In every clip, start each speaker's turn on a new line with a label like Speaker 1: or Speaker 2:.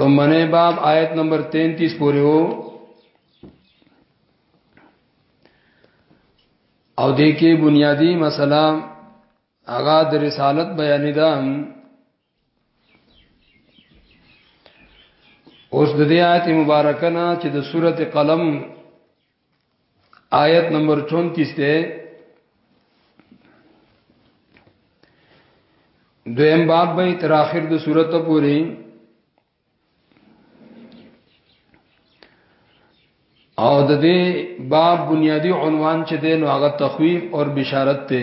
Speaker 1: لمنه باب آیت نمبر 33 پورې وو او دې کې بنیادی مسله هغه د رسالت بیان ده اوس د دې آیت مبارکه نه چې د سورته قلم آیت نمبر 34 ته دویم باب به تر اخر د سورته پوری او د دې باب بنیادی عنوان چې د نو هغه تخویف او بشارت ته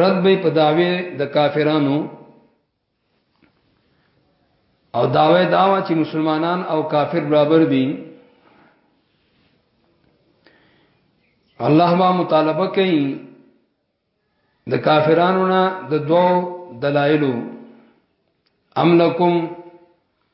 Speaker 1: رد به په داوی د کافرانو او داوی داوا چې مسلمانان او کافر برابر دي الله ما مطالبه کوي د کافرانو نه د دوو دلایلو املکم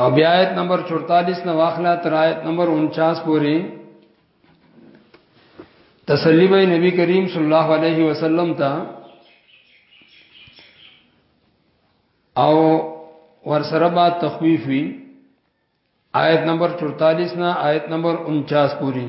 Speaker 1: او بیا آیت نمبر 44 نو واخلا تر آیت نمبر 49 پورې تسلی به نبی کریم صلی الله علیه وسلم ته او ورسره با تخویف وی آیت نمبر 44 نه آیت نمبر 49 پوری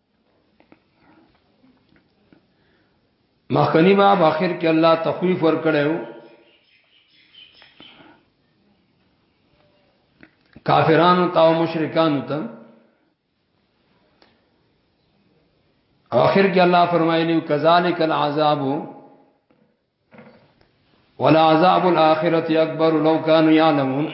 Speaker 1: مخکنی باب اخر کې الله تخویف ور کړو کافرانو ته او مشرکانو ته اخر کې الله فرمایلی کذالک العذاب ولا عذاب الاخرت اکبر لو كانوا يعلمون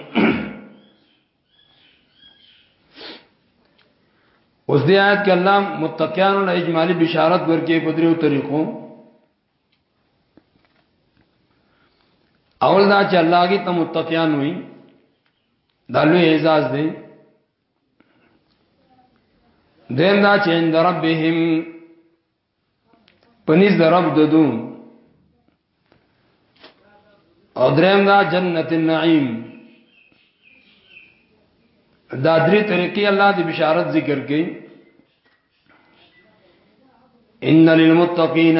Speaker 1: اوس دې آیت کې الله متقینو له اجمالی بشارت ورکې په دریو طریقو اول دا چې الله کې ته متقین وي دا لوی اعزاز دی دین دا چې اند ربهم پنیز د رب ددو او دریم دا جنت النعیم دا درې طریقې الله دی بشارت ذکر کړي ان للمتقین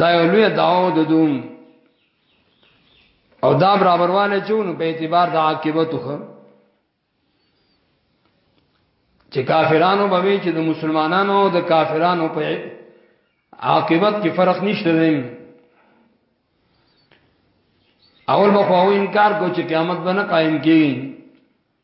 Speaker 1: دا یو لوی داو د دوم او دا برابرواله چونو په اعتبار د عاقبت خو چې کافرانو به وی چې د مسلمانانو او د کافرانو په عاقبت کې فرق نشته دی اول به خو انکار کو چې قیامت به نه قائم کیږي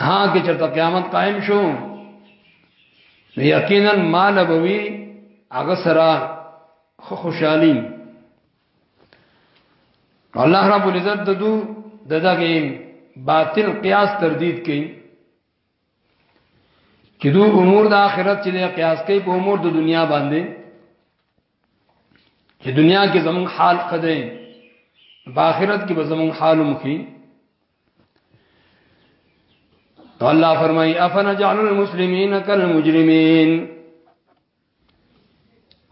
Speaker 1: ها کې چرته قیامت قائم شو یقینا مال بوي هغه سره خو خوشحالي الله رب العزت ددو دغه باطل قیاس تردید کړي چې دو امور د آخرت چې قیاس کوي په امور د دنیا باندې چې دنیا کې زمون حال قدې په آخرت کې به زمون حال مخي الله فرمای افنا جعل المسلمین کالمجرمین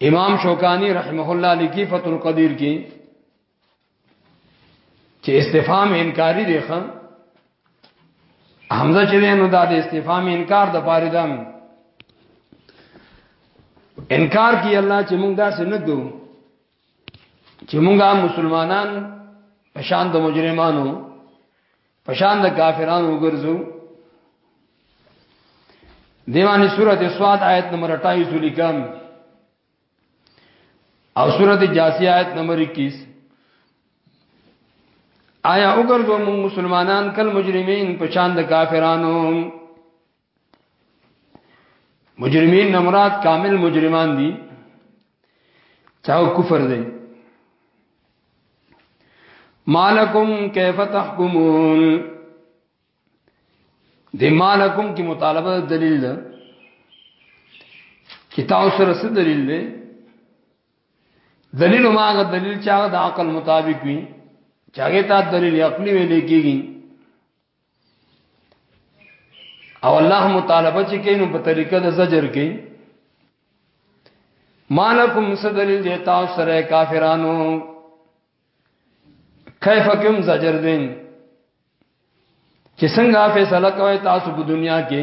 Speaker 1: امام شوکانی رحمه الله لکی فتح القدیر کی چې استفهام انکاری دی خان حمزه چې نو دا د استفهام انکار د پاره دم انکار کی الله چې موږ دا څه نه کوو چې موږ مسلمانان په شان د مجرمانو په شان د کافرانو وګرځو دیوانی سورته سواد آیت نمبر 28 لیکم او سورته جاسیه آیت نمبر 21 آیا وګرځو موږ مسلمانان کل مجرمین په شان د کافرانو مجرمین نمرات کامل مجرمان دي چاو کفر دی مالکم کیف تحکمون د مالکم کی مطالبه دلیل ده چې تاسو سره څه دلیل دی دلیل ماغه دلیل چې هغه د عقل مطابق وي چې هغه ته دلیل عقلی ویل کېږي او الله مطالبه چې کینو په طریقه د زجر کې مالکم صدلیل دیتا سره کافرانو کیف کوم زجر دین چې څنګه فیصله کوي تاسو په دنیا کې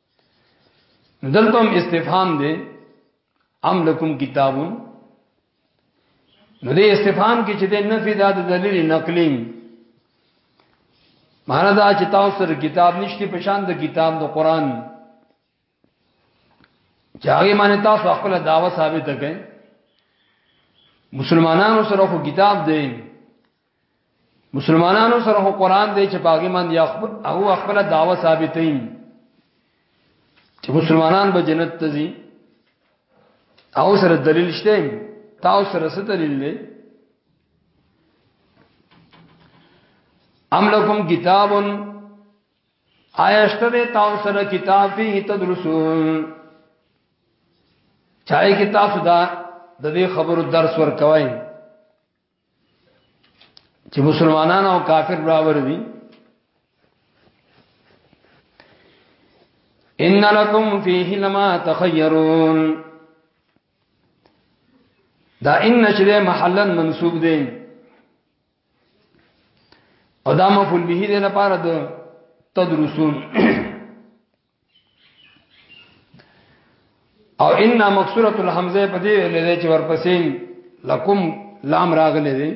Speaker 1: دلته هم استفهام دی ام لکم کتابون نو دې استفهام کې چې د نفي د دلیل نقلی مانا دا چې تاسو سره کتاب نشته په شان د کتاب د قران چې هغه معنی تاسو خپل داوا ثابت کړئ مسلمانانو سره خو کتاب دی مسلمانانو سره هو قران دی چې باغی من یا خپل او خپل دعوه ثابتې چې مسلمانان به جنت ته ځي او سره دلیل شته تاسو سره څه دلیل دی ام لکم کتابن آیشتره تاسو سره کتاب فيه تدرسون چاہے کتاب دا د دې خبرو درس ور کوي چې مسلمانان او کافر برابر دي ان لکم فیه لما تخیرون دا ان نشده محلا منصوب دی او دا مفعول به دی لپاره د تدرسون او ان مکسوره الحمزه په دې لري چې ورپسې لکم لام راغلي دي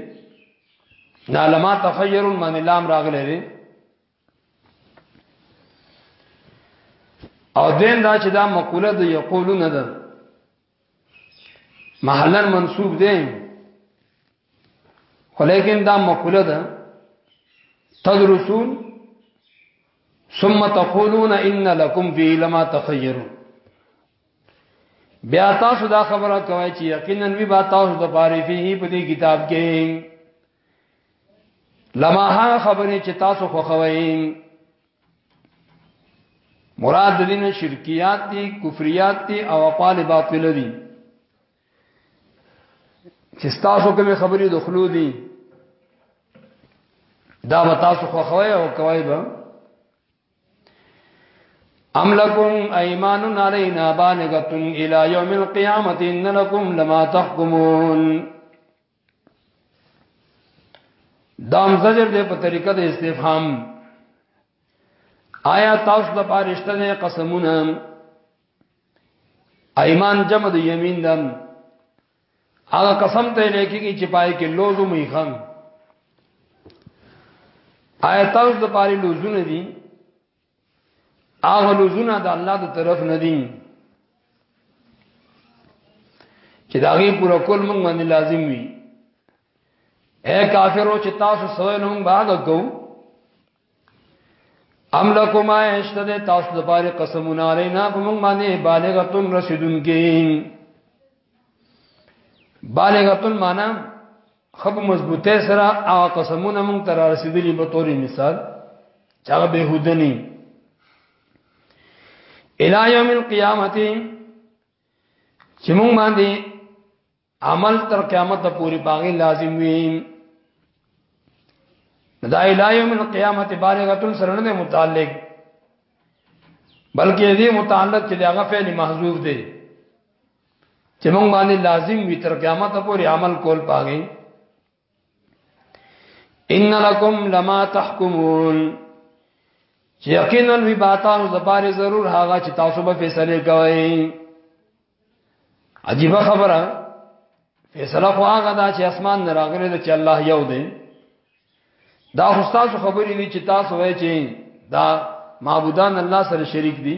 Speaker 1: نا لما تخير من لام راغلي دي او دین دا چې دا مقوله د یقولون ده محلن منصوب دی ولیکن دا مقوله ده تدرسون ثم تقولون ان لكم فيه لما تخيرون بیا تاسو دا خبره کوي چې یقینا وی با تاسو د پاره فيه په دې کتاب کې لما ها خبره چې تاسو خو خوي مراد دین شرکیات دي کفریات دي او اقوال باطل دي چې تاسو کوم خبرې دخلو دي دا به تاسو خو خوي او کوي به ام لکم ایمان علینا بانغتن الی یوم القیامت ان لکم لما تحکمون دام زجر دې په طریقه د استفهام آیا تاسو د پارشته نه قسمونه ایمان جمع د یمین دم هغه قسم ته لیکيږي چې پای کې لوزو مې خام آیا تاسو د پاري لوزونه دي هغه لوزونه د الله د طرف نه دي چې دا غي پورا کول موږ باندې لازم وي اے کافرو چې تاسو سوې نوم باغ کو ام لکم عشت دے تاسو د پاره قسمونه علینا په موږ باندې بالغتون رسیدونکې بالغتون معنا خپ مضبوطه سره هغه قسمونه مونږ تر رسیدلی په توري مثال چاغه بهودنی الی یوم القیامت چې مونږ باندې عمل تر قیامت پورې باغی لازم وي دا الی یوم القیامت بالغه سره نه متعلق بلکې دې متعلق چې هغه فعل محذوف دی چې موږ باندې لازم وي تر قیامت پورې عمل کول پاږي ان لکم لما تحکمون چې یقینا وی باتانو زپاره ضرور هغه چې تاسو به فیصله کوئ عجیب خبره فیصله خو هغه دا چې اسمان نه راغلی چې الله یو دی دا خو تاسو خبرې دي چې تاسو وایئ چې دا معبودان الله سره شریک دي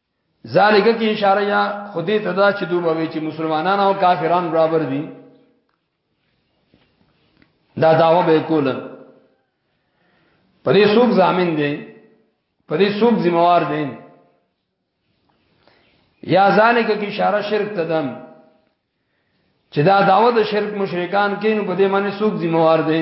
Speaker 1: ذالک کی اشاره یا خودی تدا چې دوی به چې مسلمانان او کافران برابر دي دا داوا به کول پدې څوک ضامن دي پدې څوک ذمہوار دي یا ذالک کی اشاره شرک تدم چې دا داوا د شرک مشرکان کینو پدې باندې څوک ذمہوار دي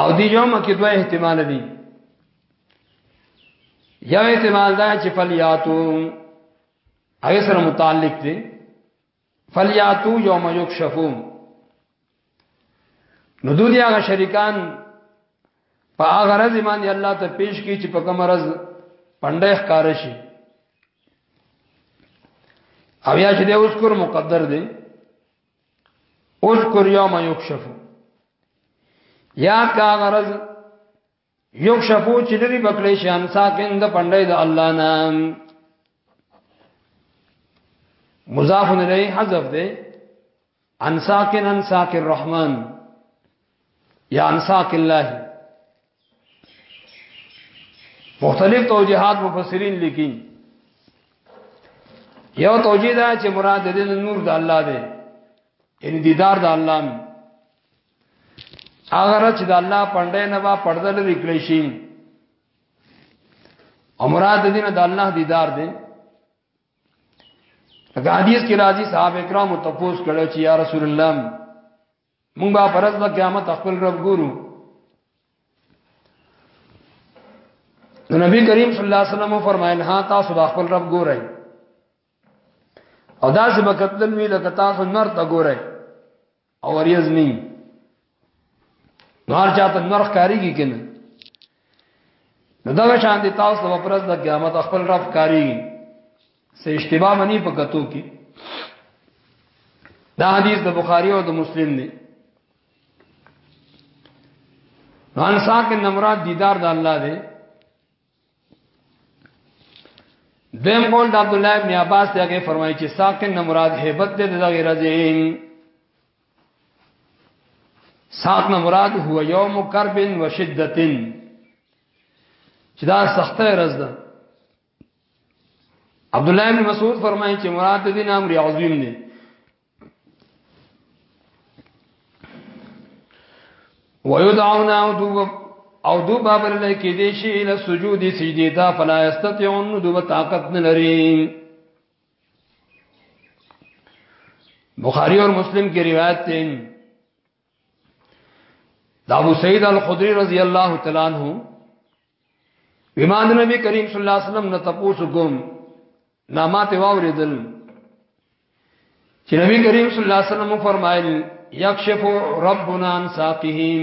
Speaker 1: او دی یوم کې دوه احتمال دي یو احتمال دا چې فلیاتو هغه سره متعلق دي فلیاتو یوم یکشفون نو دوی هغه شریکان په هغه ورځ باندې الله ته پیش کی چې په کوم ورځ پنده ښکار شي او یا چې د اوس کور مقدر دی اذکر یوم یکشف یاد کا غرض یکشفو چې لري بکړې شان ساکن د پندای د الله نام مضاف الیه حذف دی ان ساکن ان ساکن الرحمن یا انساق الله مختلف توجیهات مفسرین لیکي یو توجیه دا چې مراد دې نور د الله دی ان دیدار د الله می اگر چې د الله پندې نه با پردل لیکل شي او مراد دې نه د الله دیدار دی هغه حدیث کې راځي صاحب کرام تپوس کړو چې یا رسول الله مونږ به پرز د قیامت خپل رب ګورو نو نبی کریم صلی الله علیه وسلم فرمایل ها تاسو د خپل رب ګورئ او دا چې بکتل وی لکه تاسو نر ته ګورئ او ریز نه نار چاته نرخ کاریږي کنه نو دا شان دي تاسو په پرز د قیامت خپل رب کاری سه اشتباه منی په کتو کې دا حدیث د بخاری او د مسلم دی نو ان ساکه نمراد دیدار د الله دی دیم قول د عبد الله ابن عباس ته فرمایي چې ساکه نمراد hebat دې د غیر ازین سات نه مراد هو یوم کرب و شدت چې دا سخته ورځ ده عبد الله بن مسعود فرمایي چې مراد دې نام ری عظیم دی ويدعون او دوب او دوب بر لکه دې شي له سجود سجدي دا فلا استطيعون دوب طاقت نه لري بخاری اور مسلم کی روایت تے دا ابو سعید الخدری رضی اللہ تعالی عنہ ایمان نبی کریم صلی اللہ علیہ وسلم نہ تپوس گم نہ مات واوریدل چې نبی کریم صلی الله علیه وسلم فرمایل یکشف ربنا عن ساقهم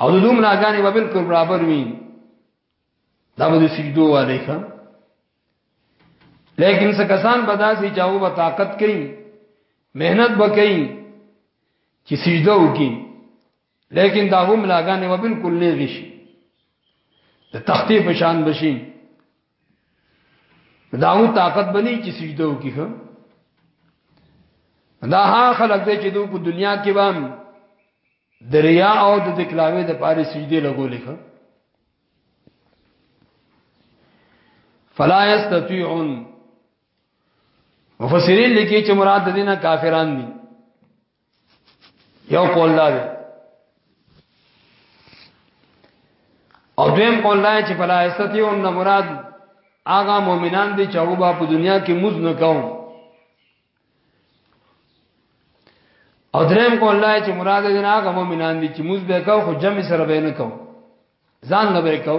Speaker 1: او د دوم ناګانې به بالکل برابر وي دا به سجدو والے ښه لیکن څه کسان به داسې چاو به طاقت کوي مهنت به کوي چې سجده وکړي لیکن دا هم لاګانې به بالکل نه غشي د تختې په شان بشي داو طاقت بنی چې سجده وکړي هم دا ها خلک دې چې دوی په دنیا کې وام دریا او د دکلاوی د پاره سجده لګولې ښه فلا یستطيعون مفسرین لیکي چې مراد دینه کافران دي یو قول دا دی او دویم قول دا چې فلا استتیون نه مراد هغه مؤمنان دي چې هغه په دنیا کې موز نه کوم او دریم قول دا چې مراد دې نه هغه مؤمنان دي چې موز به کو خو جمع سره به نه کو ځان نه به کو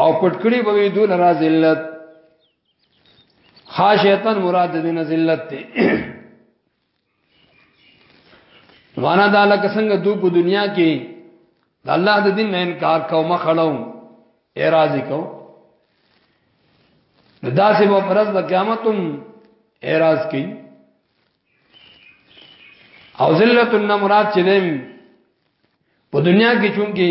Speaker 1: او پټکړي به وي دول را ذلت خاشیتن مراد دینه ذلت ته وانا دا لکه څنګه دو په دنیا کې د الله د دین نه انکار کو مخړو اعتراض کو دا سه په پرز د قیامتم اعتراض کوي او ذلت النمرات چې دیم په دنیا کې چونکی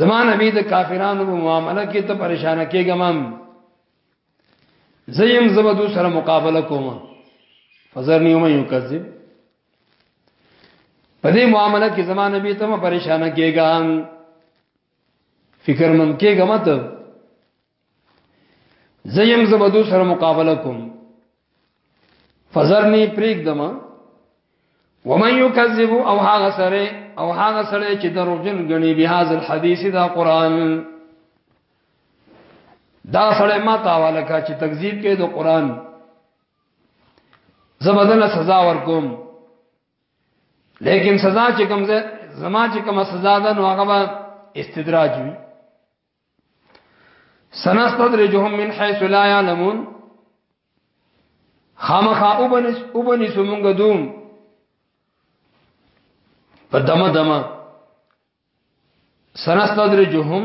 Speaker 1: زمان نبی د کافرانو په معاملې کې ته پریشان کېږم زیم زبدو سره مقابله کوم فزرنی یوم یکذب په دې معاملې کې زمان نبی ته پریشان کېږم فکر من کېږم ته زیم زبدو سره مقابله کوم فزرنی پریک دما ومن یکذب او هغه سره او هغه سره چې دروغجن غني به هاذ الحدیث دا قران دا سره ما تاواله کا چې تکذیب کوي د قران زبدل سزا ورکوم لیکن سزا چې کوم زما چې کوم سزا ده نو هغه استدراج وي سنستدرجهم من حيث لا يعلمون خامخا وبنس وبنس مونږ دوم په دمه دمه سنستدرجهم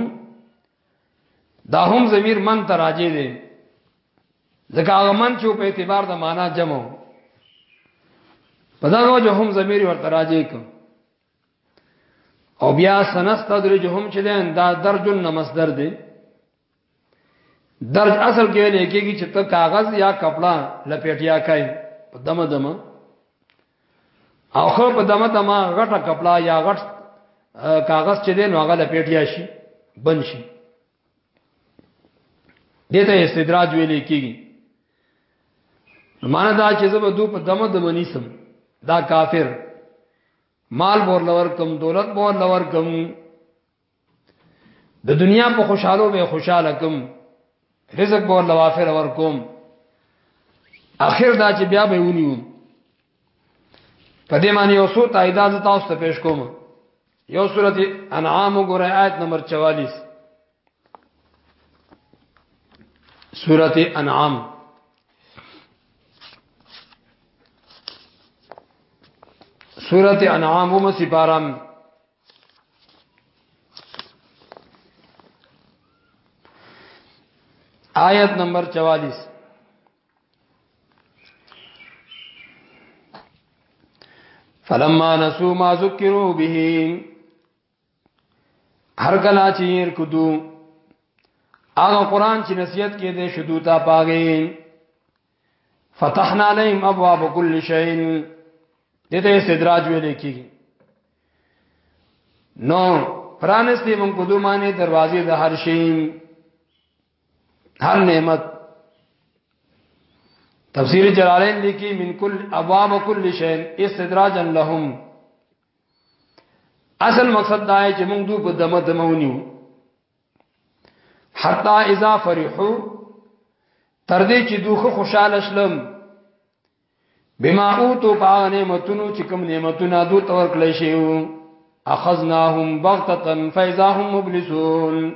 Speaker 1: دا هم ضمیر من ته راځي دي ځکه هغه من چې په اعتبار د معنا جمع په دا وجه هم ضمیر ورته راځي کوم او بیا سنستدرجهم چې دا درج مصدر دی درج اصل کې ویل کېږي چې ته کاغذ یا کپڑا لپیټیا کای په دمه دمه او خو په دمه دمه غټه کپڑا یا غټ کاغذ چې دین هغه لپیټیا شي بن شي دته استدراج ویل کیږي معنا دا چې زه به دو په دمه د منی سم دا کافر مال بور لور کم دولت بور لور کم د دنیا په خوشحالو به خوشاله کم رزق بور لوافر ور کوم اخر دا چې بیا به ونیو په دې معنی یو څو تاییدات تاسو ته پیش کوم یو سورته انعام وګورئ آیت نمبر 44 سورته انعام سورته انعام هم سپارم آیت نمبر 44 فلما نسو ما ذکرو به هر کلا چې ير کدو هغه قران چې نصیحت کې دې شدو تا پاګې فتحنا عليهم ابواب كل شيء دې ته استدراج ویل کېږي نو پرانستې مونږ په دوه معنی دروازې د هر شي هر نعمت تفسیر جلالین لیکي من کل ابواب کل شین استدراجا لهم اصل مقصد دا ہے چې موږ دوی په دمه دمونیو حتا اذا فرحو تر دې چې دوی خوشاله شلم بما اوتو با نعمتونو چې کوم نعمتونه دوی تور کړی شي اخذناهم بغتة فاذا هم مبلسون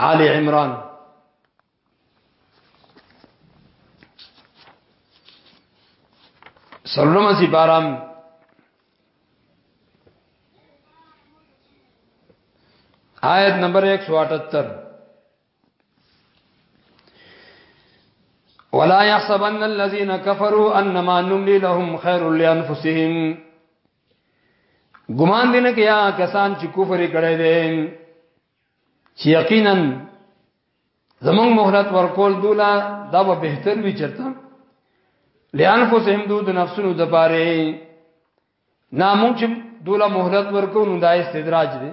Speaker 1: آل عمران سرلمه سي بارام آیت نمبر 178 ولا يحسبن الذين كفروا انما نملي لهم خير لانفسهم ګمان دې نه کیا کسان چې کفر کړي دي چې یقینا زمون مهلت ورکول دولا دا به بهتر وي چرته لانفسهم دود نفسونو د پاره نامو چې دولا مهلت ورکو نو دا استدراج دی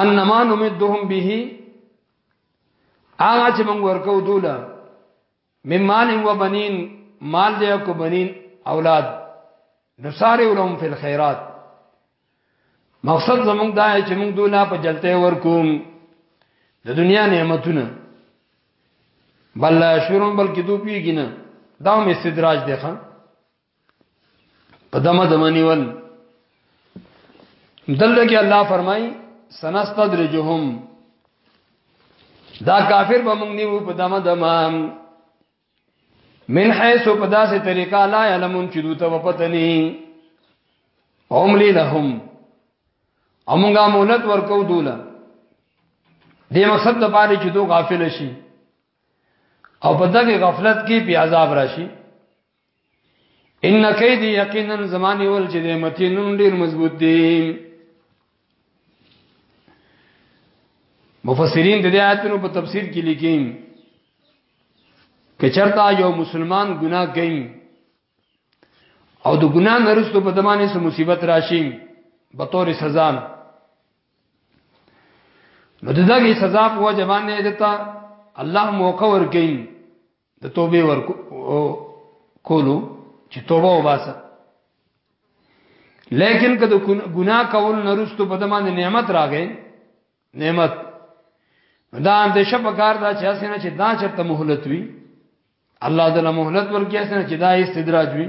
Speaker 1: انما نمدهم به هغه چې موږ ورکو دوله ممال و بنین مال دی او بنین اولاد نصاری علوم فی الخيرات مقصد زموږ دا چې موږ دوله په جلته ورکوم د دنیا نعمتونه بل شورون بلکې دوی پیګینه دا هم استدراج دی خان په دمه دمنی ول دلته کې الله فرمای سنستدرجهم دا کافر به موږ نیو په دمه دمه من حيث په داسې طریقه لا علمون چې دوی ته وپتنی هم لهم امونګه مولت ورکو دوله دې مقصد د پاره چې دوی غافل شي او په دغه غفلت کې په عذاب راشي ان کید یقینا زمانی ول چې د متینون ډیر مضبوط دي مفسرین د دې آیتونو په تفسیر کې لیکي چې چرته یو مسلمان ګناه کوي او د ګناه نرستو په دمانه سره مصیبت راشي به تور سزا نو دغه سزا په وجه باندې دتا الله موقع ور کوي د توبه ور کولو چې توبه وباسه لیکن که د ګناه کول نرستو په دمه نعمت راغې نعمت دا اندیشه په کار دا چې اسنه چې دا چرته مهلت وي الله تعالی مهلت ورکړي اسنه چې دا استدراج وي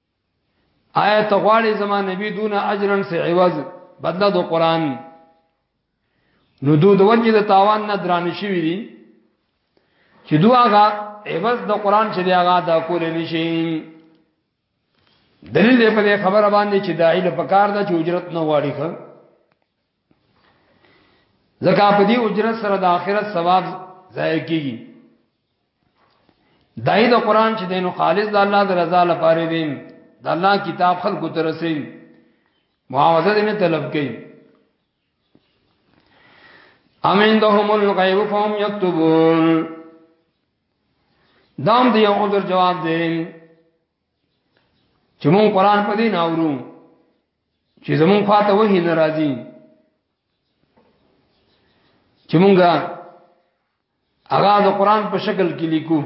Speaker 1: آیا ته غواړې زما نبی دون اجرن سے عوض بدله دو قران نو دو د وجه د تاوان نه دران شي وی دي چې دوه هغه عوض د قران چې دی هغه دا کول نشي دلیل په خبره باندې چې دایله پکار ده چې اجرت نه غواړي خو ځکه په دې اجرت سره د آخرت ثواب ضایع کیږي دای د قران چې دینو خالص د الله د رضا لپاره دی د الله کتاب خلکو ته رسي معاوضه دې نه طلب کوي امندهم الغیب فهم یكتبون دام دی یو عذر جواب دی چې مون قران په دین اورو چې زمون خواته وحي ناراضي چې مونږه هغه د قران په شکل کې لیکو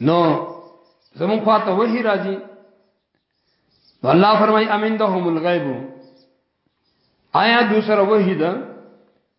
Speaker 1: نو زمون خواته وحي راځي الله فرمای امین دهم الغیب آیا دوسر وحی ده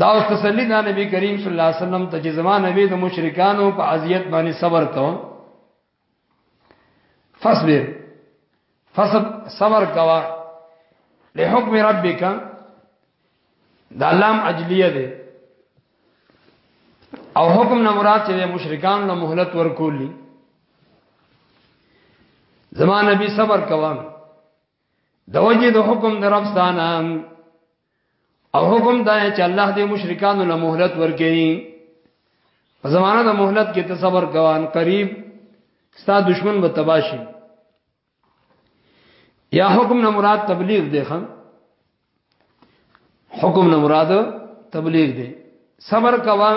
Speaker 1: دا اوس تسلی دا نبی کریم صلی الله علیه وسلم ته چې زمان نبی د مشرکانو په اذیت باندې صبر کو فصبر فصب صبر کوا له حکم ربک دا لام اجلیه ده او حکم نه مراد چې مشرکان له مهلت ورکولی زمان نبی صبر کوا د وجه د حکم د رب ستانه او حکم دا چې الله دې مشرکانو له مهلت ورکړي په زمانه د مهلت کې تصبر کوان قریب ستا دشمن به تباشي یا حکم نه مراد تبلیغ دی خان حکم نه مراد تبلیغ دی صبر کوا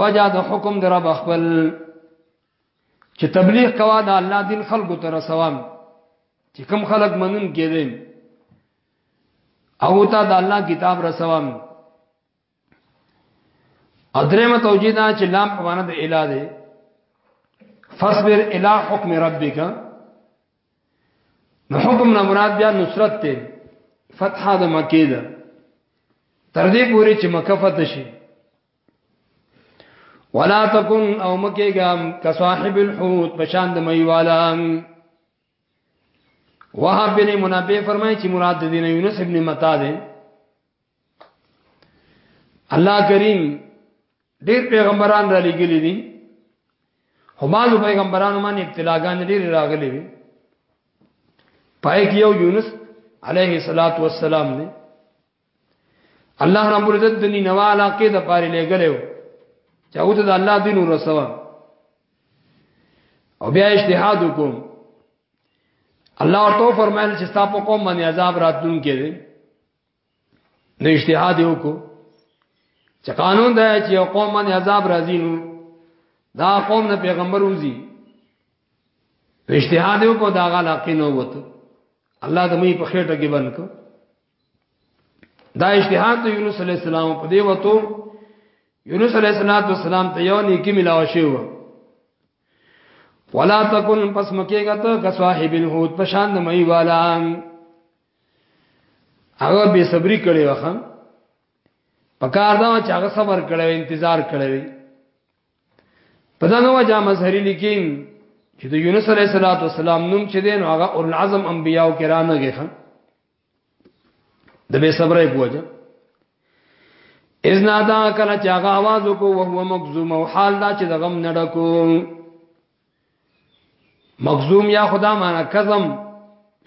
Speaker 1: وجا د حکم در رب خپل چې تبلیغ کوا د الله دین خلقو ته رسوام چې کم خلق منن کېدل او تا د الله کتاب رسوم ادرمه توجیه دا چې لام په معنا د اله ده فصبر الى حکم ربک نو حکم نه مراد بیا نصرت ته فتح د مکه ده تر دې پوري چې مکه فتح شي ولا تکن او مکه ګام کصاحب الحوت پشان د میوالام وهب بن منبه فرمایي چې مراد د دین یونس ابن متا ده الله کریم ډیر پیغمبران را لګیلي دي همالو پیغمبرانو باندې ابتلاګان ډیر راغلي وي پای کې یو یونس علیه الصلاۃ والسلام نه الله رب العزت د نینوا علاقې د پاره لګلو چې هغه د الله دین ورسوه او بیا اجتهاد وکم الله ورته فرمایل چې تاسو قوم باندې عذاب راتلون کې دي نو اجتهاد وکړو چې قانون دی چې قوم باندې عذاب راځي نو دا قوم نه پیغمبر وزي اجتهاد وکړو دا غلا کې نو وته الله د مې په خېټه کې بند کو دا اجتهاد د یونس علی السلام په دی وته یونس علی السلام ته یو نیکی ملاو شو ولا تکن پس مکیګه ته که صاحب الحوت په شان د مئی والا هغه به صبرې کړي وخم پکار دا چې هغه صبر کړي انتظار کړي په دا نو جام مظهری لیکین چې د یونس علیه السلام نوم چې دین هغه اول عزم انبیاو کرامو کې خان د به صبرې بوجه اذن ادا کله چې هغه आवाज وکړو او هو مخزوم او حال دا چې د غم نډکو مخزوم یا خدا معنا کظم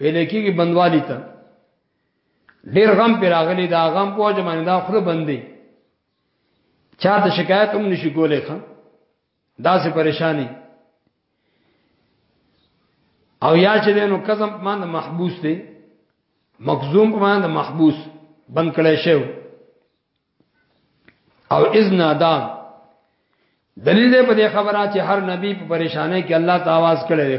Speaker 1: ویل کېږي بندوالي ته ډیر غم پر اغلی دا غم پوج باندې دا خپل بندي چاته شکایت هم نشي کولای خان داسې پریشانی او یا چې دینو قسم په معنی محبوس دی مخزوم په معنی محبوس بند کړی شو او اذن ادا دلیل دې په دې خبره چې هر نبی په پریشانه کې الله تعالی आवाज کړی دی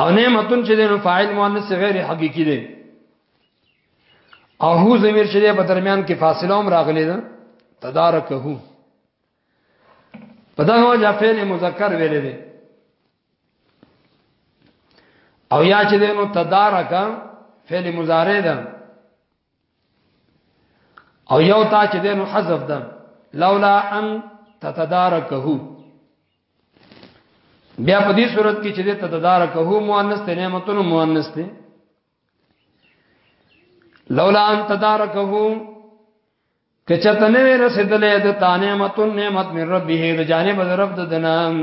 Speaker 1: او نعمتون چې دینو فاعل مؤنث غیر حقيقي دی او هو زمير چې په درمیان کې فاصله هم راغلي ده تدارکه په دا هو چې فعل مذکر ویل دي او یا چې دینو تدارکه فعل مضارع ده او یو تا چې دینو حذف ده لولا ان تتدارکه بیا په دې صورت کې چې د تدارکه مؤنث ته نعمتونو مؤنث ته لولا ان تدارکه کچته نه رسیدلې د تانعمتون نعمت من ربه د جانب د رب د دنام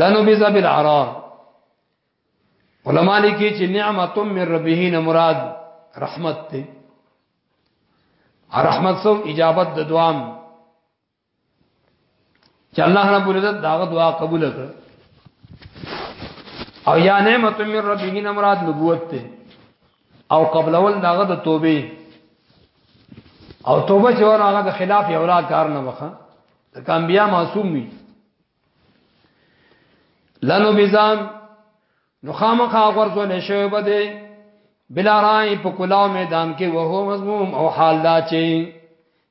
Speaker 1: لنو بذا بالعرار علماء لیکي چې نعمت من ربه نه مراد رحمت ته رحمت سو اجابت د دوام چې الله رب العزت دا دعا قبول کړ او یا نعمت من ربه نه مراد نبوت ته او قبل اول داغه د توبه او توبه چې ور هغه د خلاف یو را کار نه وخه د کامبیا معصوم وي لنو بزام نو خامخا غرزو نشوي بده بلا رای په کلاو میدان کې وهو مضموم او حال دا چې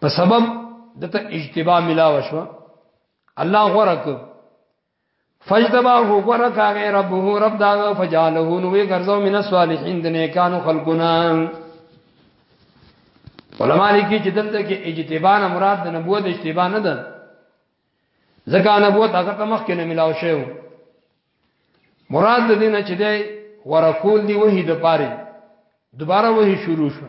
Speaker 1: په سبب دته اجتبا ملاو شو الله غرق فجتبا هو غرق هغه رب هو رب دا فجاله نو وی ګرځو من الصالحین د نیکانو خلقنا علماء لیکي چې دلته کې اجتبا نه مراد د نبوت اجتبا نه ده ځکه نبوت هغه ته مخکې نه ملاو شو مراد د دینه چې دی ورکول دی وਹੀ د پاره دوباره وਹੀ شروع شو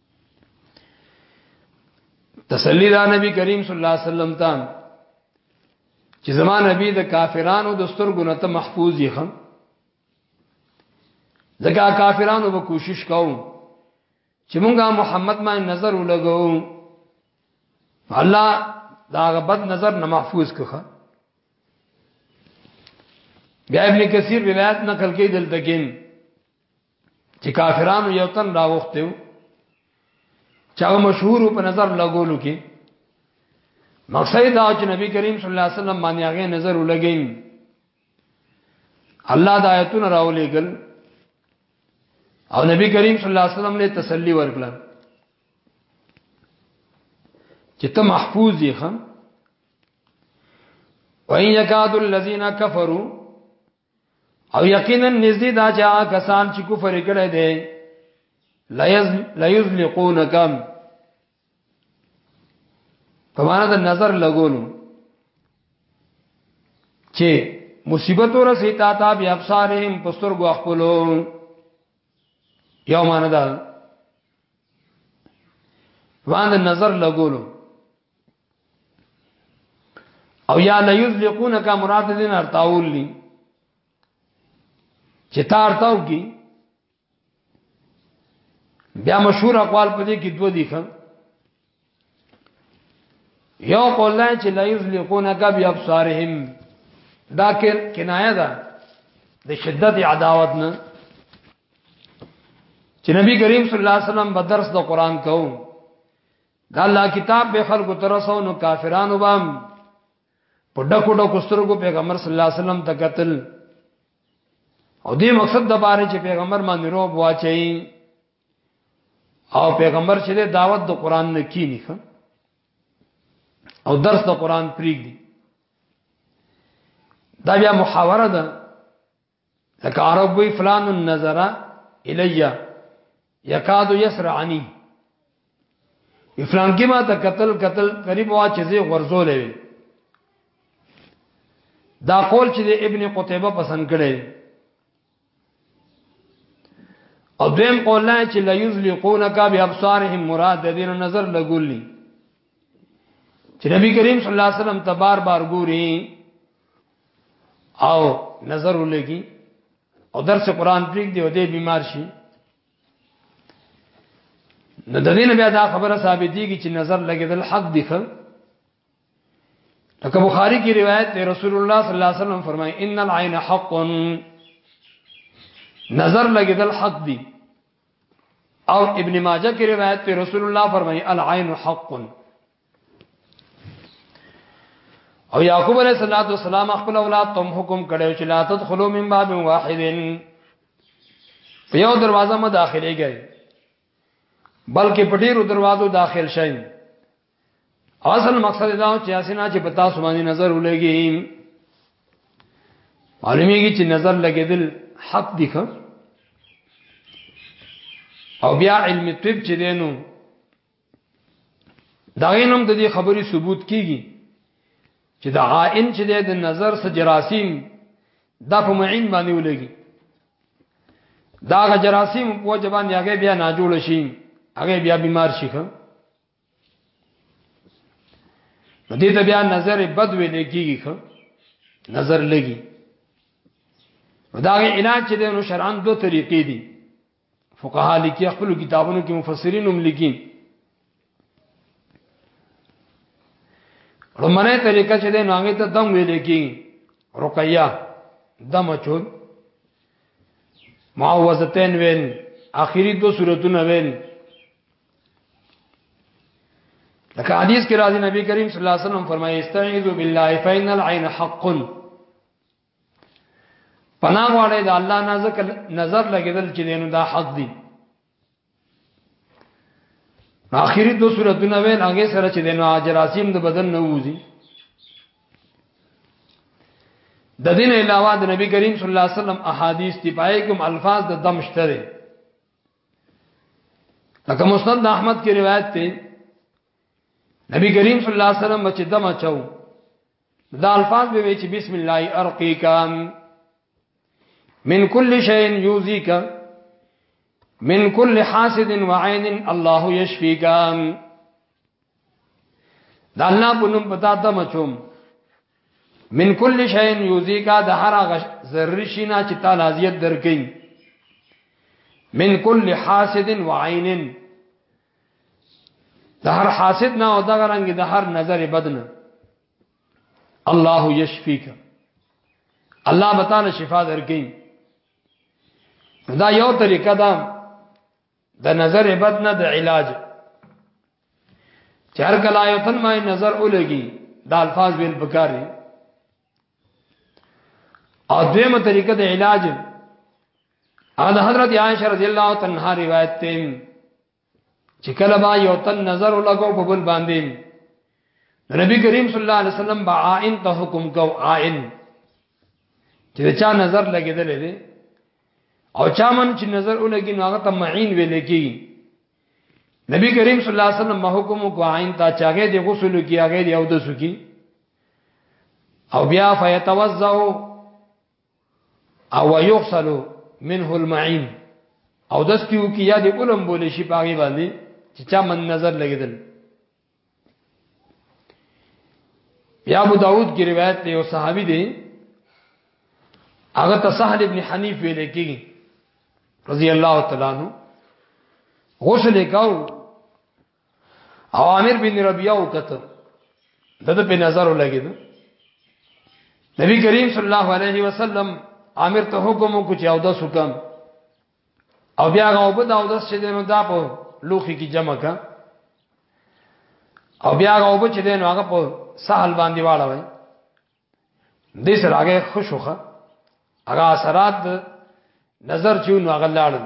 Speaker 1: تسلی دا نبی کریم صلی الله علیه وسلم ته چې زما نبی د کافرانو د سترګو نه ته محفوظ یې خم ځکه کافرانو به کوشش کوو چې مونږه محمد باندې نظر ولګو الله دا غبد نظر نه محفوظ کړه بیا ابن کثیر روایت نقل کوي دلته کې چې کافرانو یو تن راوختیو چې هغه مشهور په نظر لګولو کې مقصد دا چې نبی کریم صلی الله علیه وسلم باندې هغه نظر ولګین الله د آیتونو راولېګل او نبی کریم صلی الله علیه وسلم له تسلی ورکړه چې ته محفوظ یې خان وَإِنْ يَكَادُ الَّذِينَ كَفَرُوا او یقینا نږدې دا چې هغه کسان چې کفر کړي دي لا یزلقونکم په معنا د نظر لګولو چې مصیبت ورسې تا تا بیا ابصارهم پستر غو خپلو یو معنا ده باندې نظر لګولو او یا لا یذلقون کا مراد دین ارتاول لی چې تا ارتاو کی بیا مشهور اقوال پدې کې دوه دي خان یو قول لای چې لا یذلقون کا بی ابصارهم دا کنایه ده د شدت عداوت نه چې نبی کریم صلی الله علیه وسلم بدرس د قران کوو دا الله کتاب به خلکو تر رسو نو کافرانو بام په ډکو ډکو سترګو پیغمبر صلی الله علیه وسلم ته قتل او دې مقصد د باره چې پیغمبر باندې روب واچي او پیغمبر چې دعوت د قران نه کینی خان او درس د قران پریږدي دا بیا محاوره ده لکه عرب وی فلان النظر الیا یکاد یسرعنی افلان کې ما ته قتل قتل قریب وا چې زی غرزولې وي دا قول چې ابن قتيبه پسند کړي او دیم قول نه چې لا یذلقونک بابصارهم مراد د دې نظر لګولني چې نبی کریم صلی الله علیه وسلم تبار بار ګوري او نظر ولګي او درس قران پریک دی او دې بیمار شي نو د دین بیا دا خبره ثابت دیږي چې نظر لګیدل حق دی خل لکه بخاری کی روایت دی رسول الله صلی الله علیه وسلم فرمایي ان العين حق نظر لګیدل حق دی او ابن ماجه کی روایت دی رسول الله فرمایي العين حق او یعقوب علیہ الصلوۃ والسلام خپل اولاد تم حکم کړو چې لا تدخلوا من باب واحد په یو دروازه مو داخلي گئے بلکې په ډیرو دروازو داخل شئ اصل مقصد دا چې اسنه چې پتا سمانی نظر ولګي معلومیږي چې نظر لګیدل حق دي خو او بیا علم طب چې دینو دا غینم د دې خبرې ثبوت کیږي چې د عائن چې د نظر سره جراثیم دا په معین باندې ولګي دا غ جراثیم په وجه باندې هغه بیا نه جوړ شي هغه بیا بیمار شي خو دې ته بیا نظر بد ویل کیږي خو نظر لګي دا غ علاج چې د شرعن دوه طریقې دي فقها لیکي خپل کتابونو کې مفسرین هم لیکي رومنه طریقه چې د نوغه ته دم ویل کی رقیه دم چود معوذتین ویل اخیری دو سورتونه ویل لکه حدیث کې راځي نبی کریم صلی الله علیه وسلم فرمایي استعیذ بالله فین العین حق پناه غواړي د الله نازک نظر لګیدل چې دینو دا حق دي اخیری دو سورتونه ویل هغه سره چې دینو اجراسیم د بدن نه ووزي د دین علاوه د نبی کریم صلی الله علیه وسلم احادیث دی پای کوم الفاظ د دم شته دي لکه مسند احمد کی روایت ته نبی کریم صلی الله علیه وسلم چې دم اچاو دا الفاظ به وی چې بسم الله ارقیک من کل شیء یوزیک من کل حاسد وعین الله یشفیک دا الله په نوم پتا ته مچوم من کل شیء یوزیک دا هر هغه ذره شینا چې تعالی ازیت درکې من کل حاسد وعین د هر حاسد نه او دغه رنګ د هر نظر بد نه الله یشفیک الله بتانه شفا درکې دا یو طریقه ده د نظر بد نه د علاج چهر کلا یو تن ما نظر ولګي دا الفاظ ویل پکاري او دیمه طریقه د علاج اعلی حضرت عائشہ رضی الله عنها روایت ته چې کله ما یو تن نظر لګو په بل باندې نبی کریم صلی الله علیه وسلم با عائن ته حکم کو عائن چې چا نظر لګیدل دی او چا من چې نظر ولګي نو هغه ته معین ویل کی نبی کریم صلی الله علیه وسلم ما حکم کو عائن ته چاغه دی غسل کی هغه دی او د سکی او بیا فیتوزعو او یغسل منه المعين او دس کیو کی یاد علم بولی شي پاغي باندې چې چا من نظر لګیدل یا ابو داود کی روایت دی او صحابي دی هغه ته سهل ابن حنیف ویل کیږي رضی الله تعالی عنہ غسل کاو عامر بن ربيعه او کتر دته په نظر ولګید نبی کریم صلی الله علیه وسلم عامر ته حکم وکړ چې او د سکم او بیا غو په داو داس چې دینو دا په لوخي کې جمع کا او بیا غو په چې دینو هغه په سهل باندې واړه وای دې سره هغه خوشوخه هغه اثرات نظر چې نو هغه لاړل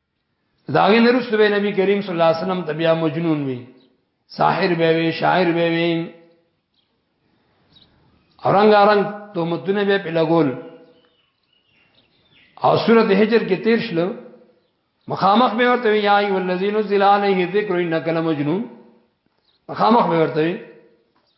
Speaker 1: داغه نرسته به نبی کریم صلی الله علیه وسلم تبیا مجنون وی ساحر به وی شاعر به وی اورنګ اورنګ تو متونه به پلګول او سورۃ هجر کې تیر شلو مخامخ به ورته یا ای الذین ذل علیه ذکر انک لمجنون مخامخ به ورته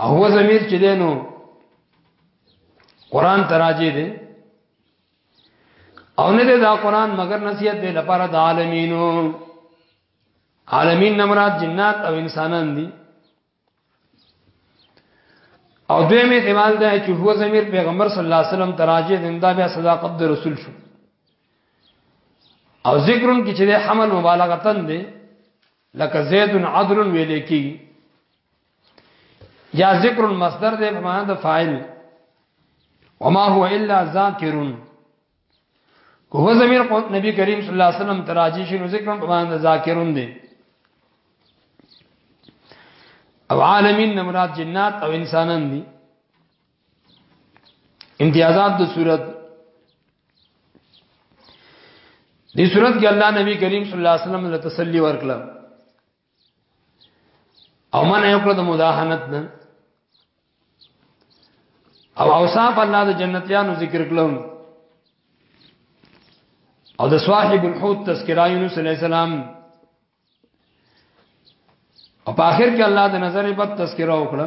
Speaker 1: هو زمير چې دینو قران تراجه دي او نه دا قران مگر نصیحت دی لپاره د عالمینو عالمین نمرات جنات او انسانان دي او دویم احتمال دا چې هو زمير پیغمبر صلی الله علیه وسلم تراجه دنده بیا صداقت د رسول شو او ذکرون کې چې حمل مبالغتن دی لکه زید عدل ویل کی یا ذکر المصدر دې په معنا د فاعل وما هو الا ذاکر هو زمير نبی کریم صلی الله علیه وسلم تراجی شنو ذکر په معنا د ذاکرون دې او عالمین مراد جنات او انسانان دي امتیازات د صورت دې صورت کې الله نبی کریم صلی الله علیه وسلم له تسلی ورکړه او من یو کړ د مداهنت نه او اوصاف الله د جنتیانو ذکر کړم او د صاحب الحوت تذکرہ یونس علیہ السلام او په اخر کې الله د نظر په تذکرہ وکړه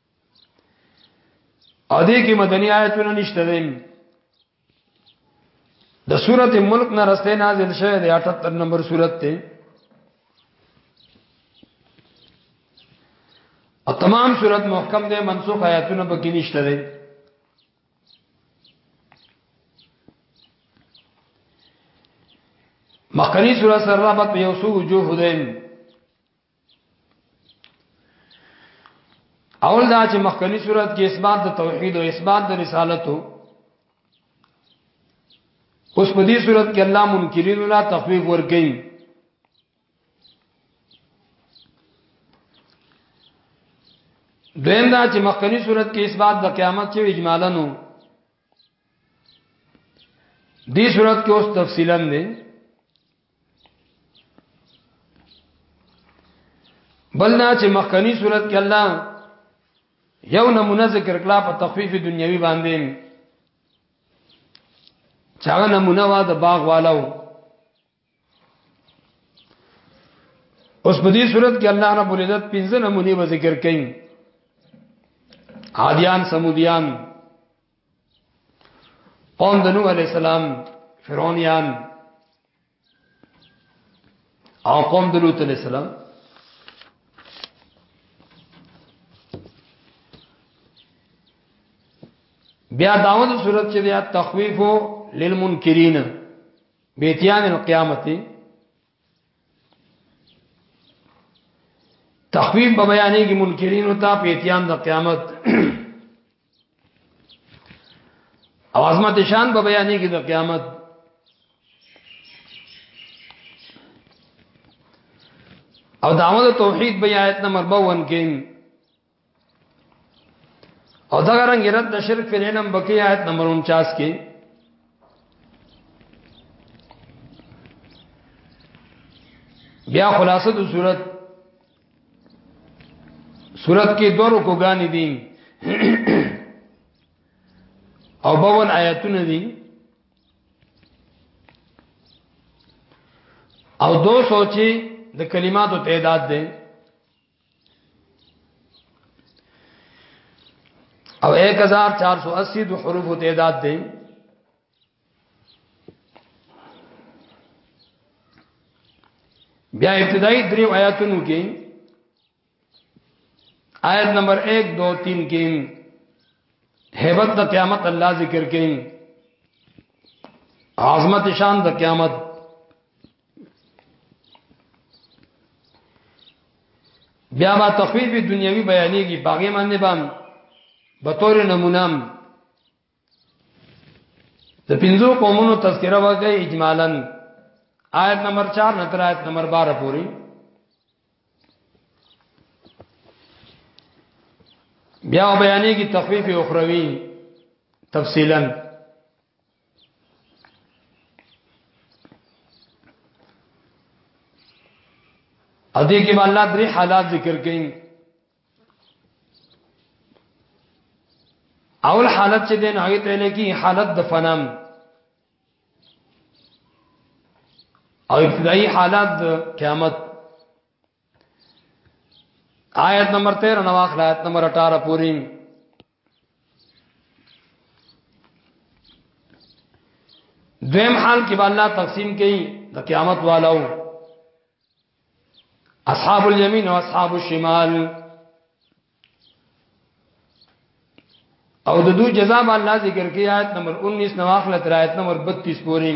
Speaker 1: او دې کې مدني آیتونه نشته دي د سورته ملک نه رسته نازل شوه د 78 نمبر سورته ته او تمام سورته محکم ده منسوخ آیتونه پکې نشته دي مخکنی سورته سره رابط یو سو وجوه ده اول دا چې مخکنی صورت کې اثبات د توحید او اثبات د رسالت وو اوس په دې صورت کې الله منکرین لا تخفیف ورکړي دویم دا چې مخکنی صورت کې اثبات د قیامت چې اجمالا نو دې صورت کې اوس تفصیلا دی بلنا چې مخکنی صورت کې الله یو نمونه ذکر کړه په تخفیف دنیوي باندې چاغه نمونه وا د باغ والو اوس په دې صورت کې الله رب العزت پنځه نمونه به ذکر کړي عادیان سمودیان قوم د نوح علی السلام فرعونیان او قوم د لوط علی السلام بیا داوود صورت چې بیا تخویف للمنکرین بیتیان القیامت تخویف به بیانې کې منکرین او تا بیتیان د قیامت او عظمت شان په بیانې کې د قیامت او دعوت توحید بیا آیت نمبر 52 کې او دا رنګ رد د شرک په نوم بکی آیت نمبر 49 کې بیا خلاصه د صورت صورت کې دوه رکو غانې دي او باون آیاتونه دي او دو سوچي د کلماتو تعداد ده او 1480 د حروف تعداد ده بیا ابتدایي درې آیاتونو کې آیت نمبر 1 2 3 کې هیبت د قیامت الله ذکر کین عظمت شان د قیامت بیا ما تخویب دنیوی بیانېږي باغې باندې باندې به تور نمونام د پنځو قومونو تذکرہ وکړي اجمالاً آیت نمبر 4 نه تر آیت نمبر 12 پورې بیا بیانې کی تخفیف اخروی تفصیلا او دې کې الله درې حالات ذکر کړي اول حالت چې دین هغه ته لګي حالت د فنام او ابتدایي حالت د قیامت آیت نمبر 13 نو اخلاق نمبر 18 پورې دویم حال کې الله تقسیم کوي د قیامت والو اصحاب الیمین او اصحاب الشمال او د دوی جزاء الله ذکر کوي آیت نمبر 19 نواخله تر آیت نمبر 32 پورې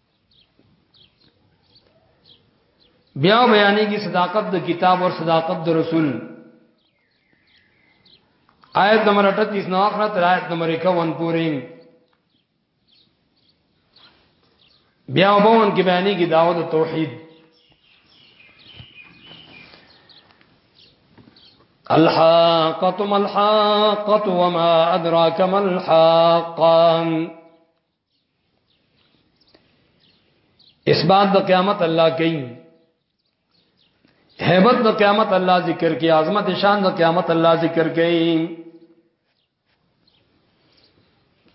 Speaker 1: بیا بیانې کی صداقت د کتاب او صداقت د رسول آیت نمبر 38 نو اخره تر آیت نمبر 51 پورې بیا وبون کې بیانې کی دعوت توحید الحاقة ما الحاقة وما أدراك ما الحاقة اثبات د قیامت الله کوي هیبت د قیامت الله ذکر کوي عظمت شان د قیامت الله ذکر کوي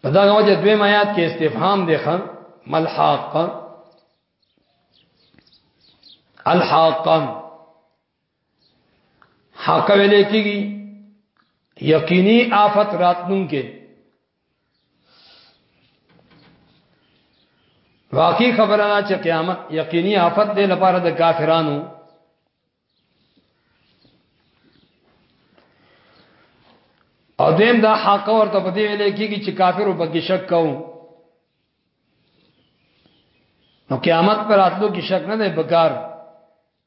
Speaker 1: په دا وجه دوی میات کې استفهام دی خان ملحق الحق حق ویلې کیږي یقیني آفت راتلون کې واقعي خبره ده چې قیامت یقیني آفت دی لپاره د کافرانو او دیم دا حق ورته په دې ویل کېږي چې کافرو په کې شک کوو نو قیامت پر اتلو کې شک نه دی بکار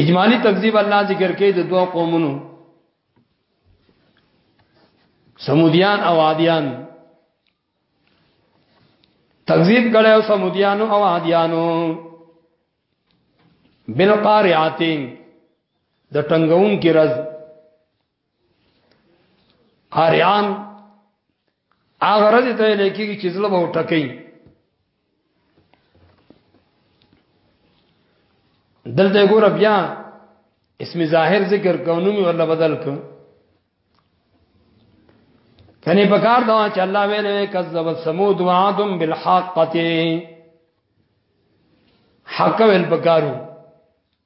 Speaker 1: اجمالی تکذیب الله ذکر کوي د دوه قومونو سمودیان او عادیان تکذیب کړي او سمودیانو او عادیانو بالقارعاتین د ټنګون کی رز اریان هغه رضی ته لیکيږي چې زله به ټکې دلته ګور بیا اسم ظاهر ذکر کونو می ولا بدل کو کني پکار دا چې الله ویلې کذب سمود وعدم بالحقته حق ویل پکارو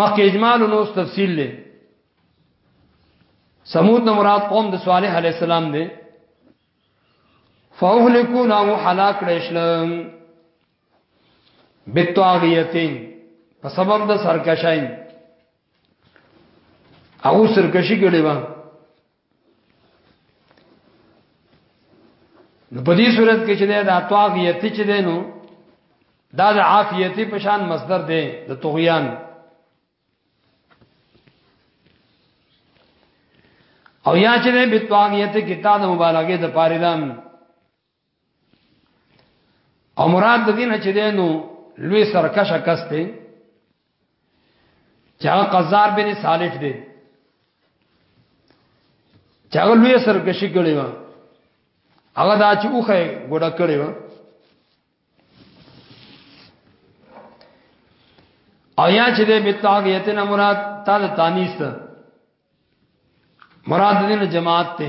Speaker 1: مخکې اجمال نو تفصیل لې سمود نه مراد قوم د صالح علی السلام دی فاهلكو نو هلاک کړشلم بتواغیتین په سبب د سرکشاین او سرکشی کړي و نو په دې صورت کې چې دا طاغیتی چې دی نو دا د عافیتی په شان مصدر دی د طغیان او یا چې به طاغیت کې تا د مبالغه د پاره دام او مراد د دینه چې دینو لوی سرکش کس دی چې هغه قزار بن صالح دی چې هغه لوی سرکشي کړی و هغه دا چې اوخه ګډه کړی و او یا چې د بتاغیتنا مراد تعالی تانیس مراد دین جماعت ته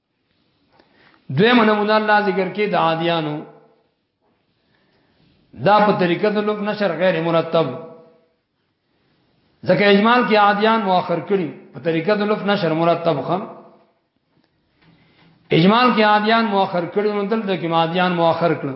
Speaker 1: دوی منمونه الله ذکر کې د عادیانو دا په طریقه د لوک نشر غیر مرتب ځکه اجمال کې عادیان مؤخر کړي په طریقه د لوک نشر مرتب خم اجمال کې عادیان مؤخر کړي نو دلته کې عادیان مؤخر کړي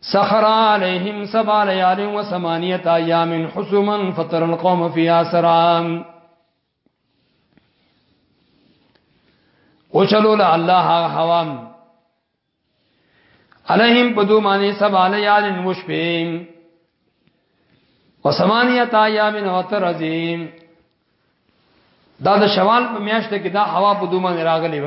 Speaker 1: سخر عليهم سبع ليال وثمانية أيام حسما فتر القوم فيها سرعا وچلو له الله هوام عليهم بدو معنی سبع ليال وشبهم وثمانية أيام وتر عظيم دا د شوال په میاشت کې دا هوا بدو معنی راغلی و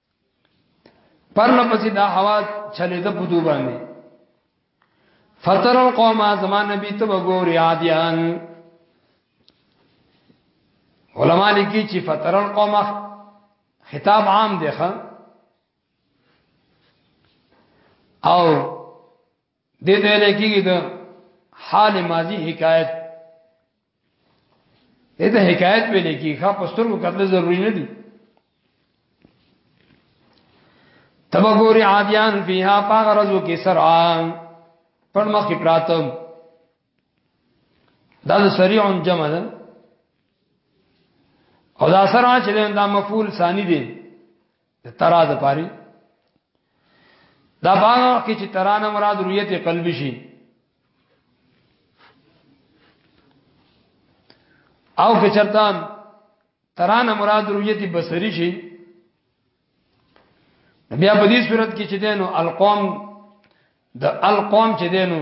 Speaker 1: پرله پسې دا هوا چلې د پدو باندې فتر القوم زمان نبی ته وګوري عادیان علما لیکي چې فتر القوم خطاب عام دی ښا او دې ته لکېږي د حال ماضی حکایت دې ته حکایت ویل کېږي خا پسترګو کتل ضروری نه دي تبغور عادیان فیها پاغرزو کې سرعان پر مخ کې پراتم دا سریع جمع ده او دا سره چې دا مفعول ثانی دی د ترا د پاره دا باغ کې چې ترا نه مراد رؤیت قلبی شي او که چرته ترا نه مراد رؤیت بصری شي بیا په دې صورت کې چې دینو القوم د القوم چې دینو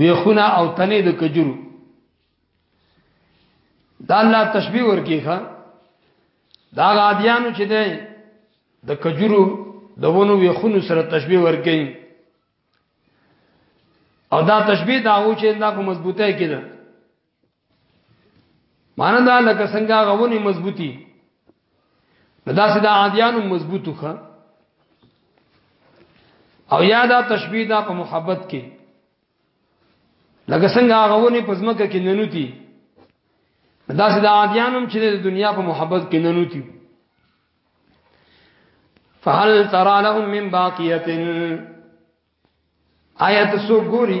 Speaker 1: ویخونه او تنه د کجورو دا الله تشبیه ورکیخه دا غادیانو چې ده د کجورو د ونو ویخونو سره تشبیه ورکي او دا تشبیه دا و چې دا کوم مضبوطه کړي معنا دا لکه څنګه غوونی مضبوطی دا سدا عادیانو مضبوطو ښه او یادا تشبیه دا په محبت کې لکه څنګه غوونی په ځمکه کې ننوتی دا سدا عادیانو چې د دنیا په محبت کې ننوتی فهل ترى لهم من باقيه آیت سو ګوري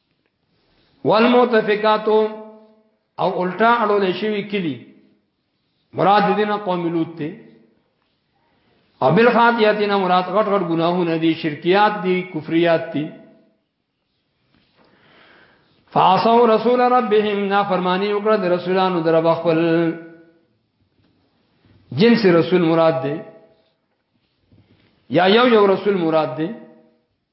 Speaker 1: والمؤتفقات او الټا اړول شوی کلی مراد دینه قوم لوط ته او بل خاطیاتینا مراد غټ غټ ګناهونه دي شرکیات دي کفریات دي فاصو رسول ربهم نا فرمانی وکړه د رسولانو در خپل جنس رسول مراد دی یا یو یو رسول مراد دی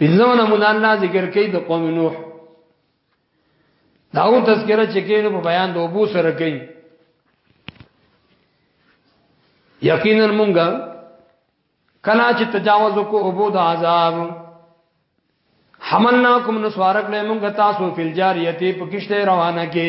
Speaker 1: پنځمه نمونه الله ذکر کوي د قوم نوح داو تذکرہ چې کینو په بیان د ابو سره کوي یقینا مونږه کلا چې تجاوز کو ابو د عذاب حملناکم نسوارک له مونږه تاسو فل جاریته په کشته روانه کې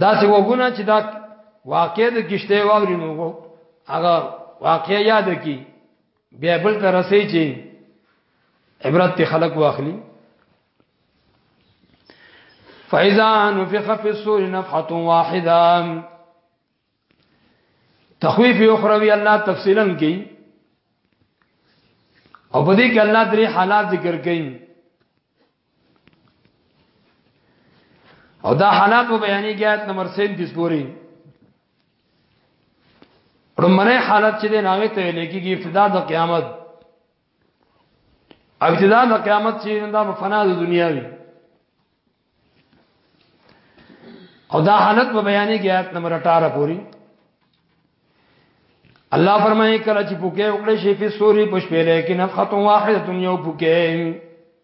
Speaker 1: دا څه وګونه چې دا واقع د کشته واوري نو هغه واقع یاد کی بیا بل تر رسې چې عبرت ته خلق واخلي فاذا نفخ في الصور نفحه واحده تخویف اخروی الله تفصیلا کی او په دې کې الله درې حالات ذکر کړي او دا حالات په بیانې کې آیت نمبر 37 پورې رمنه حالت چې د ناغه ته لیکيږي ابتدا د قیامت ابتدا د قیامت چې دا په فنا د دنیا وي او دا حالت په بیانې کې آیت نمبر 18 پورې الله فرمایي کله چې پوکې وکړې شي په سوري پښپېلې کې نفخه واحده یو پوکې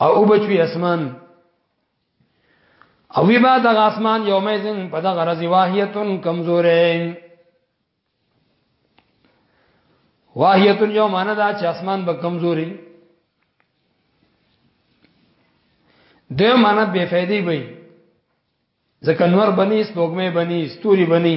Speaker 1: او بچوي اسمان او وی با د اسمان یومې زین په دغه ورځ واهیتن کمزورې واهیتن یو معنا دا چې اسمان به کمزوري دیو معنا بے فائدې وي ځکه نور بني سپوږمې بني ستوري بني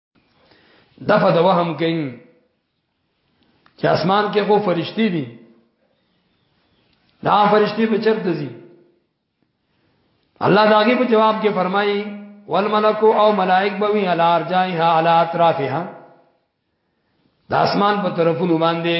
Speaker 1: دفع د وهم کین چې اسمان کې خو فرشتي دي دا فرشتي په چرته دي الله داګه په جواب کې فرمایي والملک او ملائک بوي علی ارجائها علی اطرافها د اسمان په طرفونو باندې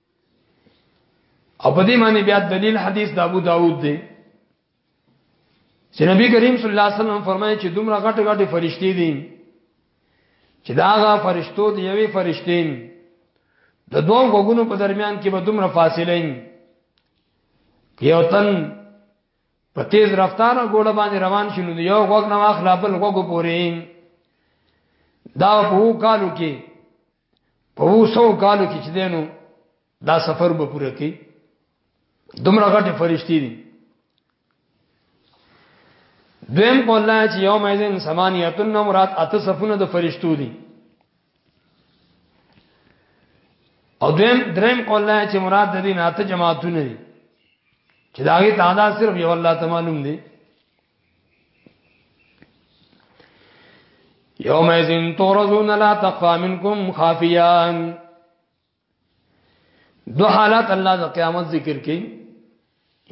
Speaker 1: او په دې معنی بیا دلیل حدیث د ابو داود دی چې نبی کریم صلی الله علیه وسلم فرمایي چې دومره غټ غټ فرشتي دي چې داغه فرشتو دی یوې فرشتې د دوه غوګونو په درمیان کې به دومره فاصله وي یو تن په تیز رفتار ګوړه باندې روان شونه یو غوګ نه واخلا بل غوګ پورې دا په کالو کې په وسو کالو کې چې دینو دا سفر به پوره کړي دومره غټه فرشتي دي دویم قول دا چې یوم ایزن سمانیتن مراد اته صفونه د فرشتو دي او دویم دریم قول دا چې مراد د دین اته جماعتونه دي چې داغه تعداد صرف یو الله تعالی معلوم دي یوم ازن تورزون لا تخفا منکم خافیان دو حالات الله د قیامت ذکر کړي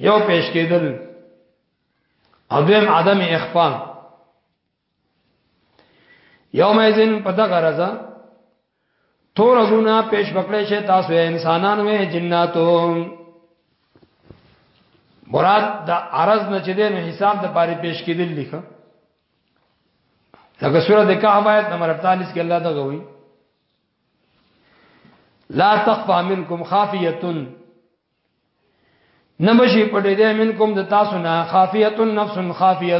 Speaker 1: یو پیش کېدل اذن عدم اخفاء یوم ازن پدغه رضا تور ازونه پیش پکړې شي تاسو انسانان وې جناتو مراد د عرض نه چې د حساب د پاره پیش کېدل لیکه لکه سورۃ کهف آیت نمبر 48 کې الله دا غوي لا تخفى منكم خافيه نمشي پټې دې منکم د تاسو نه خافيه نفس خافيه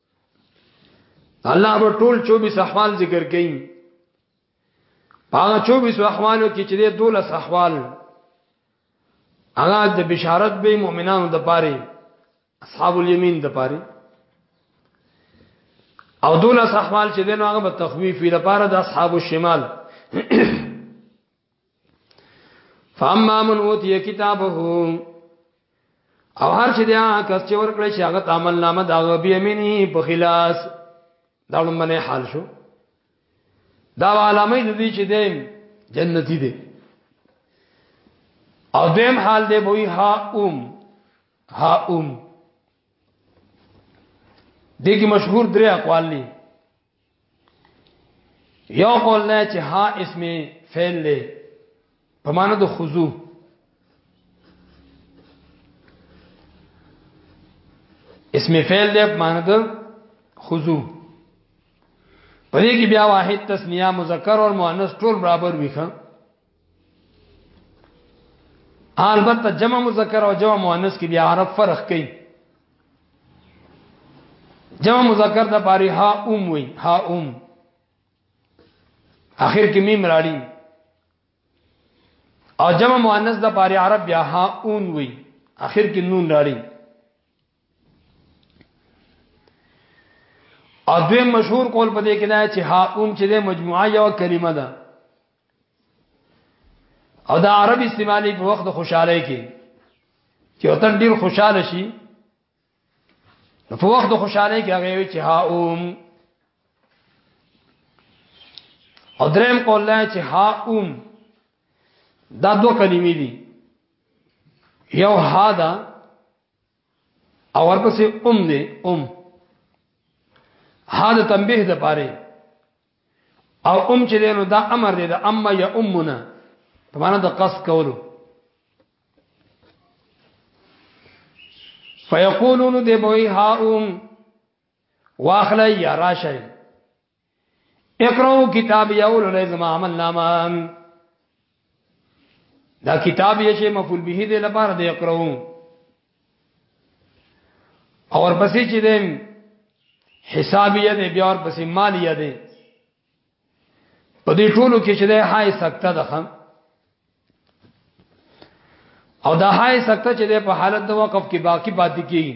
Speaker 1: الله به ټول 24 احوال ذکر کړي هغه 24 احوالو کې چې د 12 احوال هغه د بشارت به مؤمنانو د پاره اصحاب الیمین د پاره او 12 احوال چې دنو هغه به تخویف لپاره د اصحاب الشمال فاما من اوتی کتابه او هر چې دا کس چې ورکړي چې هغه عمل نامه دا غبي اميني په خلاص دا لمنه حال شو دا علامه دې چې دیم جنتی دی او دیم حال دی بوئی ها اوم ها اوم دیکی مشهور درې اقوال دي یو قول نه چې ها اسم فعل له په معنی د خضوع اسم فعل له په معنی د خضوع په دې کې بیا واحد تسنیه مذکر او مؤنث ټول برابر وي خان البته جمع مذکر او جمع مؤنث کې بیا عرب فرق کوي جمع مذکر د پاره ها ام وي ها ام اخر کې میم راړي او جمع مؤنث د پاره عرب بیا ها اون وي اخر کې نون راړي او دوی مشهور قول په دې کې دا چې ها اون چې د مجموعه یو کلمه ده او دا عرب استعمالي په وخت خوشاله کې چې وطن ډیر خوشاله شي په وخت خوشاله کې هغه وی چې ها اوم او دریم قول لا چې ها اوم دا دوه کلمې دي یو ها دا او ورپسې اوم دی اوم ها د تنبیه د پاره او ام چې دینو دا امر دی دا اما یا امنا په معنا د قصد کولو فیقولون دی بوئی ها ام واخلی یا راشی اقرأو کتاب یا اولو لیزم عمل نامان دا کتاب یې چې مفعول به دې لپاره دې اقرو او ورپسې چې دې حسابیه دې بیا ورپسې مالیه دې په دې ټولو کې چې دې هاي سکته ده خان او دا هاي سکته چې دې په حالت د وقف کې باقی پاتې کیږي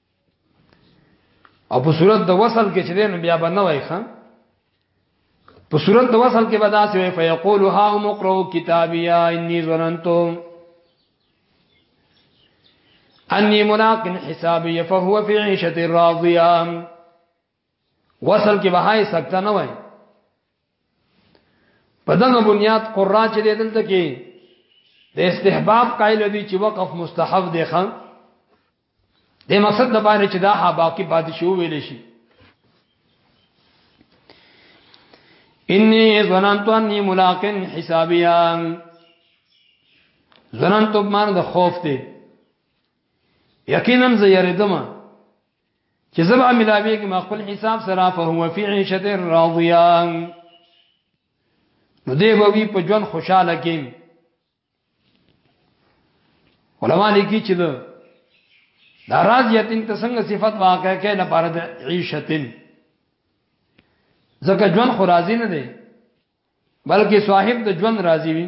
Speaker 1: او په صورت د وصل کې چې دین بیا به نه وای خان په صورت د وصل کې به داسې وي فیقول ها مقرو کتابیا انی ظننتو انی ملاق حسابی فهو فی عیشة راضیه وصل کې بهای سکته نه وای په دغه بنیاد قرا چې دلته کې د استحباب قائل دي چې وقف مستحب دی خان د مقصد د باندې چې دا ها باقی پاتې شو ویل شي انی ظننت انی ملاقن حسابیا ظننت مان د خوف دی یقینا زه یریدم چې زما ملاويږي ما خپل حساب سره فهو فی عیشه راضیه نو دی به وی په ژوند خوشاله کېم علما لیکي چې دا راضیتین ته څنګه صفت واقع کې نه پاره د عیشتین ځکه ژوند خو راضی نه دی بلکې صاحب د ژوند راضی وي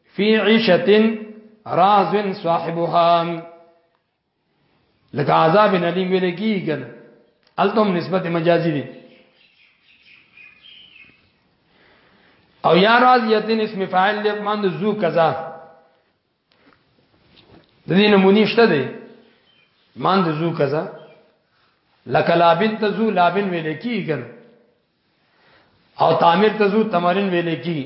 Speaker 1: فی عیشت رازن صاحبها لکه عذاب نلیم ویل کیږي کنه التم نسبت مجازی دی او یا راضیتن اسم فاعل دی مان د زو قضا د دې نمونی شته دی مان د زو قضا لکه لابن تزو لابن ویل کیږي او تعمیر تزو تمرین ویل کیږي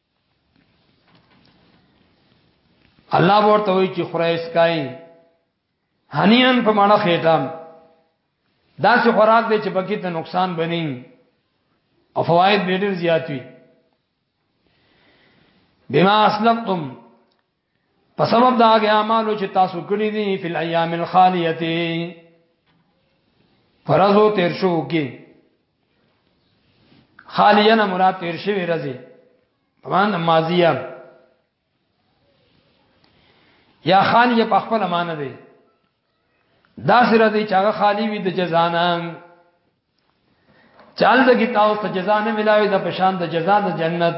Speaker 1: الله ورته وی چې خورای سکای هنیان په معنا خېټام دا چې خوراک دی چې پکې ته نقصان بنی او فواید به ډیر زیات وي بما اسلمتم په سبب دا هغه اعمالو چې تاسو کړی دي په ایام الخالیه فرضو تیر شو کې خالیه نه مراد تیر شوی رضی پمان ماضیه یا خالیه په خپل معنی دی دا سره دی چې هغه خالی وي د جزانان چال د کتاب ته جزا نه ملاوي د پشان د جزا د جنت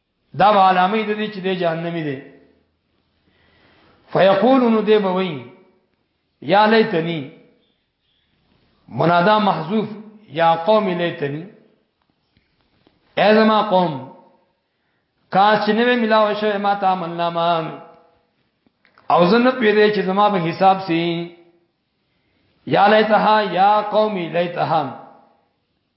Speaker 1: دا علامه د دې چې د جهنمی دی فیقولون دی به وی یا لیتنی منادا محذوف یا قوم لیتنی ازما قوم کاش چې نوې ملاو شوه ما ته عمل نامه او زه نه پیری چې زما به حساب سي یا لیتها یا قوم لیتها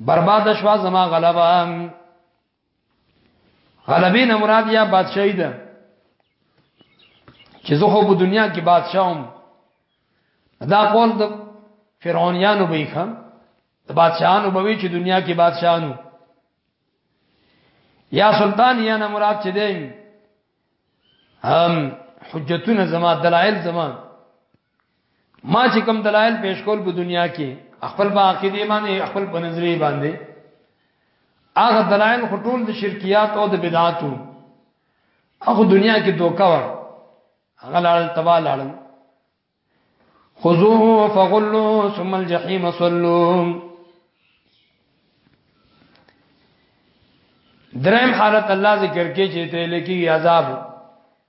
Speaker 1: برباد شوا زما غلبا غلبی نه مراد یا بادشاہی ده چې زه خو په دنیا کې بادشاہم دا قول د فرعونانو به ښه د بادشاہانو به چې دنیا کې بادشاہانو یا سلطان یا نه مراد چې دی هم حجتونه زما دلایل زما ما چې کوم دلایل پیش کول په دنیا کې خپل په عقیده باندې خپل په نظریه باندې هغه دلایل خټول د شرکیات او د بدعاتو هغه دنیا کې دوکا ور هغه لال تبا لال خذوه فغلوا ثم الجحيم صلوا درم حالت الله ذکر کې چې ته لکی عذاب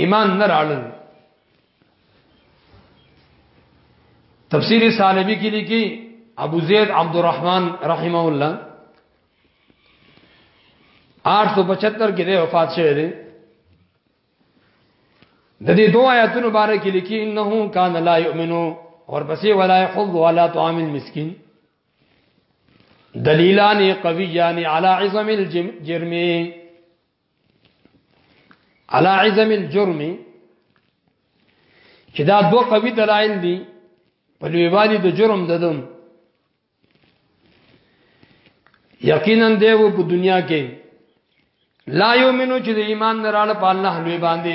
Speaker 1: ایمان نه راړل تفسیر سالبی کې لیکي ابو زید عبدالرحمن رحمه الله 875 کې وفات شوی دی د دې دوه آیاتونو باره کې لیکي انه کان لا یؤمنو ورپسې ولا يحض ولا طعام المسكين دلیلان قویان علی عظم الجرم على عزم الجرم چې دا دوه قوي دلایل دي په لویوالي د جرم ددم یقینا دی وو په دنیا کې لا یومنو چې د ایمان نه راړ په الله لوی باندې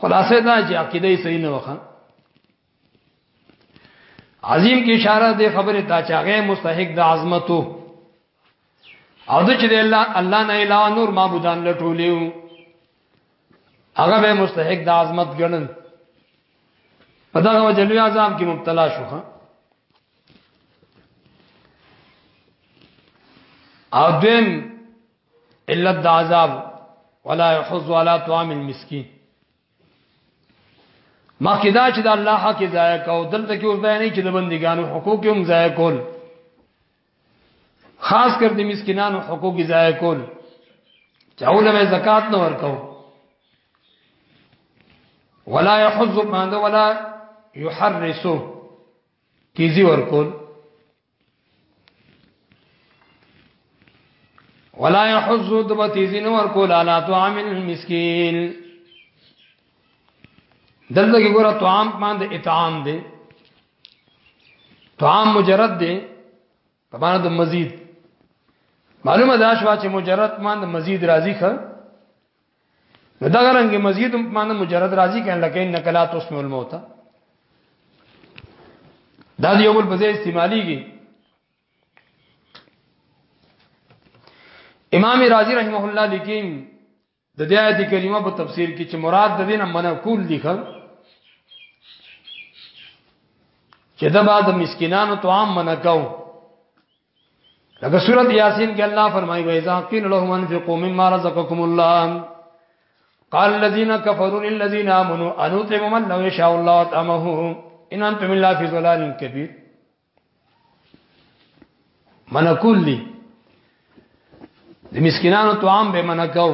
Speaker 1: خلاصه دا چې عقیده یې صحیح نه وخه عظیم کی اشاره دې خبره دا چې هغه مستحق د عظمتو او د چې الله الله نه علاوه نور معبودان لټولیو هغه به مستحق د عظمت ګڼل په دغه وجلوی عذاب کې مبتلا شو ها او دیم علت د عذاب ولا يحض ولا طعام المسكين مخکې دا چې د الله حق ضایع کو دلته کې اوس بیانې چې د بندګانو حقوق هم ضایع کول خاص کر د مسکینانو حقوق ضایع کول چاول به زکات نه ورکو ولا يحز باندې ولا يحرسو کیزي ورکول ولا يحز دبتيزين ورکول على طعام المسكين دلته کې ګوره طعام باندې اطعام دی طعام مجرد دی په معنا د مزید معلومه ده شوا چې مجرد باندې مزید راضی خه نو دا غرنګ مزید معنی مجرد راضی کین لکه انک لا تسمع الموت دا دی یو بل په ځای استعمالیږي امام رازی رحمه الله لیکي د دې آیت کریمه په تفسیر کې چې مراد د دینه منقول دي خل چې دا بعد مسکینانو طعام منکاو لکه سورۃ یاسین کې الله فرمایي وایذا قیل لهم انفقوا مما رزقکم الله قال الذين كفروا للذين امنوا ان تطعم من لو يشاء الله طعمه ان انتم الا في ضلال كبير من کول دي د مسکینانو طعام به من کو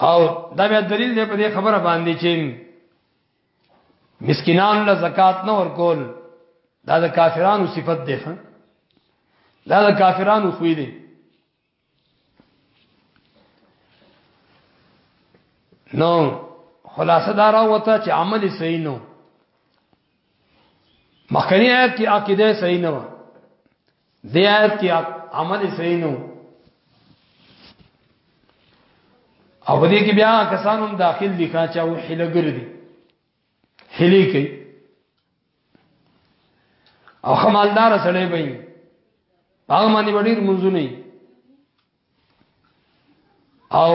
Speaker 1: او دا به دلیل دی په دې خبره باندې چې مسکینان له زکات نه ورکول دا د کافرانو صفت دی ښه دا د کافرانو خوې دی نو خلاصه دا راوته چې عمل صحیح نو مخکنی آیت کې عقیده صحیح نه و دی آیت کې عمل صحیح نو او دې کې بیا کسانو داخل دي کا چا و حلګر دي حلی کوي او خمالدار سره به وي هغه باندې وړي منځونه او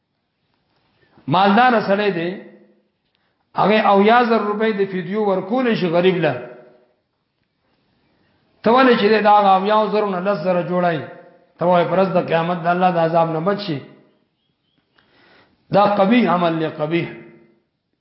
Speaker 1: مالدار سره دی هغه او یا زر روپۍ د فیدیو ورکول شي غریب له تول چې دا او یا زر نه لس زر جوړای توای پرز د قیامت د الله د عذاب نه بچ شي دا قبیح عمل له قبیح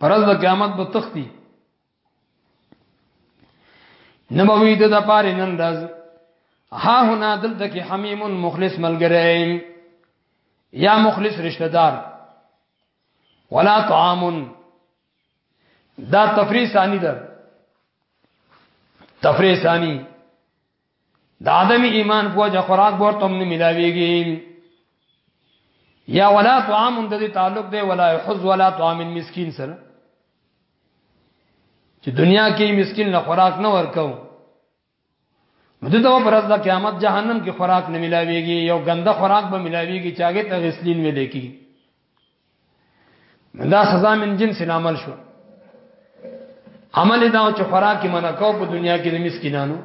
Speaker 1: پرز د قیامت به تختی نبوی د د پاره نن راز ها هنا دلته کې حمیم مخلص ملګری یا مخلص رشتہ دار ولا طعام دا تفریح ثانی ده تفریح ثانی د عدم ایمان په وجه خوراک ورته نه ملاويږي یا ولا طعام د دې تعلق دی ولا حز ولا طعام مسکین سره چې دنیا کې مسکین له خوراک نه ورکو مده دا پر ورځ د قیامت جهنم کې خوراک نه ملاويږي یو ګنده خوراک به ملاويږي چې هغه ته غسلین ویل کیږي دا سزا من جنس عمل شو عمل دا چې خوراک کې منع کو په دنیا کې د مسکینانو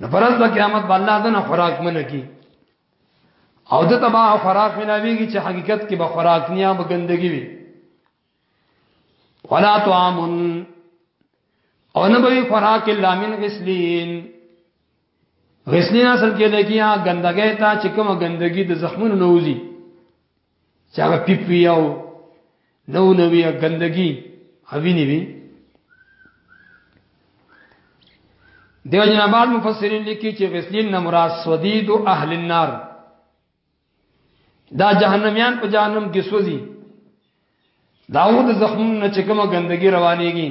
Speaker 1: نو پرز د قیامت باندې الله دنه خوراک منع کی او د تبا خوراک ملاویږي چې حقیقت کې به خوراک نیا به ګندګي وي ولا طعام او نه به خوراک الا من غسلین غسلین اصل کې لګي یا ګندګي ته چې کومه ګندګي د زخمونو نوځي چې هغه پیپ وی او نو نو وی ګندګي اوی نیوی دیو جنا بعد مفسرین لیکي چې غسلین نه مراد سودید او اهل النار دا جهنميان په جهنم کې سوځي داود زخمونو چې کومه ګندګي روانيږي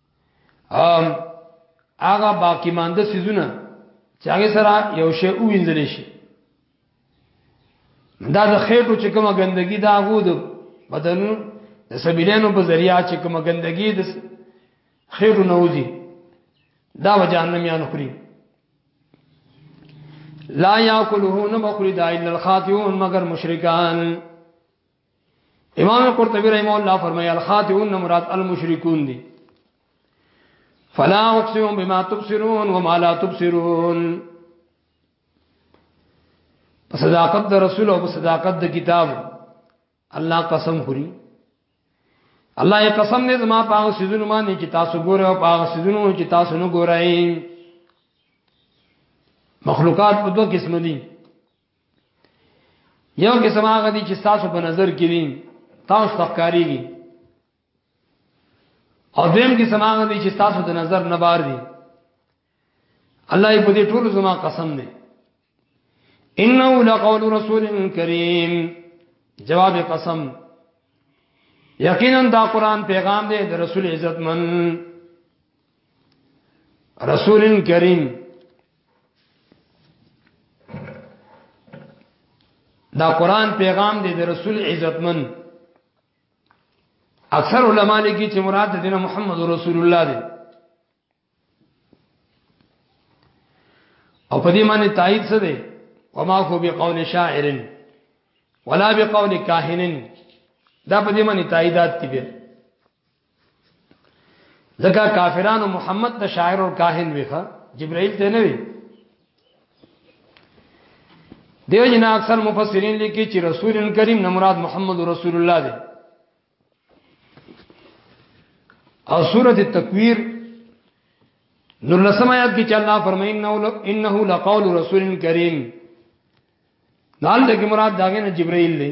Speaker 1: ام هغه باقی مانده سيزونه چې هغه سره یو شی وینځل شي دا د خېټو چې کومه ګندګي دا غو د بدن د سبیلانو په ذریعہ چې کومه ګندګي د خېټو نوځي دا وجهنم یان خوري لا یاکلهون مخری دا الا الخاطئون مگر مشرکان امام قرطبی رحمه الله فرمایي الخاطئون مراد المشركون دي فلا اقسم بما تبصرون وما لا تبصرون په صداقت د رسول او په صداقت د کتاب الله قسم خوري الله یې قسم دې زما په هغه سيزونو باندې چې تاسو ګوره او په هغه سيزونو چې تاسو نه ګورئ مخلوقات په دوه قسم دي یو قسم هغه دي چې تاسو په نظر کې دي تاسو تخکاریږي او دیم قسم هغه دي چې تاسو د نظر نه بار دي الله یې په دې ټول زما قسم دی انه لقول رسول کریم جواب قسم یقینا دا قران پیغام دی د رسول عزت من رسول کریم دا قران پیغام دی د رسول عزتمن اکثر علما لیکي چې مراد دینه محمد رسول الله دی او په دې معنی تایید څه دی وما هو بقول شاعر ولا بقول کاهن دا په دې معنی تاییدات دي ځکه کافرانو محمد ته شاعر او کاهن ویخه جبرائیل ته نه وی دیو جنا اکثر مفسرین لیکي چې رسول کریم نه مراد محمد رسول الله دی او سوره تکویر نور لسم آیات کې چې الله فرمایي انه لقول رسول کریم دال دغه مراد داګه نه جبرائیل دی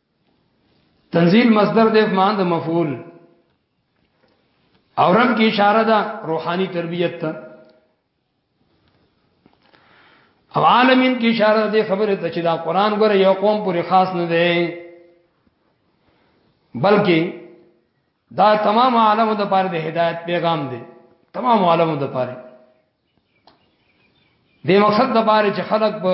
Speaker 1: تنزيل مصدر دی په معنی د مفعول او رب کی اشاره ده روحانی تربیت ته او عالمین کی اشاره ده خبره ته چې دا قران غره یو قوم پورې خاص نه دی بلکې دا تمام عالمو د پاره د هدایت پیغام دی تمام عالمو د پاره د مقصد د پاره چې خلق په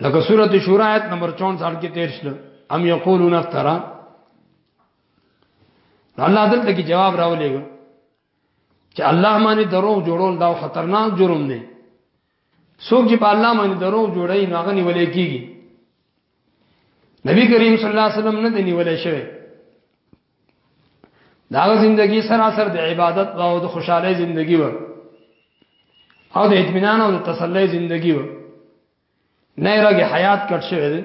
Speaker 1: لکه سورۃ شورا آیت نمبر 64 کې تیر شل ام یقولون افترا الله دلته کې جواب راولېګو چې الله باندې دروغ جوړول دا خطرناک جرم دی څوک چې په الله باندې دروغ جوړي نو هغه نیول کېږي نبی کریم صلی الله علیه وسلم نه دی نیول شوی دا زندگی سراسر د عبادت او د خوشاله زندگی و او د اطمینان او د تسلی زندگی و نه راګه حیات کټ شوی دی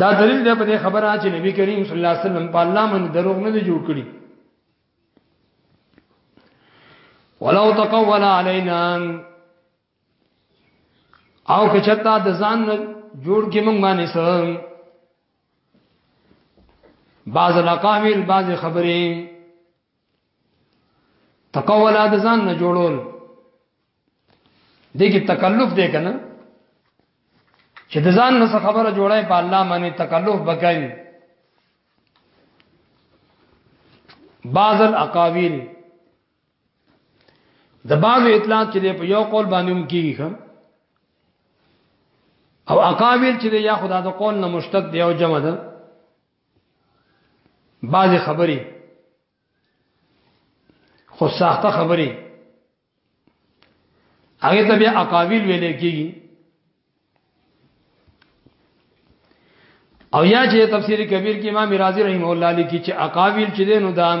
Speaker 1: دا دلیل دی په خبره چې نبی کریم صلی الله علیه وسلم په الله باندې دروغ نه دی جوړ کړی ولو تقول علينا او که چتا د ځان جوړ کې مونږ باندې سم بعض الاقاویل بعض خبرې تقول د ځان نه جوړول دغه تکلف دی کنه چې د ځان نه خبره جوړای په الله باندې تکلف وکړي بعض الاقاویل د بعض اطلاعات چې په یو قول باندې هم کیږي خان او اقابل چې یا خدا د قول نه مشتق دی او جمع ده بعض خبرې خو ساخته خبرې هغه ته بیا اقابل ویل کیږي او یا چې تفسیر کبیر کې امام رازی رحم الله علی کې چې اقابل چې دینو دام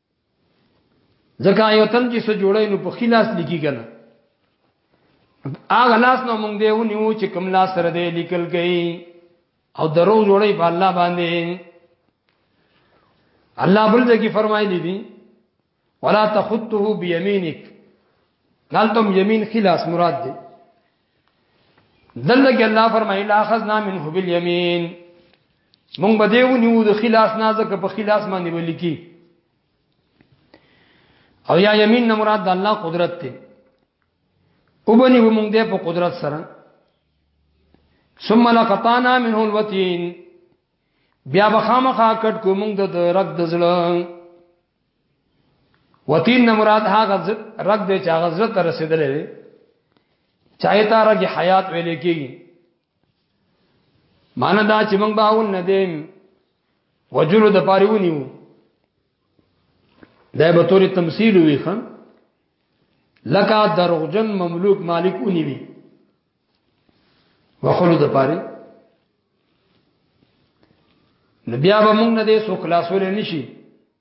Speaker 1: ځکه یو تن چې څه جوړې نو په خلاص لیکي کنه هغه لاس نو مونږ دیو نیو چې کوم لاس سره دی لیکل گئی او درو جوړې په الله باندې الله بل ځکه فرمایلی دي ولا تخطه بيمينك قالتم يمين خلاص مراد دي دلته کې الله فرمایي لا اخذنا منه باليمين مونږ به دیو نیو د خلاص نه ځکه په خلاص باندې ولیکي او یا یمین نه مراد د الله قدرت ته وبني ومونږ دې په قدرت سره ثم لقطانا منه الوتين بیا بخامخه کټ کو مونږ د رګ د زړه وتین نه مراد هغه رګ دی چې هغه زړه ته رسیدلې دی چاہے تا رګ حیات ویل کېږي مان دا چې موږ باون نه دیم وجلو د پاریونیو دا به توري تمثيل وي خان لکه دروغجن مملوک مالک اونی وي وخلو د پاره نبي هغه موږ نه دې سو خلاصول نشي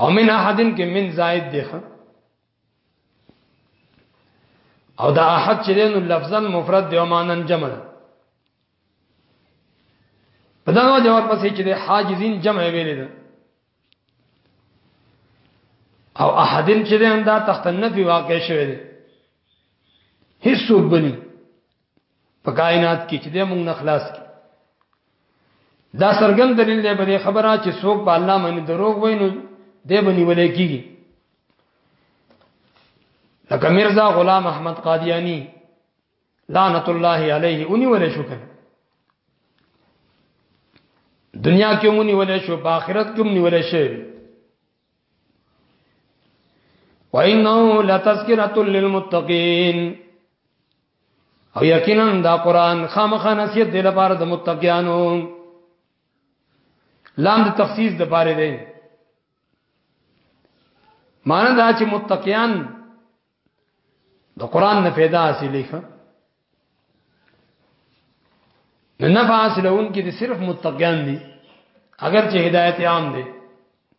Speaker 1: او من احدن کې من زائد دی خان او دا احد چې نو لفظا مفرد دی او مانن جمع ده په دا نو جواب پسې چې حاجزین جمع ویل ده او احدن چې دا تختنفي واقع شوی دی هیڅ څوک بني په کائنات کې چې د موږ نه خلاص کی دا سرګن دلیل دی په خبره چې څوک په الله باندې دروغ وای نو دی باندې ولې کیږي لکه مرزا غلام احمد قادیانی لعنت الله علیه اونی ولې شو کنه دنیا کې مونږ نیولې شو په آخرت کې مونږ نیولې شي وَإِنَّهُ لَتَذْكِرَةٌ لِلْمُتَّقِينَ او یقینا دا قران خامخا نصیحت دی لپاره د متقینانو لام د تخصیص د پاره دی معنی دا چې متقیان د قران نه پیدا حاصلې ښه نه نفع حاصلون کې صرف متقیان دي اگر چې هدایت عام دي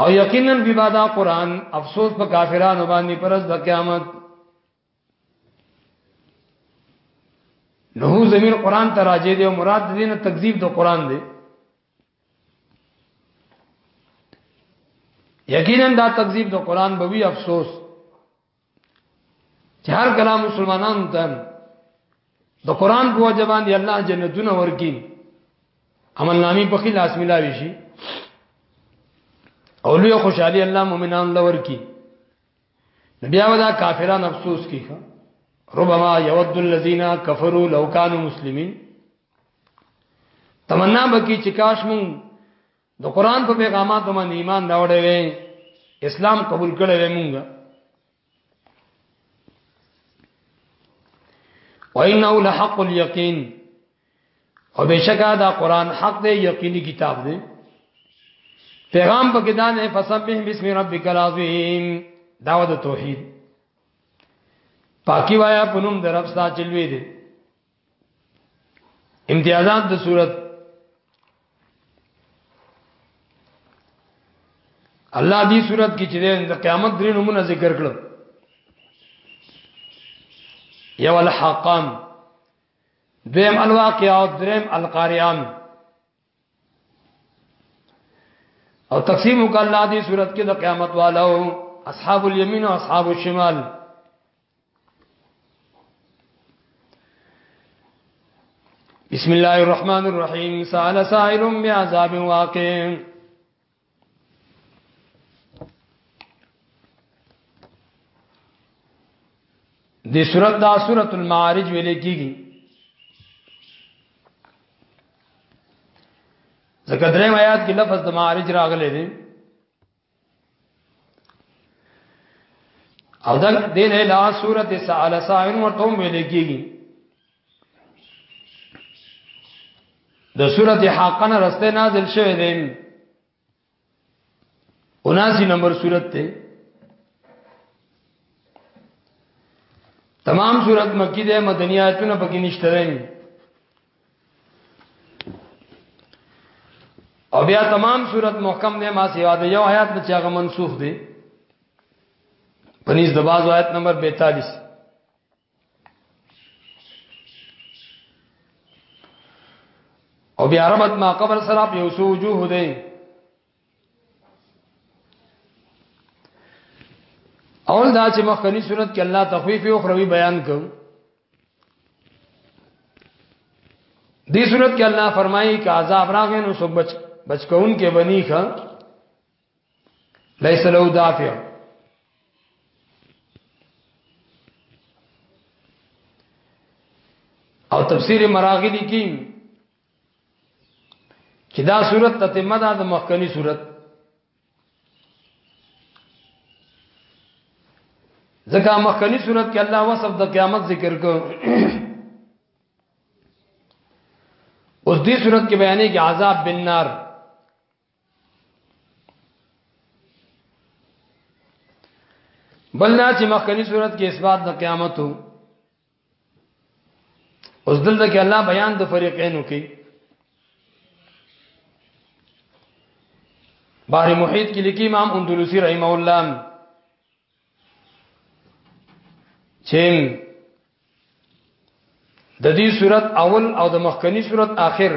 Speaker 1: او یقینا بما دا قران افسوس په کافرانو باندې پرز د قیامت نو زمير قران ته راځي دی او مراد دې نه تکذیب د قران دی یقینا دا تکذیب د قران به وی افسوس چې هر کله مسلمانانو ته د قران په وجبان دی الله جنتونه ورکی عمل نامي په خله اسم الله وشي او لوی خوشحالي الله مؤمنان لور کی بیا ودا کافران افسوس کی ربما يود الذين كفروا لو كانوا مسلمين تمنا بکی چې کاش مون د قران په پیغامات باندې ایمان راوړې وې اسلام قبول کړې وې مونږ وانه لحق اليقين او بشکا دا قران حق دی یقیني کتاب دی پیغام په کې دا نه فسبح بسم ربک العظیم دعوت توحید پاکی وایا پنوم درب ستا چلوي دي امتیازات د صورت الله دې صورت کې چې د قیامت درې نمونه ذکر کړل یو الحقان دیم الواقعات دریم القاریان او تقسیم وکړه الله دې صورت کې د قیامت والو اصحاب الیمین او اصحاب الشمال بسم الله الرحمن الرحیم سال سائل بعذاب واقع دی سورت دا سورت المعارج ویلې کیږي ځکه درې آیات کې لفظ د معارج راغلي دي او دا دین لا سورۃ سال سائن ورته ویل کیږي د سورۃ حقن رسته نازل شوه دی 79 نمبر سورۃ ته تمام سورۃ مکی ده مدنی آیتونه پکې نشته دي او بیا تمام صورت محکم دی ما سیوا دی یو آیات بچی هغه منسوخ دی پنځ د باز آیت نمبر 42 او بیا ربط ما قبل سره په یو سوجوه دی اول دا چې مخکنی صورت کې الله تخویف او خروی بیان کوم دې صورت کې الله فرمایي چې عذاب راغی نو څوک بچ بچکون کې بنی ښا لیس له دافع او تفسیر مراغی دی کی چې دا صورت تتمه ده د مخکنی صورت ځکه مخکنی صورت کې الله وصف د قیامت ذکر کو اوس دې صورت کې بیانې کې عذاب بنار بلنا چې مخکنی صورت کې اثبات د قیامت وو اوس دلته کې الله بیان د فریقینو کوي بحر محیط کې لیکي امام اندلسی رحم الله چې د دې صورت اول او د مخکنی صورت آخر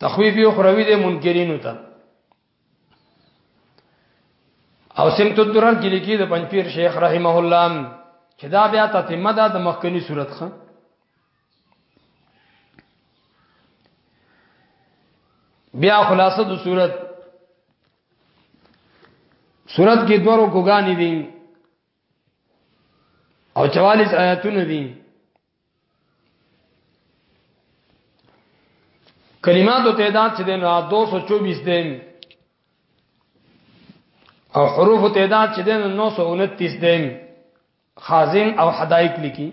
Speaker 1: تخویف یو خروی دی منکرینو ته او سمت الدرر کې لیکي د پنځپیر شیخ رحمه الله چې دا بیا تتمه ده د مخکنی صورت خان بیا خلاصه د صورت صورت کې دوه رکوګانی دي او 44 آیاتونه دي کلماتو تعداد چې دین 224 دین او حروف تعداد چې دین 929 دین خازن او حدائق لیکي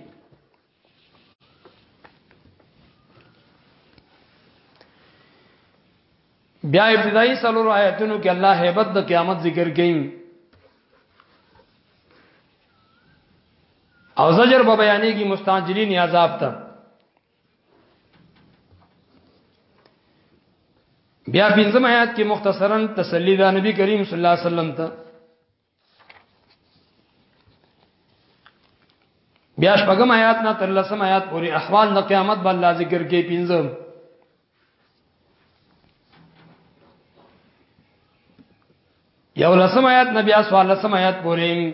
Speaker 1: بیا ابتدایي سلور آیاتونو کې الله hebat د قیامت ذکر کړي او زجر به بیانېږي مستعجلین عذاب ته بیا پنځم آیات کې مختصرا تسلی ده نبی کریم صلی الله علیه وسلم ته بیا شپږم آیات نه تر لسم آیات پورې احوال د قیامت بل لا ذکر کې پنځم یو لسم آیات نه بیا سوال لسم آیات پورې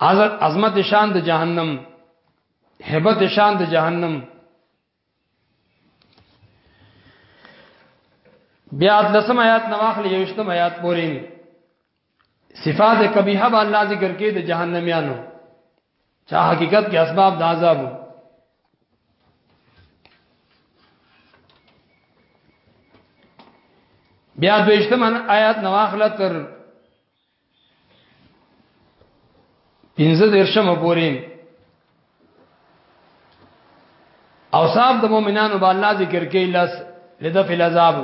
Speaker 1: عظمت شان د جهنم hebat شان د جهنم بیا د لسم آیات نواخل یوشتم آیات پورې صفات کبیحه به الله ذکر کې د جهنميانو چا حقیقت کې اسباب د عذاب بیا دویشتم آیات نواخل تر پنځه درشمه پورې او صاحب د مؤمنانو باندې الله ذکر کوي لس لدف العذاب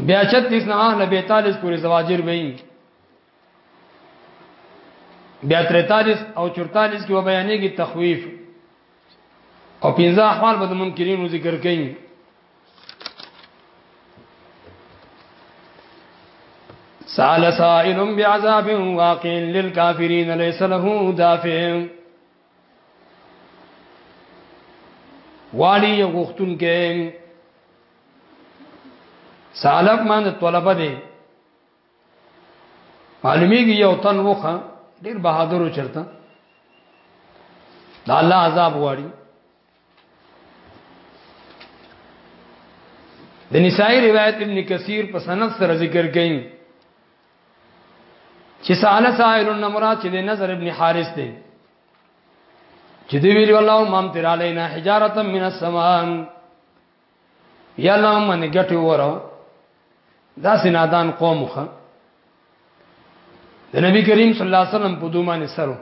Speaker 1: بیا 36 نه نه 42 پورې زواجر وي بیا 43 او 44 کې و بیانې کې تخویف او پنځه احوال به د منکرینو ذکر کړي سال سائل بعذاب واقع للكافرين ليس له دافع والی غختون کې سالب مان طلبه دي معلومیږي یو تن وخه ډیر بهادر چرته دا الله عذاب واړي د نسائی روایت ابن کثیر په سند سره ذکر کین چې سال سائل النمرات چې د نظر ابن حارث دی چې دی ویل الله مام تر علینا حجارتا من السماء یا الله من ګټي وراو دا سنادان قوم خو د نبی کریم صلی الله علیه وسلم په دومانه سره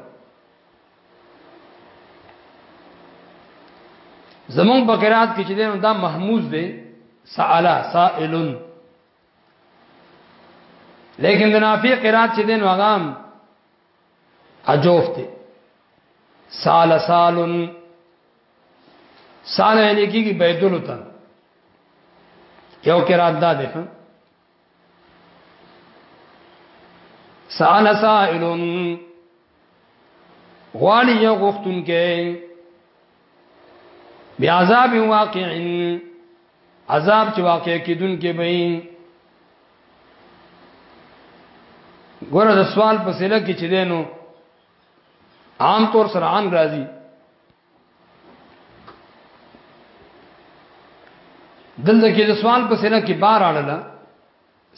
Speaker 1: زمون په قرات کې چې دا محموز دی سالا سائلن لیکن د نافی قرات چې دین وغام اجوفته سال سالن سانه یې کیږي بیتول ته یو قرات دا ده سان سائل غواړي یو غختون کې بیا عذاب واقع عذاب چې واقع کیدون کې به ګوره د سوال په سله کې چې دینو عام طور سره عن راضی دلته کې د سوال په سینه کې بار اړل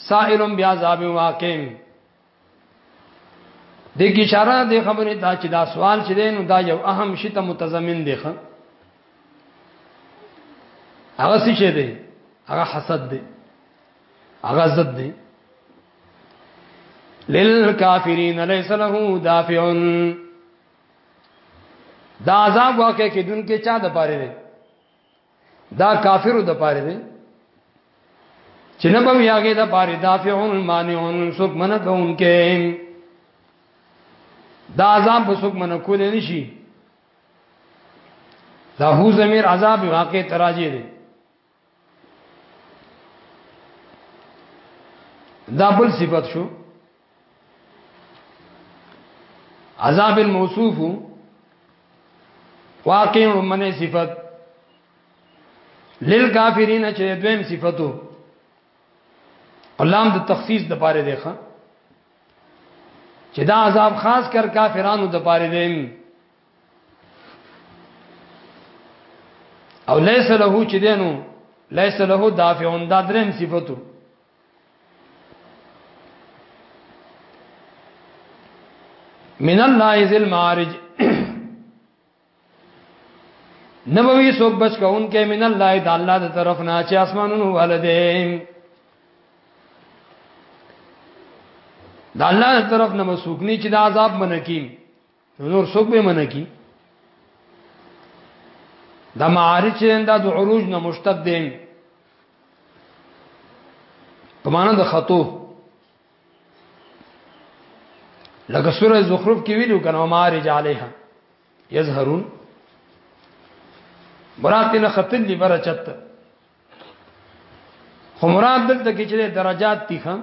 Speaker 1: سائل بیا عذاب واقعین د کی اشاره د خبرې دا چې دا سوال چې دین دا یو اهم شی ته متضمن دی ښه هغه څه شه دی هغه حسد دی هغه زد دی للکافرین لیس له دافع دا عذاب واقع کې دن کې چا د پاره دی دا کافرو د پاره دی چې نه به یاګه د پاره دافع مانع سوک من کوونکې دا عذاب به سوک من کول نه شي دا هو زمير عذاب واقع تراجي دی دا بل صفت شو عذاب الموصوف واقع من صفت للکافرین چې دویم صفاتو علام د تخصیص د پاره دی ښا چې دا عذاب خاص کر کافرانو د پاره دی او ليس له چې دینو ليس له دافعون دا درم صفته من الله ذل معارج نبوی سوک بچ کون کې من الله د الله د طرف نه چې اسمانونو ولدیم د الله طرف نه مسوکنی چې د عذاب منکیم نو نور څوک به منه کی دا معارج دا د عروج نه مشتق دي په معنا د خطو لکه سوره زخرف کې ویلو کنه معارج علیها یظهرون مراد نه خطل دی بره چت خو مراد دلته کې چې درجات دي خان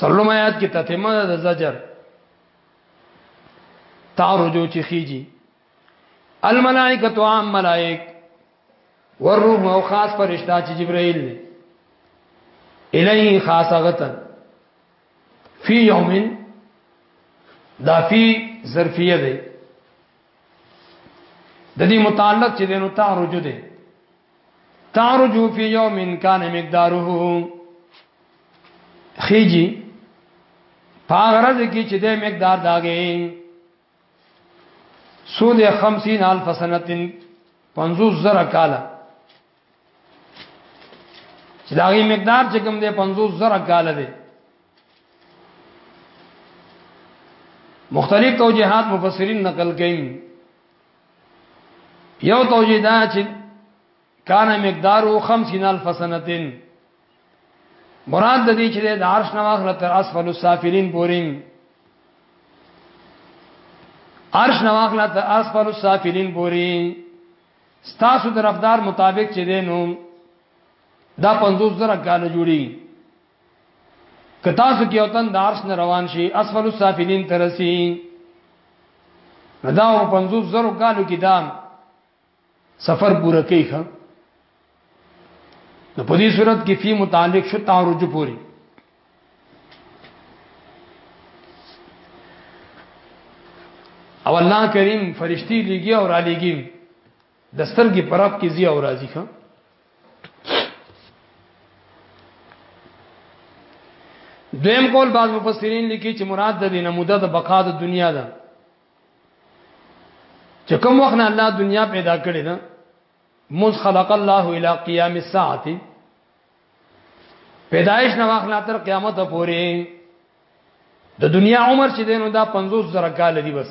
Speaker 1: سلم آیات کې تتمه د زجر تعرجو چې خيږي الملائکه عام ملائک والروح او خاص فرشتہ چې جبرائیل دی الیه خاصه غته فی یوم دا فی ظرفیه دی د دې متعلق چې دینو تعرج دی تعرجو فی یوم کان مقداره خیجی پاغرز کی چې د مقدار داګه سود 50 الف سنتن 50 زره کاله چې دا غي مقدار چې کوم دی 50 زره کاله دی مختلف توجيهات مفسرین نقل کین یو توجیه دا چې کان مقدار 50000 سنتين مراد د دې چې د عرش نه واخله تر اسفل السافلين پورې عرش نه واخله تر اسفل السافلين پورې ستاسو طرفدار مطابق چې دینو دا 50 زره کال جوړي که تاسو کې اوتن د عرش نه روان شي اسفل السافلین ترسي دا په 50 زرو کالو کې دا سفر پوره کوي ښه نو په دې صورت کې فی متعلق شو تعرج پوری او الله کریم فرشتي لګي او را لګي د سترګې پراب کې زی او راضی خان دویم قول بعض مفسرین لیکي چې مراد د دینه موده د بقا د دنیا ده چې کوم وخت نه الله دنیا پیدا کړې ده مز خلق الله الى قیام الساعه پیدایش نه واخلا تر قیامت پورې د دنیا عمر چې دینو دا 50 زره کال دی بس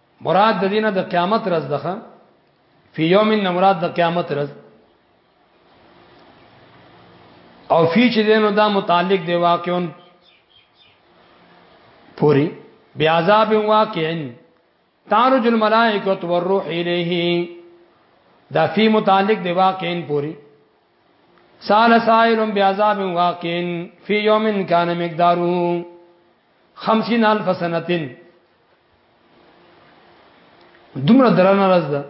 Speaker 1: مراد د دینه د قیامت ورځ ده فی یوم مراد د قیامت ورځ او فی چې دینو دا متعلق دی واقعون پوری بیاذاب واقعن تارج الملائکه والروح الیه دا فی متعلق دی واقعن پوری سال سائل بیاذاب واقعن فی یوم کان مقدارو 50 الف سنتين دومره درنه راز ده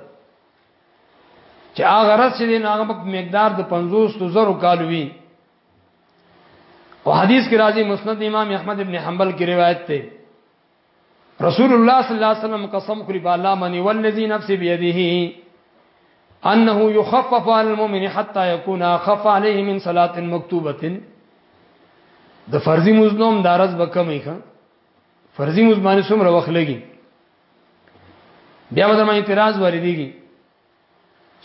Speaker 1: چې هغه راز چې دین هغه په مقدار د 50 زرو کال وی او حدیث کې راځي مسند امام احمد ابن حنبل کی روایت ته رسول الله صلی الله علیه وسلم قسم کړی په الله منی والذی نفسی بيدیه انه يخفف عن المؤمن حتى يكون اخف عليه من صلاه مكتوبه د فرضي مزنوم دارز به کمې ښه فرضي مزمانه څومره وخت لګي بیا به ما اعتراض واردېږي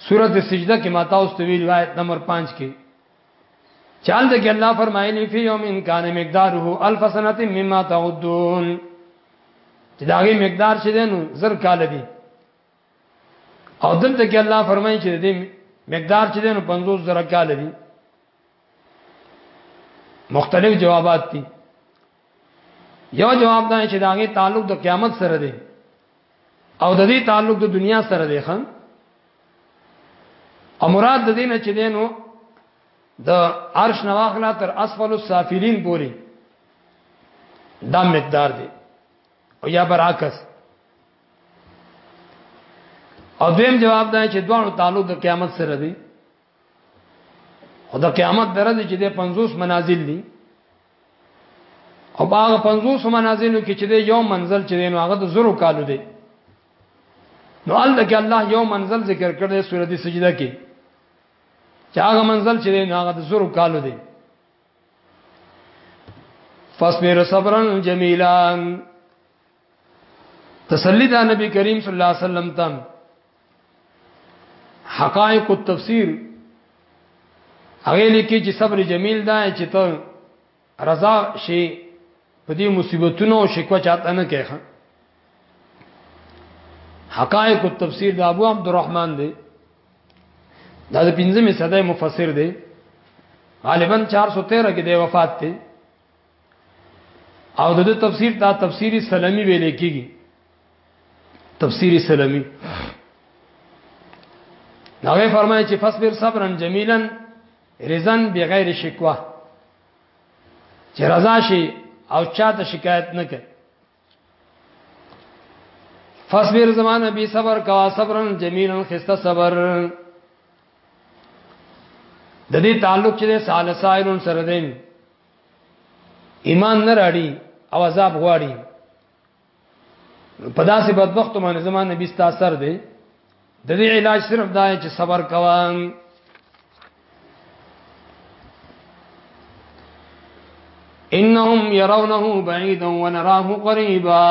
Speaker 1: سورۃ السجده کې ماته اوس ته ویل آیت نمبر 5 کې چال دې کې الله فرمایلی فی یوم ان کان مقداره الف سنه مما تعدون چې داغه مقدار شه دین زر کال دی او دلته کې الله فرمایي چې دې مقدار چې دین 50 زر کال دی مختلف جوابات دي یو جواب دا چې داغه تعلق د قیامت سره دی او د دې تعلق د دنیا سره دی خان او مراد د دینه چې دینو د عرش نواخلا تر اسفل السافلین پوری دا مقدار دی او یا برعکس او دویم جواب دا چې دوه تعلق د قیامت سره دی او د قیامت درځي چې د 50 منازل دي او هغه 50 منازلو کې چې د یو منزل چې نو هغه د زرو کالو دی نو الله کې الله یو منزل ذکر کړی سورۃ سجده کې چې هغه منزل چې نو هغه د زرو کالو دی فاصبر صبرا جميلا تسلی دا نبی کریم صلی الله علیه وسلم تم حقائق التفسیر هغه لیکي چې صبر جمیل دا چې ته رضا شي په دې مصیبتونو او شکوه چاته نه کوي حقائق التفسیر د ابو عبدالرحمن دی دا د 15 صدې مفسر دی غالبا 413 کې د وفات دی او د دې تفسیر دا تفسیری سلمی ویل کیږي تفسیری سلمی نوې فرمایي چې فصبر صبرا جمیلا رزن بغیر شکوه چې رضا شي او چاته شکایت نه کوي فصبر زمان نبی صبر کا صبرا جمیلا خسته صبر د دې تعلق چې سال سائلون سره دین ایمان نه راړي او عذاب غواړي په داسې بدبخت باندې زمان نبی ستا سر دی د دې علاج صرف دا چې صبر کوم انهم يرونه بعيدا ونراه قريبا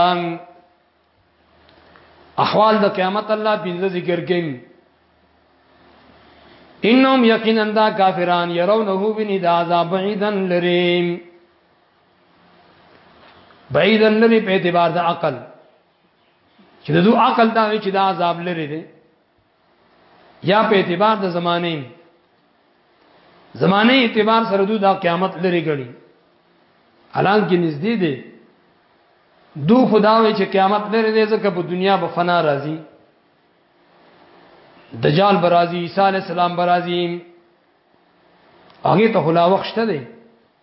Speaker 1: احوال د قیامت الله پنځه ذکر کین انهم یقینا دا کافران يرونه بني دا عذاب بعيدا لري بعيدا لري په اعتبار د عقل چې د دوه عقل دا وی چې دا عذاب لري دي یا په اعتبار د زمانه زمانه اعتبار سره دوی دا قیامت لري غړي الان کې نږدې دي دو خداوي چې قیامت لري دي ځکه په دنیا به فنا راځي دجال برازي عیسی علی السلام برازي هغه ته خلا وخت شته دي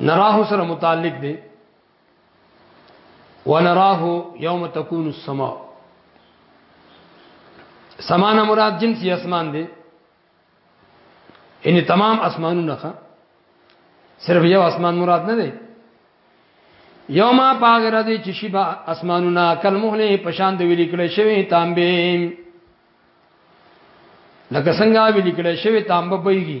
Speaker 1: نراه سره متعلق دی ونراه یوم تکون السماء سمانه مراد جنسی اسمان دی یعنی تمام اسمانونه ښه صرف یو اسمان مراد نه دی یوما پاغر دی چې شی با اسمانونه کل مهله پشان دی ویل کړي شوی تانبه لکه څنګه ویل کړي شوی تانبه بېږي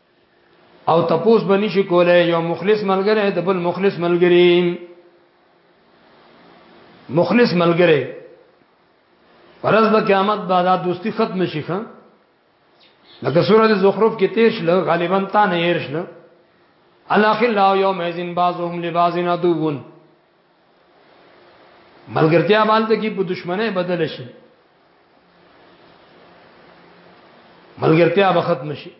Speaker 1: او تپوس بنی شي کولای یو مخلص ملګری د بل مخلص ملګری مخلص ملګری پرز د قیامت بعد دوستی ختم شي خان لکه سورۃ زخرف کې تیر شل غالبا تا نه هیر شل الاخل یوم ازن بعضهم لبعض عدوون ملګرتیا باندې کې په دشمنه بدل شي ملګرتیا به ختم شي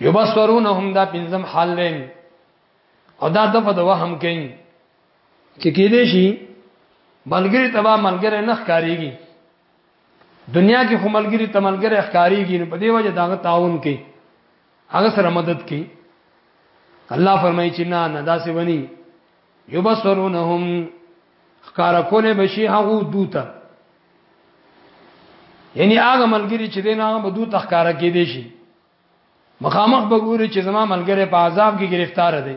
Speaker 1: یبصرونهم دا پنځم حال لین او دا دغه د وهم کین چې کې دې شي ملګری تبا ملګری نه ښکاریږي دنیا کې خو ملګری ته ملګری ښکاریږي په دې وجه دا تعاون کوي هغه سره مدد کی الله فرمایي چې نه نه داسې ونی یبصرونهم خکار کوله بشي هغه دوته یعنی هغه ملګری چې دین هغه بدو تخکار کې دي شي مخامخ بګوري چې زما ملګری په عذاب کې گرفتار دی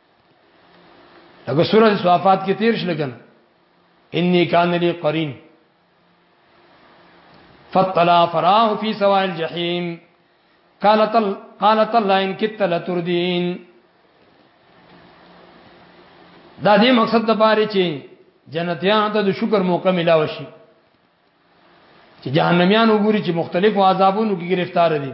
Speaker 1: لکه سورۃ صافات کې تیر شل کنه انی کان لی قرین فطلع فراه فی سواء الجحیم قالت قالت الله ان كنت لتردين دا دې مقصد د پاره چې جنتیان ته د شکر موقع ملاوي شي چې جهنميان وګوري چې مختلفو عذابونو کې گرفتار دي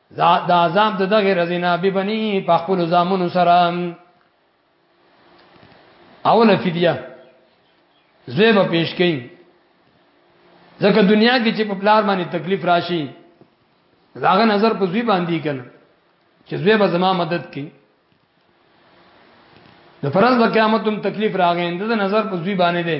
Speaker 1: دا د عذاب د دغه رزینا به بنی په خپل زامن سره اوله فدیه زوی به پیش کین ځکه دنیا کې چې په پلار باندې تکلیف راشي داغه نظر په زوی باندې کنه چې زوی به زما مدد کوي د فرض د قیامت هم تکلیف راغی د نظر په زوی باندې دی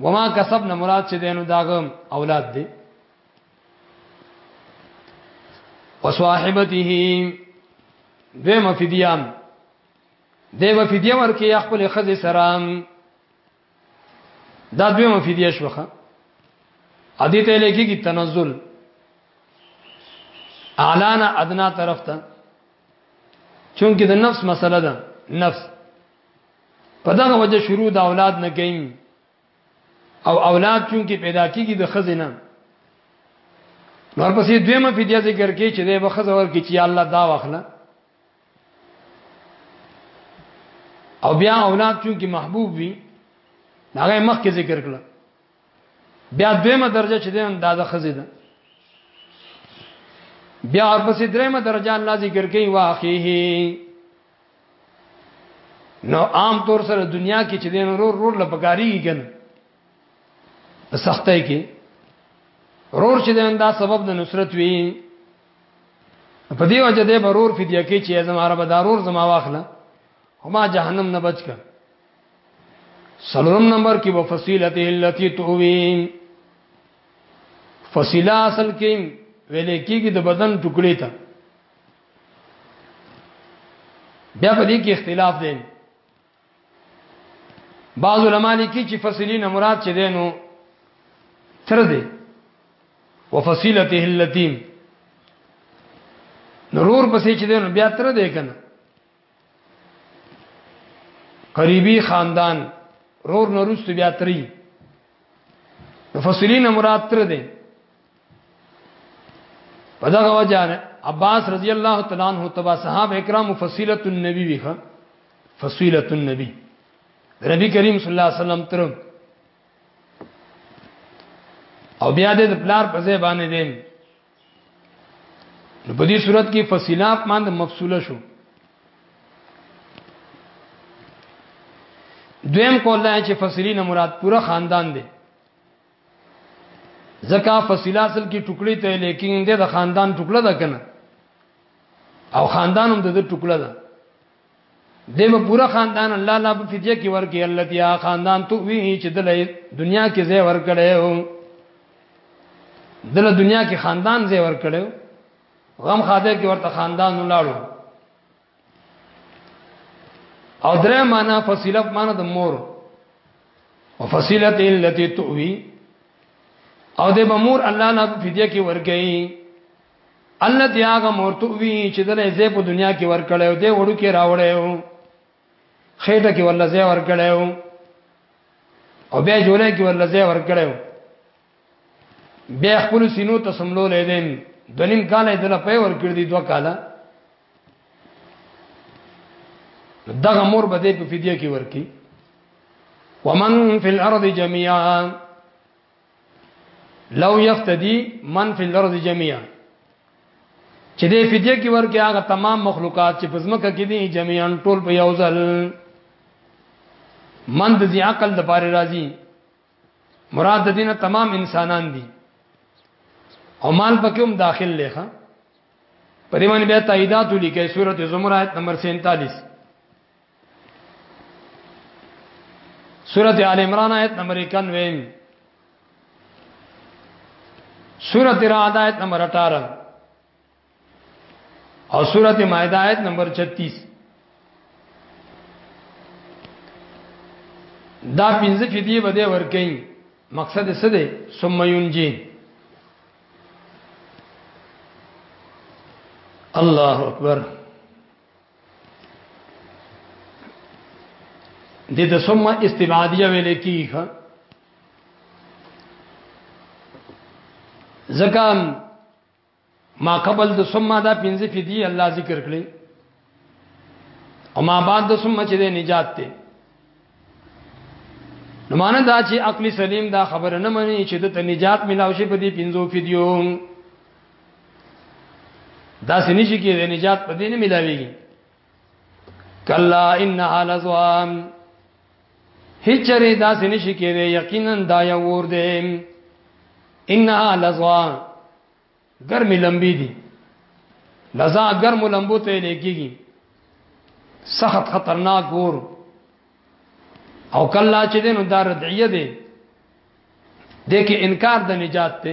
Speaker 1: وما کسب نه مراد چې دینو داغه اولاد دی وصاحبته دوی مفیدیام دی مفیدیه ورکی خپل خزې سرام دا دوی مفیدیه شوخه ادي ته لګي کی تنزل اعلان ادنا طرف ته چونکه د نفس مسله ده نفس په دغه وجه شروع د اولاد نه کوي او اولاد چون کې پیدا کیږي د خزینه نور پسې دویمه فدیه ذکر کې چې د بخزه ورکی چې الله دا واخله او بیا اولاد چون کې محبوب وي هغه مخ کې ذکر کړل بیا دویمه درجه چې ده دا د خزې ده بیا ورپسې دریمه درجه الله ذکر کوي واخیه نو عام طور سره دنیا کې چې دین رور رور لپکاری کېږي په سختۍ کې رور چې دین دا سبب د نصرت وی په دې وجه دې برور فدیه کې چې زما رب دارور زما واخله هما جهنم نه بچ کړ سلورم نمبر کې په فصیلته التي توین فصیله اصل کې ویلې کېږي د بدن ټوکړې ته بیا په دې کې اختلاف دی بعض علما لیکي چې فصیلین مراد چې دینو تر دې وفصيلته اللتين نرور پسې چې دین بیا تر دې کنه قریبی خاندان رور نورست بیا تری مفسرین مراد تر دی په دغه وجه عباس رضی الله تعالی عنہ تبع صحابه کرام فصیلۃ النبی ویخه فصیلۃ النبی نبی کریم صلی الله علیه وسلم تر او بیا د پلار په ځای باندې دیم نو په دې صورت کې فصیلات مان د مفصوله شو دویم کول دا چې فصیلی نه مراد پورا خاندان دی زکا فصیله اصل کې ټوکړي ته لیکن د خاندان ټوکړه ده کنه او خاندان هم د ټوکړه ده دیو پورا خاندان الله لا په فدیه کې ورکی الله دیا خاندان تو وی چې دل دنیا کې زې ور کړو دل دنیا کې خاندان زې ور کړو غم خاده کې ورته خاندان ولاړو او درې معنا فصیله معنا د مور او فصیله التي توي او د بمور الله لا په فدیه کې ورګي الله دی هغه مرته وی چې د نه زه په دنیا کې ور کړو دی وړو کې راوړیو خېټه کې ول زه ور کړو او بیا جوړه کې ول زه ور کړو بیا خپل سینو ته سملو لیدم دنیم کال یې دله پې ور کړ دي دوه کاله دغه مور به دې په فدیه کې ورکی ومن فی الارض جميعا لو یفتدی من فی الارض جميعا چې دې فدیه کې ورکه هغه تمام مخلوقات چې پزمکه کې دي جميعا ټول په یو ځل من د ذی عقل د پاره راځي مراد د دینه تمام انسانان دي او مال پکې هم داخل لخوا پریمن بیا تاییدات لیکه سورته زمر آیت نمبر 47 سورت آل عمران آیت نمبر 91 سورت رعد آیت نمبر 18 اور سورت مائدہ آیت نمبر 36 دا پنځه فدیه بده ور کوي مقصد څه دی ثم ينجي الله اکبر دې د ثم استبعادیه ویل کیږي ځکه ما قبل د ثم دا پنځه فدی الله ذکر کړی او ما بعد د ثم چې د نجات ته نو معنی دا چې عقل سلیم دا خبره نه مني چې د نجات ملاوي په دې پنځو فدیو دا سنشي کې نجات په دې نه ملاويږي کلا انها لزوام هچره دا سنشي کې یقینا دا یو ور دې انها لزوام ګرمي لمبي دي لزا ګرم لمبو ته لګيږي سخت خطرناک ور او کلا چې دینو دا ردعیه دی د کې انکار د نجات ته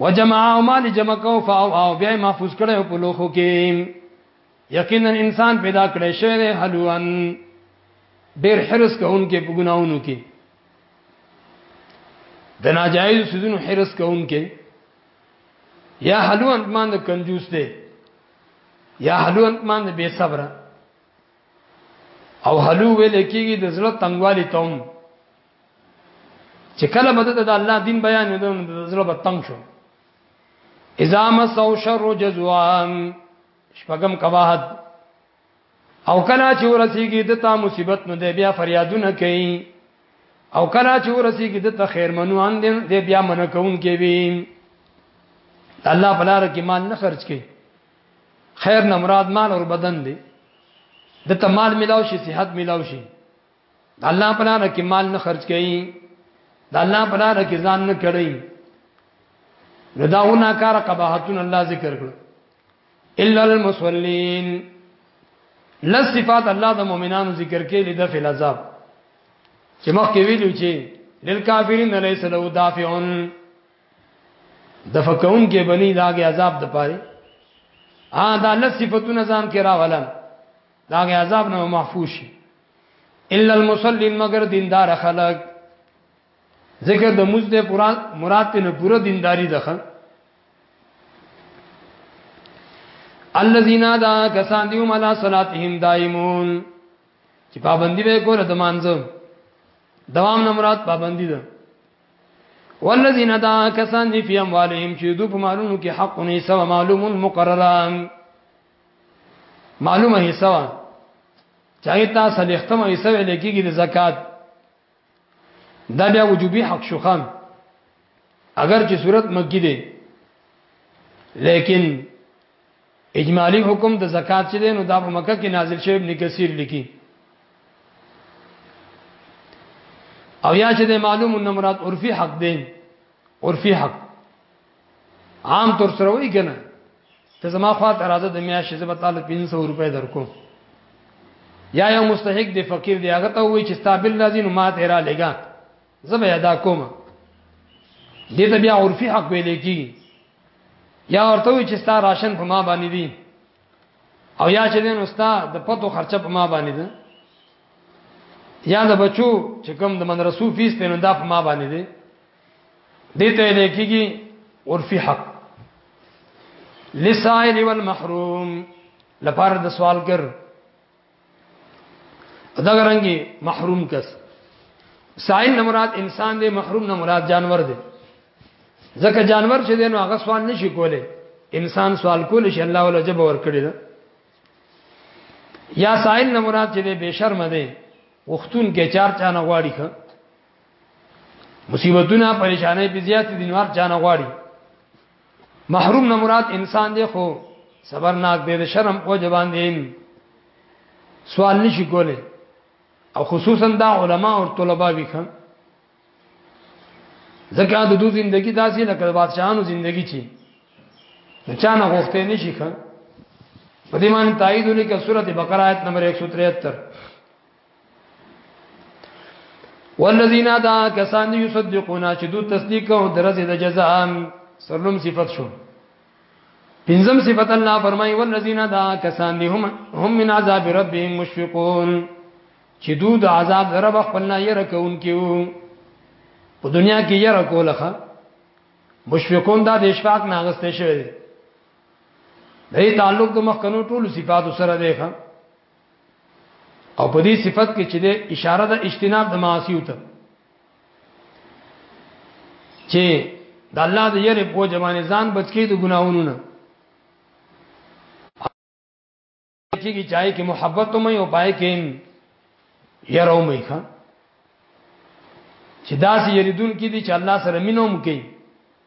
Speaker 1: وجمع او مال جمع کو فاو او بیا محفوظ کړي په لوخو کې یقینا انسان پیدا کړي شوی دی حلوان ډیر حرس کوونکې په ګناونو کې د ناجایز سودونو حرس کوونکې یا حلوان مان د کنجوس دی یا حلوان مان د بے صبر او حلو ویل کېږي د زړه تنګوالي توم چې کله مدد د الله دین بیان ودون د زړه په تنگ شو اذا مسو شر جزوام شپغم کواحد او کله چې ورسیږي د تا مصیبت نو دی بیا فریادونه کوي او کله چې ورسیږي د ته خیر منوان دی بیا منه کوون کې وي الله بلاره کې مال نه خرج کوي خیر نه مراد مال او بدن دی د ته مال ملاو شي صحت ملاو شي د الله په لار کې مال نه خرج کړي د الله په لار کې ځان نه کړي رداونه کار قباحتون الله ذکر کړ الا المصلين لس صفات الله د مؤمنانو ذکر کې لید فی العذاب چې مخکې ویلو چې للکافرین ليس له دافعون دفقون کې بنی داګه عذاب د پاره ا د لس صفاتونه ځان کې راولم دا غي عذاب نه محفوظ شي الا المصلين مگر دیندار خلق ذکر د موږ د قران مراد ته نه پوره دینداری ده الذين دا کسان دیو ملا صلاتهم دائمون چې پابندي به کول د مانځو دوام نه مراد پابندي ده والذین دا کسان دی فی اموالهم چې دو په مالونو کې حق نه سو معلوم مقرران معلومه حصہ وا چاہیت نا سلیختم حصہ ویل کېږي د زکات دا بیا وجوبي حق شو خان اگر چې صورت مکی دی لیکن اجمالی حکم د زکات چې دی نو دا په مکه کې نازل شوی ابن کثیر لیکي او یا چې معلوم ان مراد عرفي حق دی عرفي حق عام تر سره وای کنه ته زما خوا ته راځه د میاشتې زه به تعالی 300 روپۍ درکوم یا یو مستحق دی فقیر دی هغه ته وای چې ستابل راځي نو ما ته را لګا زه به ادا کوم دې ته بیا عرفي حق ویل کی یا ورته وای چې ستا راشن په ما باندې دی او یا چې دین استاد د پتو خرچه په ما باندې ده یا د بچو چې کوم د مدرسو فیس په نن دا په ما باندې دی دته لیکيږي عرفي حق لسائل والمحروم لپاره د سوال کر دا غرانګي محروم کس سائل نه مراد انسان دی محروم نه مراد جانور دی ځکه جانور چې دینو هغه سوال نشي کوله انسان سوال کول شي الله ولا جب ور کړی دا یا سائل نه مراد چې به شرم دی وختون کې چار چانه غواړي مصیبتونه پریشانې په زیات دي نور چانه غواړي محروم نه مراد انسان دی خو صبرناک دی د شرم او جوان دی سوال نشي کوله او خصوصا دا علما او طلبه وی خان ځکه د دوی ژوندۍ داسې لکه بادشاہانو ژوندۍ چی نو چا نه غوښته نشي خان په دې معنی تایید ولیکه سورته بقره آیت نمبر 173 والذین دا کسان یصدقون چې دوی تصدیق او درځي د جزاء سرلم صفت شو پنځم صفت الله فرمایي والذین دا کسان دي هم هم من عذاب ربهم مشفقون چې دوی د عذاب در رب خپل نه یره کوونکیو په دنیا کې یره کولخه مشفقون دا د اشفاق نه غسته شوی دی د تعلق د مخکنو ټولو صفاتو سره دی ښه او په دې صفت کې چې د اشاره د اجتناب د معاصی ته چې د الله د یری په جمانه ځان بچی د ګناونو نه چې کی چای کې محبت مې او پای کې یرو مې ښا چې داسې یریدون کې دي چې الله سره مينوم کوي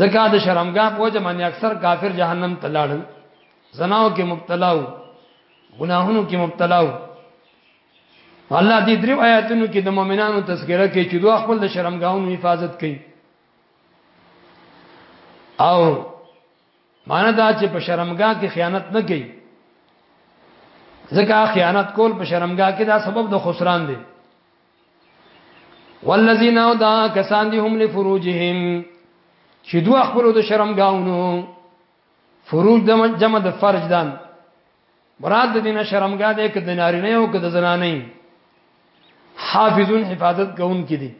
Speaker 1: ځکه د شرمګاه په وجه باندې اکثر کافر جهنم ته لاړل زناو کې مبتلا وو ګناهونو کې مبتلا وو الله دې درو آیاتونو کې د مؤمنانو تذکرہ کوي چې دوی خپل د شرمګاهونو حفاظت کوي او معنی دا چې په شرمګاه کې خیانت نه کوي ځکه خیانت کول په شرمګاه کې دا سبب د خسران دی والذین او دا کسان دی هم لفروجهم چې دوه خپل د شرم گاونو فروج د جمع د فرج دان مراد د دینه شرمګاه ده کده نارینه او کده زنانه حافظون حفاظت کوون کې دي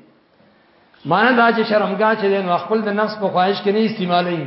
Speaker 1: معنی دا چې شرمګاه چې نو خپل د نفس په خواهش کې نه استعمالوي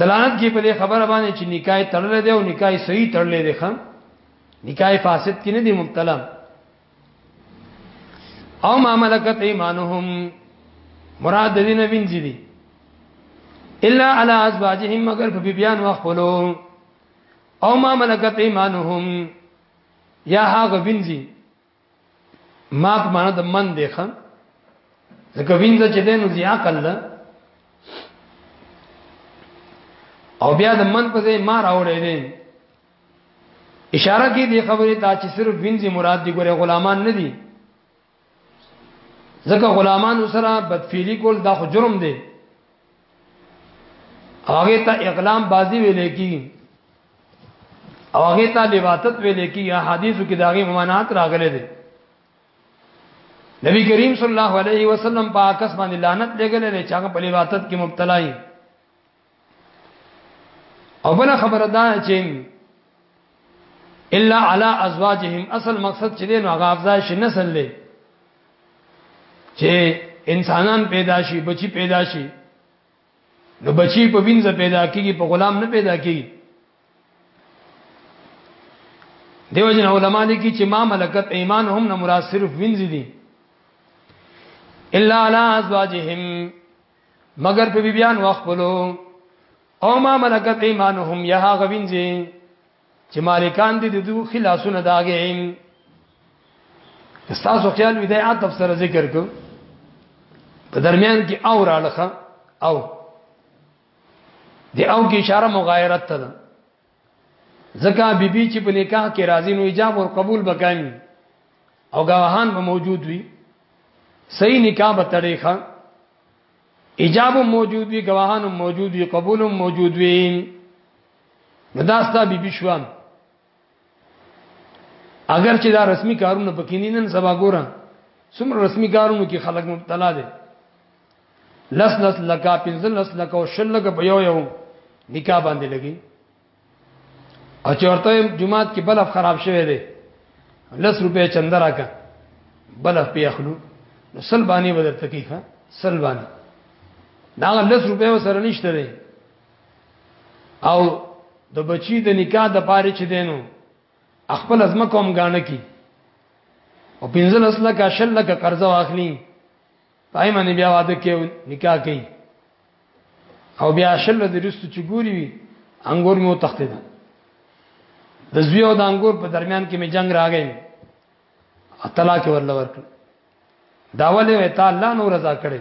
Speaker 1: دلالت کې په دې خبره باندې چې نکاح تړلې ده او نکاح صحیح تړلې ده خان نکاح فاسد کې نه دی مبتلا او ما ملکت ایمانهم مراد د دې نه وینځي دي الا على ازواجهم مگر په بیان وخپلو او ما ملکت ایمانهم یا هغه وینځي ما په معنا د من دی خان ځکه وینځه چې دینو زی عقل ده او بیا د من په ځای ما راوړې دي اشاره کې دی خبره ته چې صرف وینځي مراد دی ګوره غلامان نه دي ځکه غلامان سره بدفعلی کول دا خو جرم دی هغه ته اقلام بازی ویل کیږي او هغه ته لباتت ویل کی یا حدیثو کې داغي ممانعات راغلي دي نبی کریم صلی الله علیه وسلم په کس باندې لعنت لګلې نه چاغه په لباتت کې مبتلا ای او بل خبره ده چې الا علی ازواجهم اصل مقصد چې دین هغه افزایش نسل لې چې انسانان پیدا شي بچي پیدا شي نو بچی په وینځه پیدا کیږي په غلام نه پیدا کیږي دیو جن علماء لیکي چې ما ملکت ایمان هم نه مراد صرف وینځي دي الا علی ازواجهم مگر په بیان وخت بولو او ما ملکت ایمانهم یها غوینځي چې مالکان دې د دوه خلاصونه داګه عین تاسو خیال وي د عطف سره ذکر کو په درمیان کې او راړخه او دی او کې اشاره مغایرت ته ده زکه بیبي چې په نکاح کې راضي نو ایجاب او قبول وکایم او گواهان به موجود وي صحیح نکاح به تړيخه ایجاب موجود وي گواهان موجود وي قبول موجود وي نو دا ستا بی بی شوان اگر چې دا رسمي کارونه پکې نه نن سبا ګورم څومره رسمي کارونو کې خلک مبتلا دي لس لس لکا پنځل لس لکا او شل لکا په یو یو نکاح باندې لګي او چې ورته جمعات کې بلف خراب شوی دی لس روپے چنده راکا بلف پی اخلو نو سل باندې بدر تکیخه سل باندې دا لس روپے وسره نشته دی او د بچی د نکاح د پاره چې دینو خپل از مکوم غاڼه کی او پنځل اصله کا شل کا قرض واخلی پای باندې بیا واده کې نکاح کوي او بیا شل د رستو چې ګوري وي انګور مو تخته ده د زوی او د انګور په درمیان کې می جنگ راغی طلاق ورل ورکړ دا ولې وې تا الله نور رضا کړي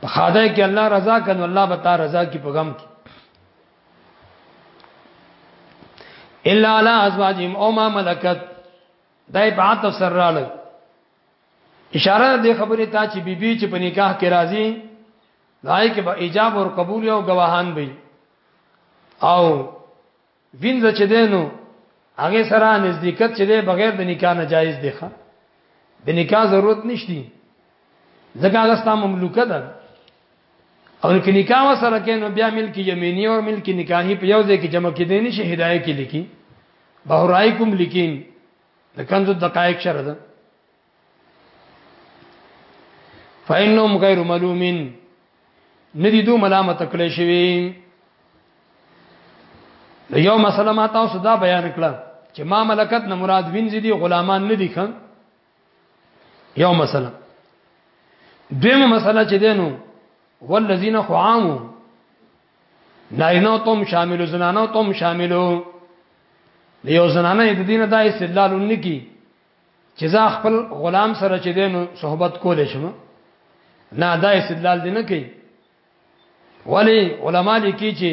Speaker 1: په خاده کې الله رضا کنه الله به تا رضا کی پیغام کی الا علی ازواجهم او ما ملکت دای په عطف سره رااله اشاره دې خبرې ته چې بیبي چې په نکاح کې راځي دای کې به ایجاب او قبول او گواهان وي او وینځه چې دی نو هغه سره نزدېکت چې دی بغیر د نکاح نه جایز دی ښه د نکاح ضرورت نشتی ځکه هغه ستا مملوکه ده او که نکاح سره کې نو بیا ملک یمینی او ملک نکاحي په یو ځای کې جمع کې دی نشي هدايه کې لیکي بهرایکم لیکین د کنز دقایق شرده فإنهم غير ملومين ندي دو ملامت کړی شوی نو یو مسله ما تاسو دا بیان کړه چې ما ملکت نه مراد وینځ دي غلامان نه دي خان یو مسله دیمه مسله چې دینو والذین خعامو نارینه تم شامل زنانه تم شاملو یو زنانه د دین دا استدلال نکي چې زه خپل غلام سره چې دینو صحبت کولې شم نه دا استدلال دی نه کوي ولی علما لیکي چې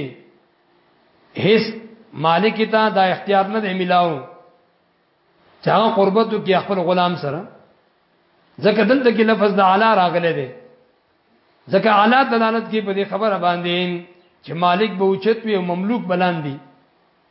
Speaker 1: هیڅ مالک ته دا اختیار نه دی ملاو چې هغه قربت کې خپل غلام سره ځکه دلته کې لفظ د اعلی راغلی دی ځکه اعلی دلالت کوي په دې خبره باندې چې مالک به اوچت وي او مملوک بلاندي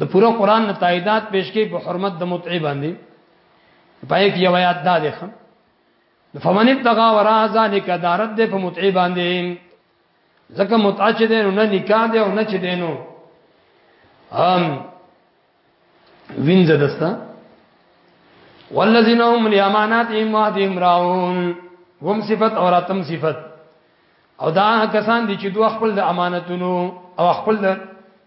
Speaker 1: د پوره قران نه تاییدات پیش کړي په حرمت د متعی باندې پای کې یو آیات دا دی خم فمن ابتغى وراء ذلك دارت دې په متعی باندې ځکه متعه چې دینو نه نکاح دی او نه چې دینو هم وینځه دستا والذین هم لاماناتهم وعدهم راعون هم صفت او راتم صفت او دا کسان دي چې دوه خپل د امانتونو او خپل د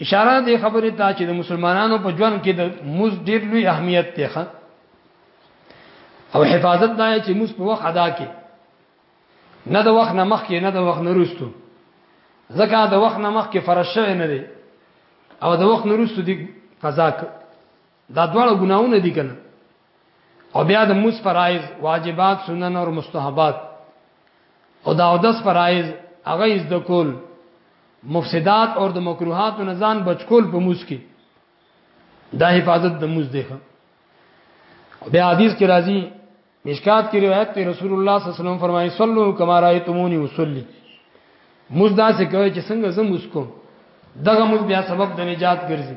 Speaker 1: اشاره دې خبره ته چې د مسلمانانو په ژوند کې د موز ډیر لوی اهمیت دی او حفاظت دا چې موز په وخت ادا کې نه د وخت نه مخکې نه د وخت نه وروسته ځکه د وخت نه مخکې فرض شوی نه دی او د وخت نه وروسته دی قضا دا دواړه ګناونه دي کنه او بیا د موس فرایز واجبات سنن او مستحبات او دا اودس فرایز هغه از د کول مفسدات او د مکروهات او نزان بچکول په موس کې دا حفاظت د موس دی او بیا حدیث کې راځي مشکات کی روایت ته رسول الله صلی الله علیه وسلم فرمایي صلو کما رایتمونی وصلی موس دا څه کوي چې څنګه زم موس کوم دغه موس بیا سبب د نجات ګرځي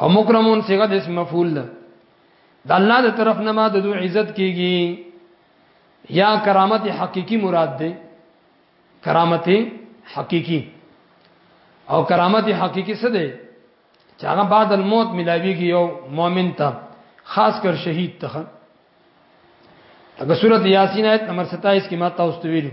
Speaker 1: او مکرمون صيغه د اسم مفعول ده د الله د طرف نه ما د دوی عزت کیږي یا کرامت حقيقي مراد ده کرامت حقيقي او کرامت حقيقي څه ده چې هغه بعد الموت ملاويږي یو مؤمن ته خاص کر شهید ته لکه سورۃ یاسین آیت نمبر 27 کې ما تاسو ته ویلو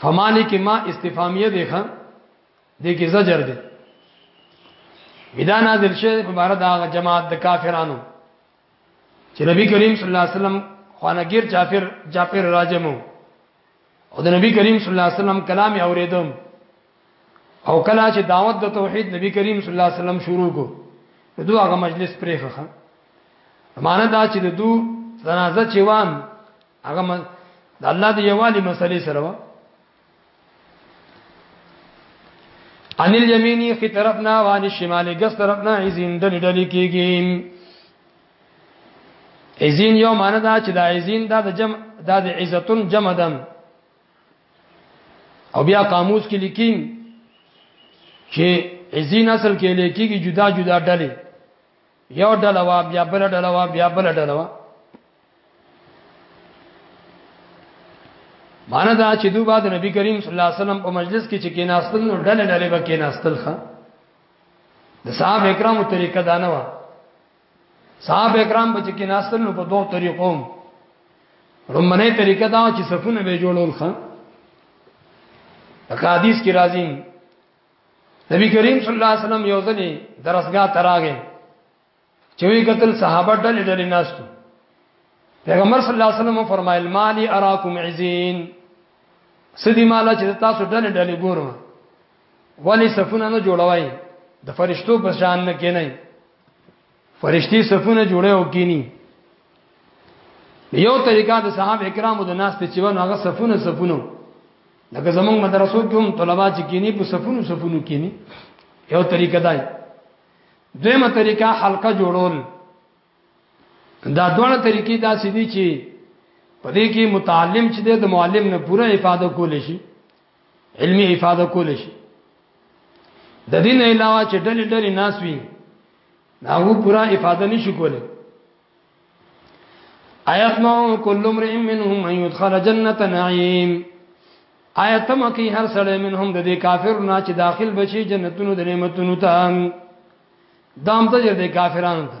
Speaker 1: فمانی کې ما استفهامیه دی ښا دې کې زجر دی بدا نازل شه په بار دا جماعت د کافرانو چې نبی کریم صلی الله علیه وسلم خوانګیر جعفر جعفر راجمو او د نبی کریم صلی الله علیه وسلم کلام اوریدم او کله چې دعوت د توحید نبی کریم صلی الله علیه وسلم شروع کو دوه هغه مجلس پرې خخه معنی دا چې د دوه جنازه چوان هغه من د الله د یوالي مسلې سره و ان الیمینی کی طرف نه وان شمالي ګس طرف نه ایزین د ډلې کېږي ایزین یو معنی دا چې دا ایزین دا د جمع دا د عزتون جمع دم او بیا قاموس کې لیکین چې ایزین اصل کې لیکيږي جدا جدا ډلې یو ډله وا بیا بل ډله وا بیا بل ډله وا مانا دا چې دوی بعد نبی کریم صلی الله علیه وسلم په مجلس کې چې کیناستل نو ډله ډله به کیناستل ښه د صاحب اکرامو طریقه دا نه و صاحب اکرام به چې کیناستل نو په دوه طریقو رومنه طریقه دا چې صفونه به جوړول ښه حدیث کې راځي نبی کریم صلی الله علیه وسلم یو ځنی درسګه تراغه چې وی قتل صحابه ډلې ډلې ناستو پیغمبر صلی الله علیه وسلم فرمایل مالی اراکم عزین سدی مالا چې تاسو ډلې ډلې ګورم ولی صفونه نه جوړوي د فرشتو په شان نه کینای فرشتي صفونه جوړه او کینی یو طریقه د صحابه کرامو د ناس ته چې ونه هغه صفونه صفونه لکه زمونږ مدرسو کې هم طلبه چې کینی په صفونو صفونو کینی یو طریقه ده دیمه طریقه حلقه جوړول دا دوه طریقې دا سې دي چې په دې کې متعلم چې د معلم نه پوره افاده کول شي علمي افاده کول شي د دین علاوه چې ډلې ډلې ناس وي هغه پورا افاده نشي کولای آیات ما کل امرئ منهم ان يدخل جنته نعیم آیات ما کی هر سړی منهم د دې کافر نه چې داخل بشي جنتونو د نعمتونو ته دام ته د کافرانو ته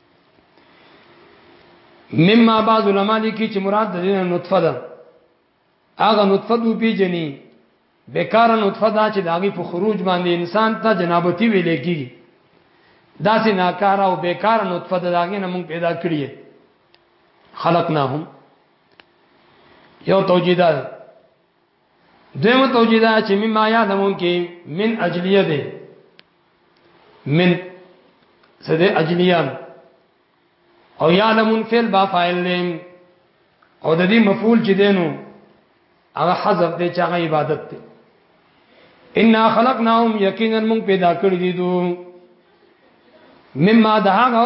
Speaker 1: مما بعض علما لیکي چې مراد د دې نطفه ده هغه نطفه دو پیجنې بیکار نطفه دا چې داغي په خروج باندې انسان ته جنابتی ویل کیږي دا سي ناکار او بیکار نطفه داغي نه مونږ پیدا کړی خلقناهم یو توجیه ده دیمه توجیه دا چې مما یادمون کې من اجلیه ده من سده اجلیان او یادمون فعل با فاعل لیم او د دې مفعول چې دینو هغه حذف دی چې هغه عبادت دی ان خلقناهم یقینا من پیدا کړی دي دو مما دهغه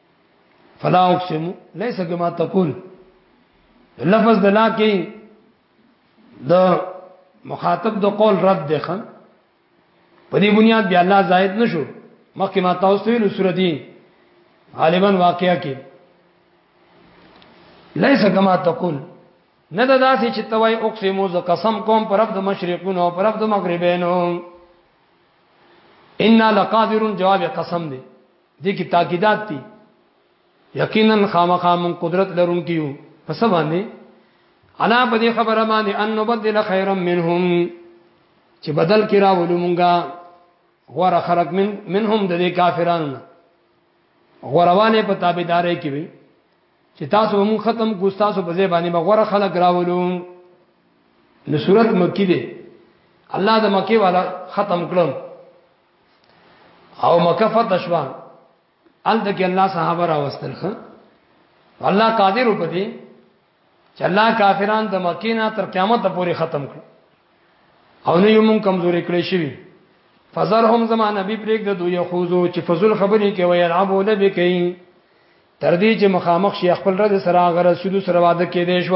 Speaker 1: فلا اقسم ليس كما تقول لفظ د لا کې د مخاطب د قول رد دی خان په دې بنیاد بیا الله زائد نشو مخکې ما تاسو ویلو سورتي غالبا واقعیا کې ليس كما تقول نه دا داسې چې توای اقسم ز قسم کوم پر رب د مشرقونو پر رب د مغربینو ان لقادر جواب قسم دی دې کې تاکیدات دي یقینا خامخا من قدرت لرونکي یو پس باندې انا په دې خبره باندې ان نبدل خیرا منهم چې بدل کې راولو مونږه غور خلق من منهم د دې کافرانو غوروانه په تابعداري کې وي چې تاسو هم ختم کو تاسو په ځای باندې بغور خلق راولو نو صورت مکی دی الله د مکی والا ختم کړم او مکه فتح شو ال دغه الله صحابه راوستل خ الله قادر په دې چې الله کافران د مکې نه تر قیامت پورې ختم کړ او نه یو مون کمزوري کړی شي فزرهم زما نبی پرېګ د دوی خوزو چې فزل خبرې کوي العبو لبی کوي تر دې چې مخامخ شي خپل رد سره غره سودو سره واده کې دي شو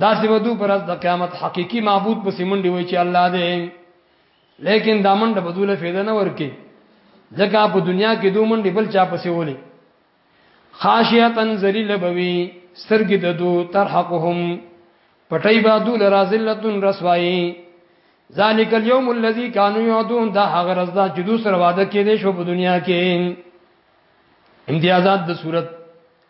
Speaker 1: دا سی ودو پر د قیامت حقيقي معبود په سیمنډي وای چې الله دې لیکن دا منډه بدوله فایده نه ورکي ځکه په دنیا کې دوه منډي بل چا پسې ولي خاشیتن ذلیل بوي سترګې د دو ترحقهم پټي بادو لرازلتن رسوایی ذالک اليوم الذي كانوا يعدون دا هغه رز دا چې دوسر وعده کې دي شو په دنیا کې امتیازات د صورت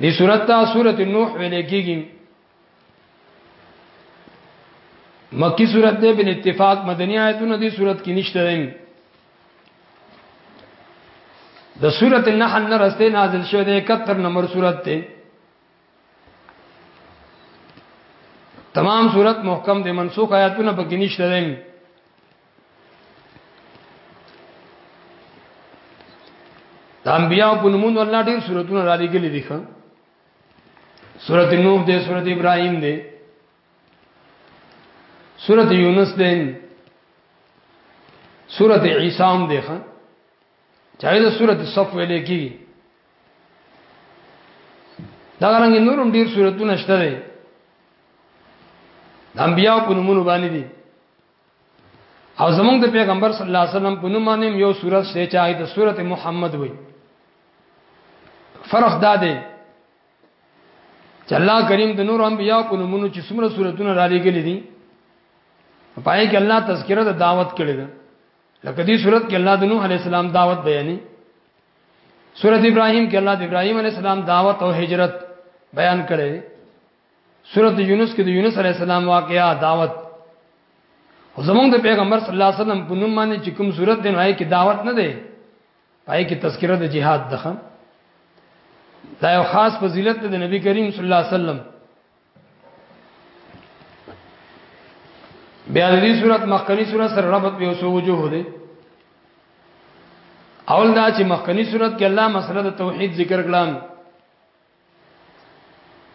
Speaker 1: دی صورت تا صورت نوح ویل کیږي مکی صورت ده بل اتفاق مدنی آیتونه دی صورت کې نشته دي د صورت النحل نه رسته نازل شوه ده 71 نمبر صورت ده تمام صورت محکم دي منسوخ آیاتونه پکې نشته دي د انبیاء په نومون الله ډیر سورتونه را لګلې دي خان سورت نوح دې سورت ابراهیم دې سورت یونس دې سورت عیسی هم دې خان چاہے د سورت صف ویلې کی دا رنګ نورم ډیر سورتونه شته دي د انبیاء په نومونو باندې دي او زمونږ د پیغمبر صلی الله علیه وسلم په نوم باندې یو سورۃ شته چې آیت سورۃ محمد وای فرق دا دی چې الله کریم د نور انبیاء په نومونو چې څومره سوراتونه را لېږلې دي پای کې الله تذکرہ د دعوت کړی ده لکه دې صورت کې الله د نوح علی السلام دعوت بیانې سورۃ ابراهیم کې الله د ابراهیم علی السلام دعوت او هجرت بیان کړي سورته یونس کې د یونس علی السلام واقعا دعوت خو زمونږ د پیغمبر صلی الله علیه وسلم په نوم باندې چې کوم صورت دی نوای کې دعوت نه دی پای کې تذکرہ د جهاد ده دا یو خاص فضیلت د نبی کریم صلی الله علیه وسلم بیا د دې صورت مخکنی صورت سره ربط به وسو وجوه دی اول دا چې مخکنی صورت کې الله مسله د توحید ذکر کړم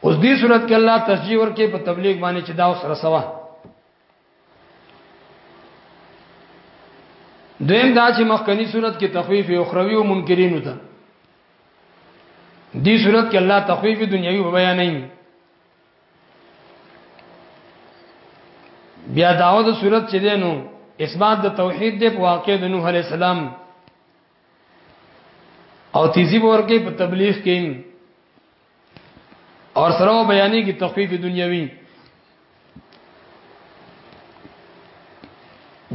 Speaker 1: اوس دې صورت کې الله تشجیع ورکې په تبلیغ باندې چې دا اوس رسوا دویم دا چې مخکنی صورت کې تخفیف اخروی او منکرین وته دې صورت کې الله تخفیف دنیوي بیان نه بیا داوود صورت چې دینو اثبات د توحید د واقع د نوح علی السلام او تیزی ور کې په تبلیغ کې اور سره بیانې کې تخفیف دنیوي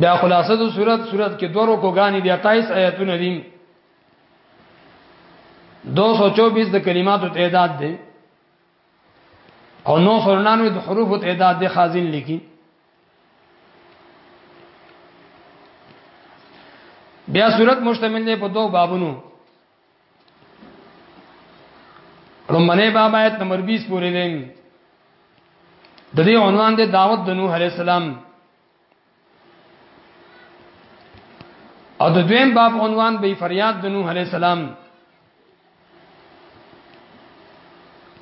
Speaker 1: بیا خلاصه د صورت صورت کې دوه رکو غاني د 28 آیاتونه دي 224 د کلماتو تعداد دی او 999 د حروفو تعداد دی خازن لیکي بیا صورت مشتمل دی په دوه بابونو رومنه باب آیت نمبر 20 پورې دی د دې عنوان دی دعوت د نوح علی السلام او د دویم باب عنوان به فریاد د نوح علی السلام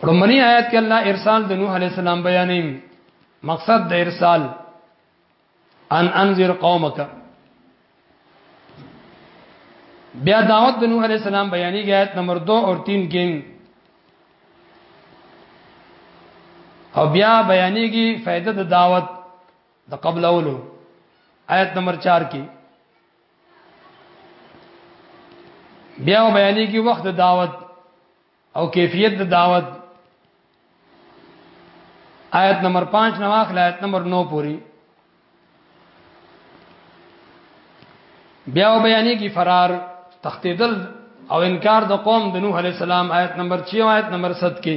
Speaker 1: رمنی آیات کې الله ارسال د نوح علی السلام بیانې مقصد د ارسال ان انذر قومک بیا دعوت د نوح علی السلام بیانې کې آیت نمبر 2 او 3 کې او بیا بیانې کې فائدہ د دعوت د قبل اولو آیت نمبر 4 کې بیا بیانې کې وخت دعوت او کیفیت د دعوت آیت نمبر 5 نو اخل آیت نمبر 9 پوری بیا بیانې کې فرار تختیدل او انکار د قوم د نوح علی السلام آیت نمبر 6 آیت نمبر 7 کې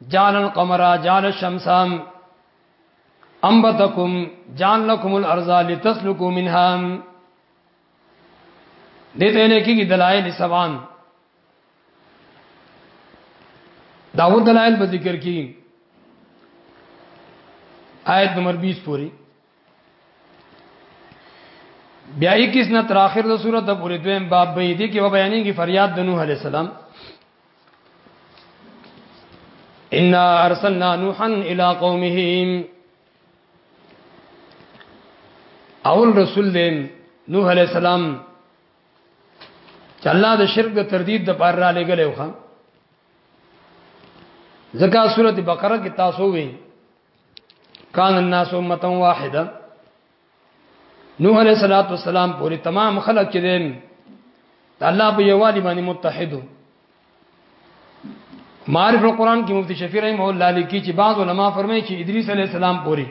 Speaker 1: جعل القمر جعل الشمس انبتکم جعل لكم الارض لتسلكوا منها دته نه کېږي دلایل سبان داو دلایل په ذکر کې آیت نمبر 20 پوری بیا 21 نه تر اخر د سورته پورې دویم باب به دي کې و بیانې کې فریاد د نوح علی السلام ان ارسلنا نوحا الى قومه اول رسول دې نوح عليه السلام چې الله د شرک د تردید د پاره را لګلې وخه ځکه سورته بقره کې تاسو وې کان الناس امه واحده نوح علیہ الصلوۃ والسلام پوری تمام خلق چې دین الله په یوالي باندې متحدو معرف القرآن کې مفتی شفیع رحم الله لیکي چې بعض علما فرمایي چې ادریس علیہ السلام پوری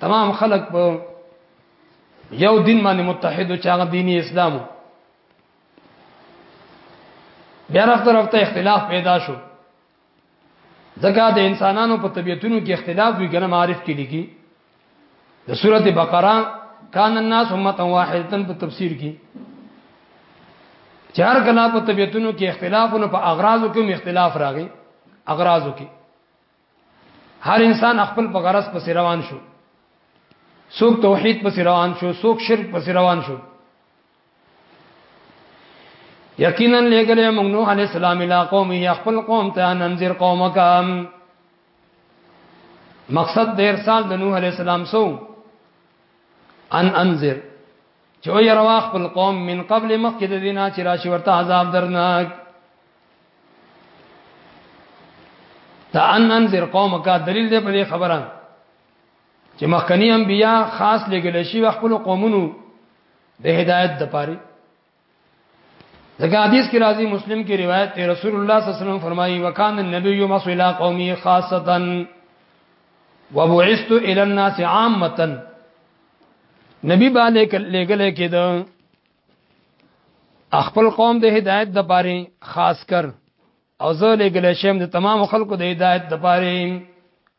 Speaker 1: تمام خلق په یو دین باندې متحدو چې هغه دیني اسلامو بیا رفته رفته اختلاف پیدا شو ځکه د انسانانو په طبيعتونو کې اختلاف وی کنه معارف کې لګي د سورته بقره کان الناس امه واحده په تفسیر کې چار کنا په طبيعتونو کې اختلافونه په اغراضو کې اختلاف راغی اغراضو کې هر انسان خپل په غرض پس روان شو څوک توحید پس روان شو څوک شرک پس روان شو یقینا لګره موږ نوح علی السلام اله قوم یا خپل قوم ته انذر قومک مقصد د ارسال د نوح علی السلام سو ان انذر چې وي روا خپل قوم من قبل مخکې د دینه چې راشي ورته عذاب درناک ته ان انذر قومک دلیل دې په خبره چې مخکنی انبیا خاص لګل شي خپل قومونو د هدایت د پاره ځکه حدیث کې راځي مسلم کې روایت ته رسول الله صلی الله علیه وسلم فرمایي وکان النبی یوم صلی قومه خاصه وبعثت الى الناس عامه نبی باندې لګل کېده خپل قوم د هدایت د پاره خاص کر او زه لګل شم د تمام خلکو د هدایت د پاره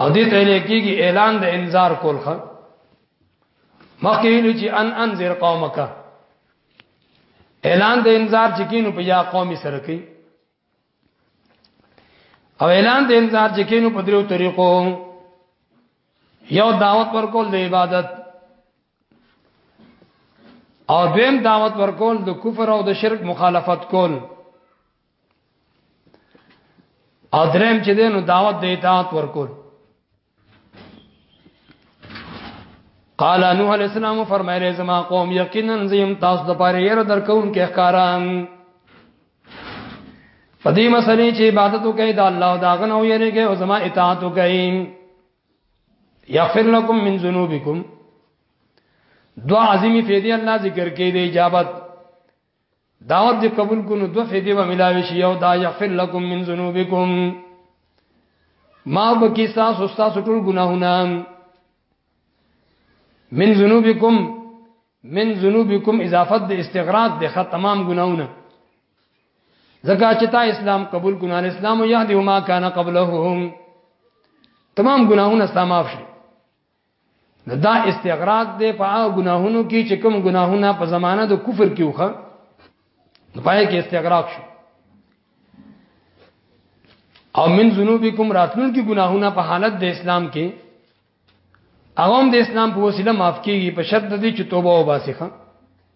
Speaker 1: او دې ته لیکيږي اعلان د انذار کول خان مخکې ویل چې ان انذر قومک اعلان د انذار چې کینو په یا قومي سره کوي او اعلان د انذار چې کینو په دریو طریقو یو دعوت ورکول د عبادت او دویم دعوت ورکول د کفر او د شرک مخالفت کول او درم چې دینو دعوت د اطاعت ورکول قال نوح علیہ السلام فرمایله زما قوم یقینا زیم تاسو د پاره یې درکون کې ښکاران په دې مسلې چې عبادت وکړي د الله دا غنو یې رګه او زما اطاعت وکړي یغفر لكم من ذنوبکم دعا عظیمی فیدی الله ذکر کې دی اجابت دعوت دې قبول کونو دوه فیدې به ملاوي شي یو دا یغفر لكم من ذنوبکم ما بکی تاسو تاسو ټول ګناهونه من ذنوبکم من ذنوبکم اضافت د استغراق د ختمام ګناهونه زکه چې تا اسلام قبول کونه اسلام یهدی ما کان قبلهم تمام ګناهونه ستا معاف شي نو دا استغراق دی په هغه ګناهونو کې چې کوم ګناهونه په زمانه د کفر کې وخه نو پای کې استغراق شو او من ذنوبکم راتلون کې ګناهونه په حالت د اسلام کې عوام د اسلام په وسیله معاف کیږي په شرط دي چې توبه وباسي ښه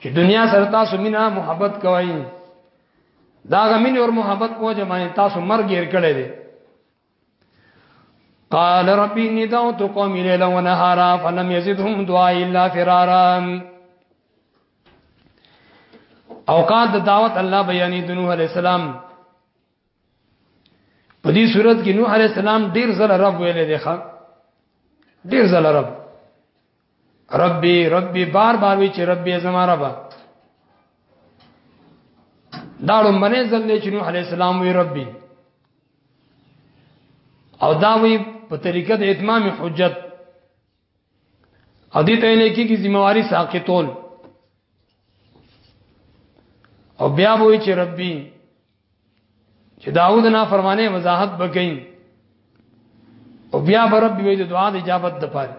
Speaker 1: چې دنیا سره تاسو مینا محبت کوئ دا غمین اور محبت په جماع تاسو مرګ یې کړی دی قال ربي اني دعوت قومي ليلا ونهارا فلم يزدهم دعائي الا فرارا اوقات دعوت الله بیانې د نوح عليه السلام په دې صورت کې نوح عليه السلام ډیر ځله رب ویلې دی ښا ډیر ځله رب ربي ربي بار بار وی چې ربي زما رب دا لومبنه ځلې چې نوح عليه السلام وی ربي او دا وی په طریقه د اتمام حجت او دې ته نه کېږي ذمہواری ساقطول او بیا وی چې ربي چې داوود نه فرمانه وضاحت بکین او بیا به رب وی د دعا د اجابت د پاره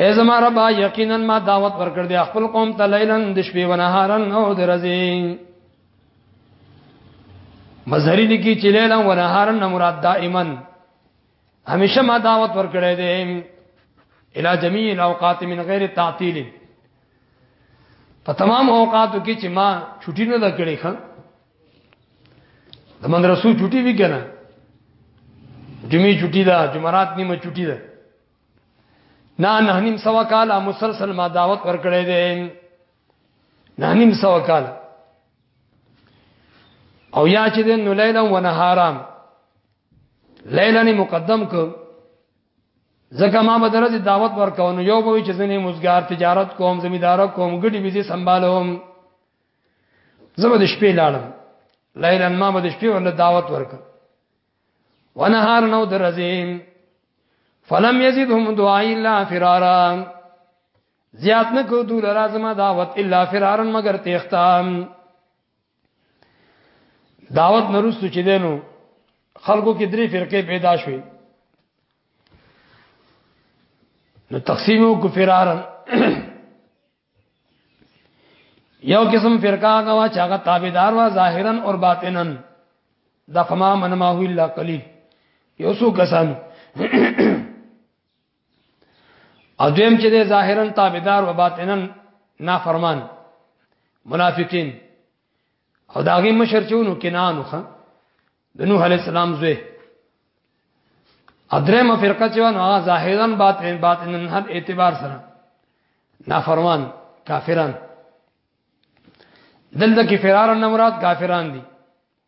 Speaker 1: ای زما رب یقینا ما دعوت ورکړ دی خپل قوم ته لیلن د شپې و نهارن او د ورځې مظهری لکی چې لیلن و نهارن مراد دائما همیشه ما دعوت ورکړی دی الى جميع الاوقات من غیر تعطیل په تمام اوقاتو کې چې ما چھټی نه ده کړې خان د مدرسو چھټی وی کنه جمعې چھټی ده جمعرات نیمه چھټی ده نه نه نیم سوا کال مسلسل ما دعوت ورکړې ده نه نیم سوا کال او یا چې د نو لیلا و نهارام لیلانی مقدم کو زکه ما به درځي دعوت ورکاو نو یو به چې زنه مزګار تجارت کوم زمیدار کوم ګډي بيزي سمبالوم زما د شپې لاړم لیلا ما به د شپې ول دعوت ورک ونهار نو درځي فلم يزيدهم دعاء الا فرارا زیات نه کو دول لازمه دعوت الا فرارا مگر تختام دعوت نرستو چې دینو خلکو کې درې فرقې پیدا شوې نو تقسیمو کو فرارن یو قسم فرقه هغه وا چې هغه تابعدار وا ظاهرا او باطنا د فما من ما هو الا قليل یو څو کسان او دویم چې د ظاهرا تابعدار او باطنا نافرمان منافقین او داغه مشر چونو کنانو خان د نوح علی السلام زوی ادرمه فرقه چې ونه ظاهرا باطن باطن هر اعتبار سره نافرمان کافران دلته کې فرار نه مراد کافران دي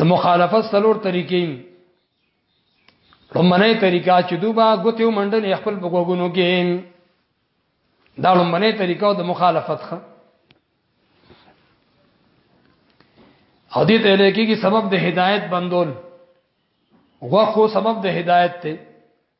Speaker 1: د مخالفت څلور طریقې لمنه طریقہ چې دوبا غوتیو منډل خپل بګوګونو کې دا لمنه طریقہ د مخالفت خه او دې ته لکه کې سبب د هدایت بندول غوخو سبب د هدایت ته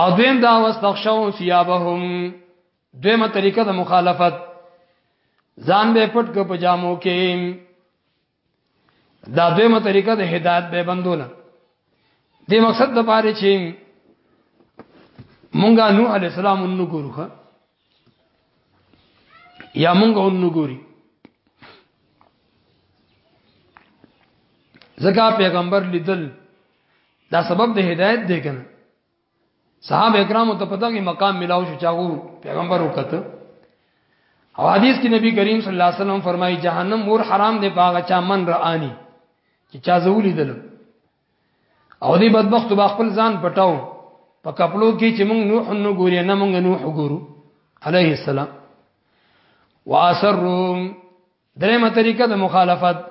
Speaker 1: او دویم دا واستغشوا ثيابهم دویمه طریقه د مخالفت ځان به پټ کو پجامو کې دا دویمه طریقه د هدایت به بندونه د مقصد د پاره چې مونږه نوح علی السلام نو ګورخه یا مونږ هم نګوري زکه پیغمبر لیدل دا سبب د هدایت دی کنه صحابه کرامو ته پته کې مقام ملاو شو چاغو پیغمبر وکته او حدیث کې نبی کریم صلی الله علیه وسلم فرمایي جهنم ور حرام دی پاغه چا من رانی چې چا زولې دل او دې بدبخت با خپل ځان پټاو په کپلو کې چې موږ نوح نو ګوري نه موږ نوح ګورو عليه السلام واسروا درېمه طریقه د مخالفت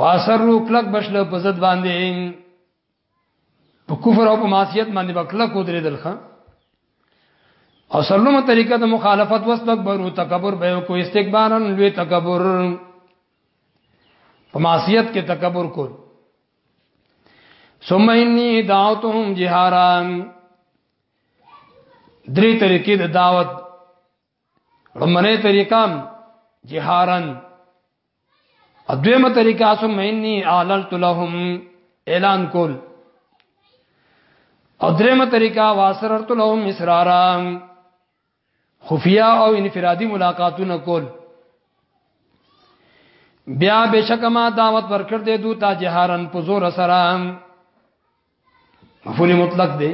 Speaker 1: واسروا کلک بشله په زد باندې په کفر او په معصیت باندې بکلک ودرې دلخه او سلمه طریقه د مخالفت واستكبر او تکبر به کو استکبارن لوی تکبر په معصیت کې تکبر کول ثم انی دعوتهم جهارا درې طریقې د دعوت لمنه طریقه جهارن ادویمه طریقه ثم انی اعلنت لهم اعلان کول او درېمه طریقه واسررت لهم اسرارا خفیا او انفرادي ملاقاتونه کول بیا بشک ما دعوت ورکړ دې دوی ته جهارن په زور سره مفعول مطلق دی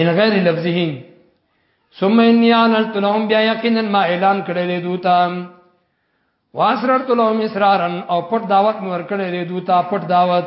Speaker 1: من غیر لفظه ثم اني اعلنت لهم بیا یقینا ما اعلان کړی دې دوی ته واسررت لهم اسرارا او پټ دعوت مور کړی دې دوی ته پټ دعوت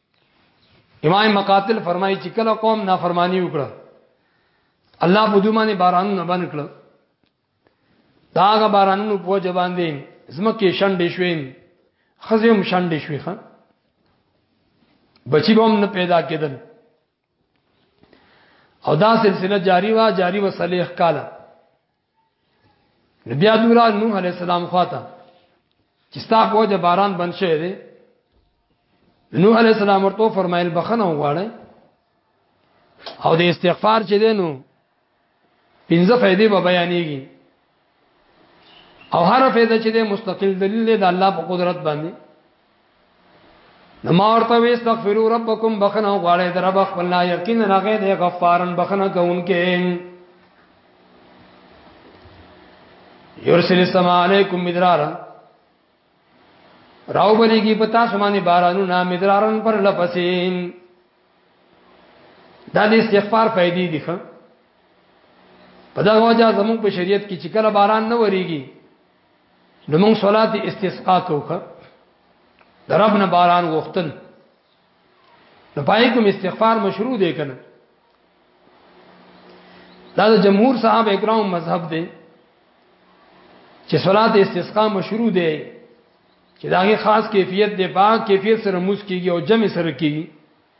Speaker 1: امام مقاتل فرمایي چې کله قوم نافرمانی وکړه الله په دوی باندې بارانونه باندې کړ دا هغه بارانونو په وجه باندې زمکه شنډې شوې خزم شنډې شوې ښا بچی به هم نه پیدا کېدل او دا سلسله جاری وا جاری و صلیح کاله نبی ادمرا نوح علی السلام خواته چې ستا په وجه باران بند شوی دی نوح علی السلام ورته فرمایل بخنه وغواړي او د استغفار چې دی نو پنځه فائدې به بیانېږي او هر فائدہ چې دی مستقل دلیل دی د الله په قدرت باندې نو ما ورته وی استغفروا ربکم بخنه غواړی در رب خپل نه یقینا هغه دی غفارن بخنه کوونکې یرسل السلام علیکم مدرارا راو بلیگی پتا سمانی بارانو نا مدرارن پر لپسین دا د استغفار فائدې دي ښه په دا وجه زموږ په شریعت کې چې کله باران نه وریږي نو موږ صلات استسقا کوکه د رب نه باران غوښتل نو پای کوم استغفار مشروع دی کنه دا د جمهور صاحب اکرام مذهب دی چې صلات استسقا مشروع دی چې داغه خاص کیفیت دی پاک کیفیت سره موس کیږي او جمع سره کیږي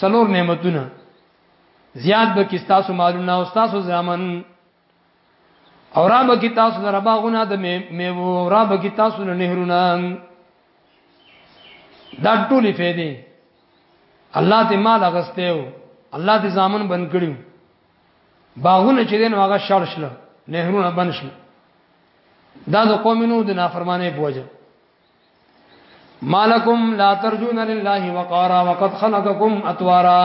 Speaker 1: سلور نعمتونه زیاد به کی تاسو مالونه او تاسو ځامن او را به کی تاسو لره باغونه د میوه او را به کی تاسو له نهرونه دا ټولې فائدې الله ته مال غستیو الله دې ځامن بند کړو باغونه چې دین واغه شړ شل نهرونه بند شل دا د قومینو د نافرمانه بوجه مالکم لا ترجون لله وقارا وقد خلقکم اطوارا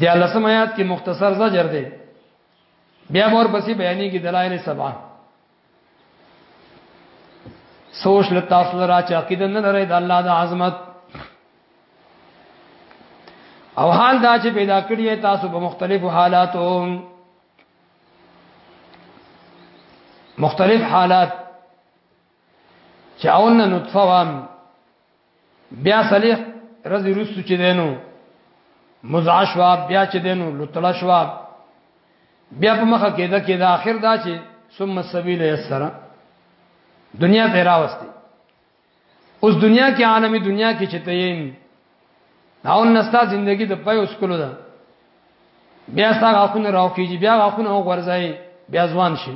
Speaker 1: دی لسم آیات کې مختصر زجر دی بیا مور پسې بیانې کې دلایل سبا سوچ له تاسو را چې عقیده نه لري د الله د عظمت او حال دا چې پیدا کړی تاسو په مختلفو حالاتو مختلف حالات چاون نطفه وام بیا صلیح رضی رسو چې دینو مزعش وا بیا چې دینو لطلا شوا بیا په مخه کېده کې دا اخر دا چې ثم السبيل يسر دنیا ته راوستي اوس دنیا کې عالمي دنیا کې چې ته یې داون نستا زندگی د پي اوس کولو ده بیا ستا غاخونه راوخیږي بیا غاخونه او غورځي بیا ځوان شي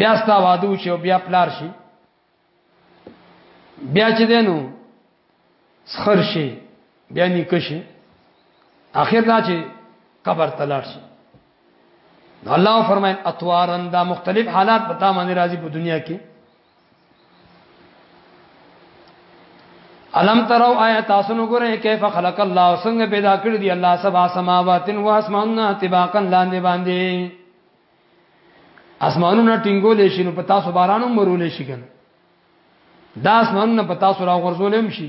Speaker 1: بیا ستا وادو شي او بیا پلار شي بیا چې دینو سخر شي بیا نیکشي اخر دا چې قبر تلار شي الله فرمایي اطوارن دا مختلف حالات پتا باندې راځي په دنیا کې الم ترو آیا تاسو نو ګره کیف خلق الله څنګه پیدا کړی دی الله سبا سماوات و اسماننا تباقا لاندې باندې اسمانونه ټینګول شي نو پتا سو بارانو مرول شي کنه دا اسمانونه پتا سو را غرزولم شي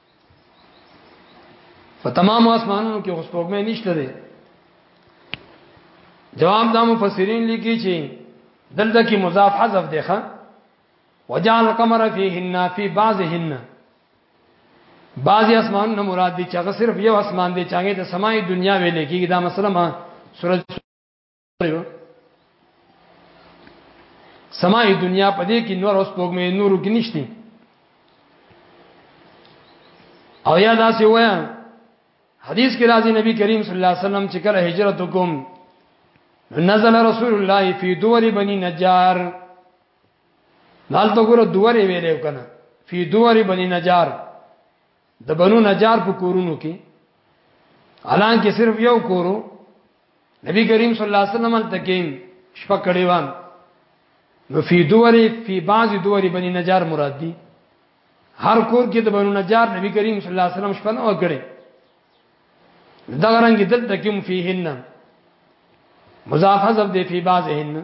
Speaker 1: په تمام اسمانونو کې اوس پوګمې نشته دي جواب دا مفسرین لیکي چې دلته کې مضاف حذف دی ښا وجعل القمر فيهن في بعضهن بعضی اسمان نه مراد دي چې هغه صرف یو اسمان دی چې هغه د سماي دنیا ویل کېږي دا مسله ما سورج سماعي دنیا په دې کې نور اوس پوګمې نورو کې نشته او یا دا سی وای حدیث کې راځي نبی کریم صلی الله علیه وسلم چې کله هجرت وکم نزل رسول الله فی دور بنی نجار دالته ګوره دوری ویلې کنه فی دور بنی نجار د بنو نجار په کورونو کې الان کې صرف یو کورو نبی کریم صلی الله علیه وسلم تکین شپه کړي وان نو فی دوری فی بعض دوری بنی نجار مراد دی هر کور کې د بنو نجار نبی کریم صلی الله علیه وسلم شپه نه وکړي دا رنګ دلته کوم فیهن مضاف حذف دی فی بعضهن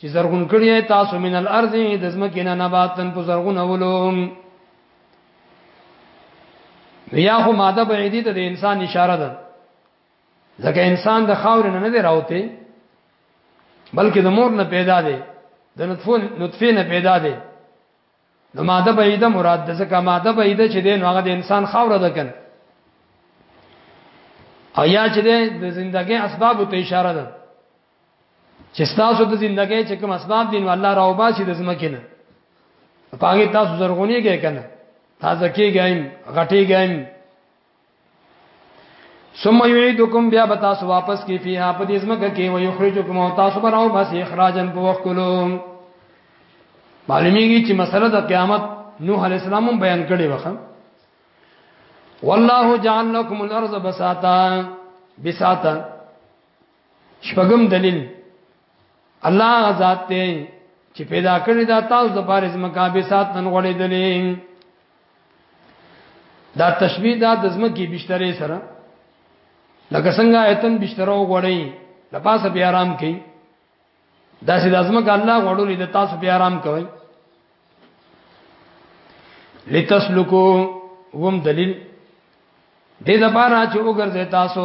Speaker 1: چې زرغون کړی تاسو من الارض د زمکه نه نباتن په زرغون اولو بیا خو ماده بعیدی ته د انسان اشاره ده ځکه انسان د خاور نه نه دی راوته بلکې د مور نه پیدا دی د نطفه نطفه نه پیدا دی نو ماده بعیده مراد ده ځکه ماده بعیده چې دی نو هغه د انسان خاور ده کنه او یا چې د زندګۍ اسباب ته اشاره ده چې تاسو د زندګۍ چې کوم اسباب دي نو الله راو باسي د زمکه نه پاګه تاسو زرغونی کې کنه تازه کې ګایم غټي ګایم ثم يعيدكم بیا به تاسو واپس کې فيها په دې زمکه کې و يخرجكم او تاسو به راو باسي اخراجن په وخت کولو معلومیږي چې مسله د قیامت نوح علی السلام بیان کړي وخت والله جعل لكم الارض بساطا بساطا شپږم دلیل الله ذات ته چې پیدا کړی دا تاسو د پاره زمکا به سات نن غړې دلې دا تشبیه دا د زمکی بشتره سره لکه څنګه ایتن بشتره وغړې د پاسه بیا آرام کوي دا چې د زمکا الله غړولې د تاسو بیا آرام کوي لتسلکو وم دلیل دې د پاره چې وګرځي تاسو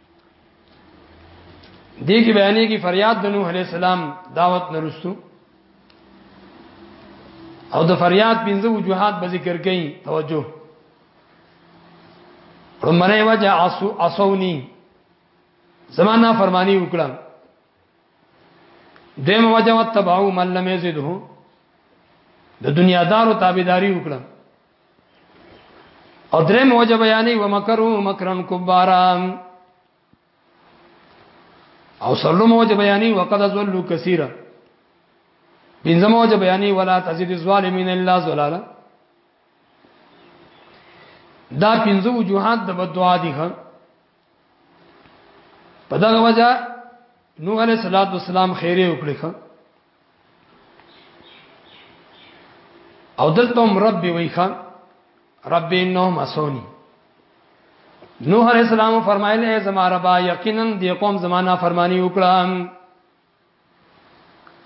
Speaker 1: دې کې بیانې کې فریاد د نوح عليه السلام دعوت نرستو او د فریاد پنځه وجوهات به ذکر کړي توجه رمنه وجه اسو اسونی زمانہ فرمانی وکړه دیم وجه وتبعو من لم یزده د دنیا دارو تابعداري وکړه او درې موجب بیانې و مکرو مکرن کبارا او سلو موجب بیانې وقد ذلوا كثيرا پنځم موجب بیانې ولا تزيد الظالمين الا ظلالا دا پنځه وجوهات د بدعا دي خان په دغه وجه نوح علیہ الصلوۃ والسلام خیره وکړي خان او دلته هم رب وی خان رب انهم اسونی نوح علیہ السلام فرمایله ای زما ربا یقینا دی قوم زمانہ فرمانی وکړه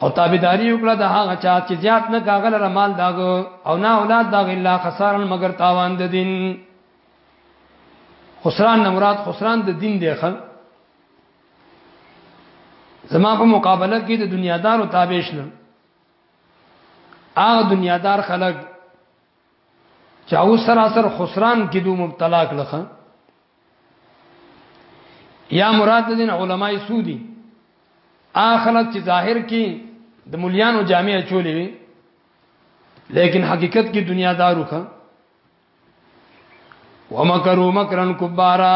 Speaker 1: او تابعداری وکړه د هغه چا چې زیات نه کاغل رمال داغ او نه اولاد داغ الا خسارن مگر تاوان د دین خسران نه مراد خسران د دین دی خل زما په مقابله کې د دنیادارو تابع شنه هغه دنیادار خلک چې او سراسر خسران کې دوه مبتلا کړه یا مراد دین علماي سودی اخلت چې ظاهر کې د مليانو جامع چولې وي لیکن حقیقت کې دنیا دارو کا ومکروا مکرا کبارا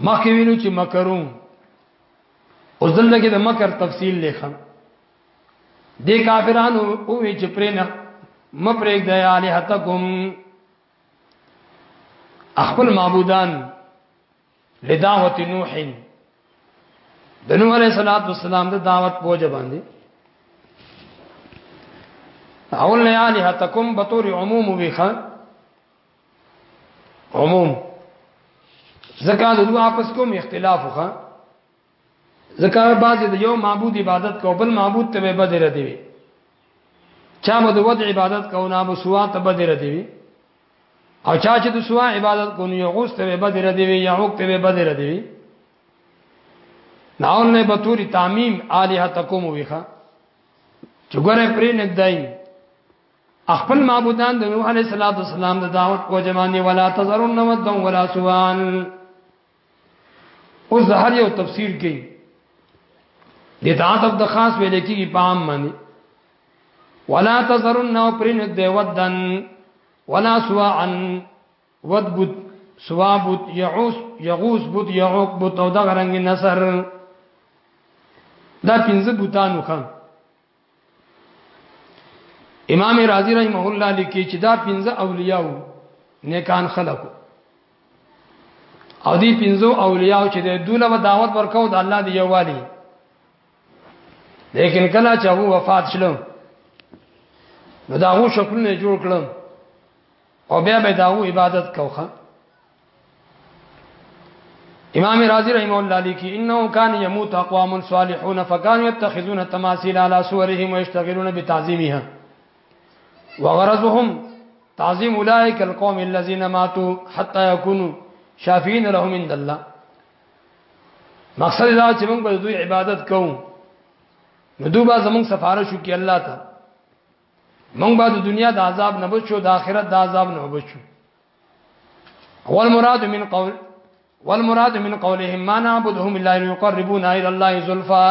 Speaker 1: مخکې وینو چې مکرو اوس دلته کې د مکر تفصیل لیکم د کافرانو او چې پرې نه مپرېګ د الہتکم خپل معبودان لدعوت نوح د نوح علیہ الصلوۃ والسلام د دعوت پوجا باندې اول نه الہتکم بطور عموم ویخه عموم زکه د دوه اپس کوم اختلاف وخا زکه بعض د یو معبود عبادت کو بل معبود ته به بدر دی وی چا به د ود عبادت کو نه ابو سوا ته بدر دی وی او چا چې د سوا عبادت کو نه یو غوس ته به بدر دی وی یا وخت به بدر دی وی ناول نه بطوری تعمیم الہتکم ویخه چګره پرې نګدای خپل معبودان د نوح علیه الصلاۃ والسلام د دعوت او جماعت ولا تذرن ودا ولا سوان او زهر یو تفسیر کوي د تعاطف د خاص ویل کېږي په عام معنی ولا تذرن او پرین د ودن ولا سوان ود بوت سوا بوت یعوس یغوس بوت یعوق بوت او د غرنګ نصر دا پنځه بوتانو خان امام رازی رحمه الله لیکي چې دا پنځه اولیاء نیکان خلقو او دی پنځو اولیاء چې د دوله و دعوت ورکاو د الله دی یووالي لیکن کله چې هو وفات شلو نو دا هو شکلونه جوړ کړم او بیا به دا هو عبادت کوخه امام رازی رحمه الله لیکي انه کان يموت اقوام صالحون فكانوا يتخذون تماثيل على صورهم ويشتغلون بتعظيمها وغرضهم تعظيم اولئك القوم الذين ماتوا حتى يكونوا شافين لهم عند الله مقصد دا چې موږ به دوی عبادت کوو نو دوی به زموږ سفارش وکړي الله ته موږ به د دنیا د عذاب نه بچو د آخرت د عذاب نه بچو والمراد من قول والمراد من قولهم ما نعبدهم الا ليقربونا الى الله زلفا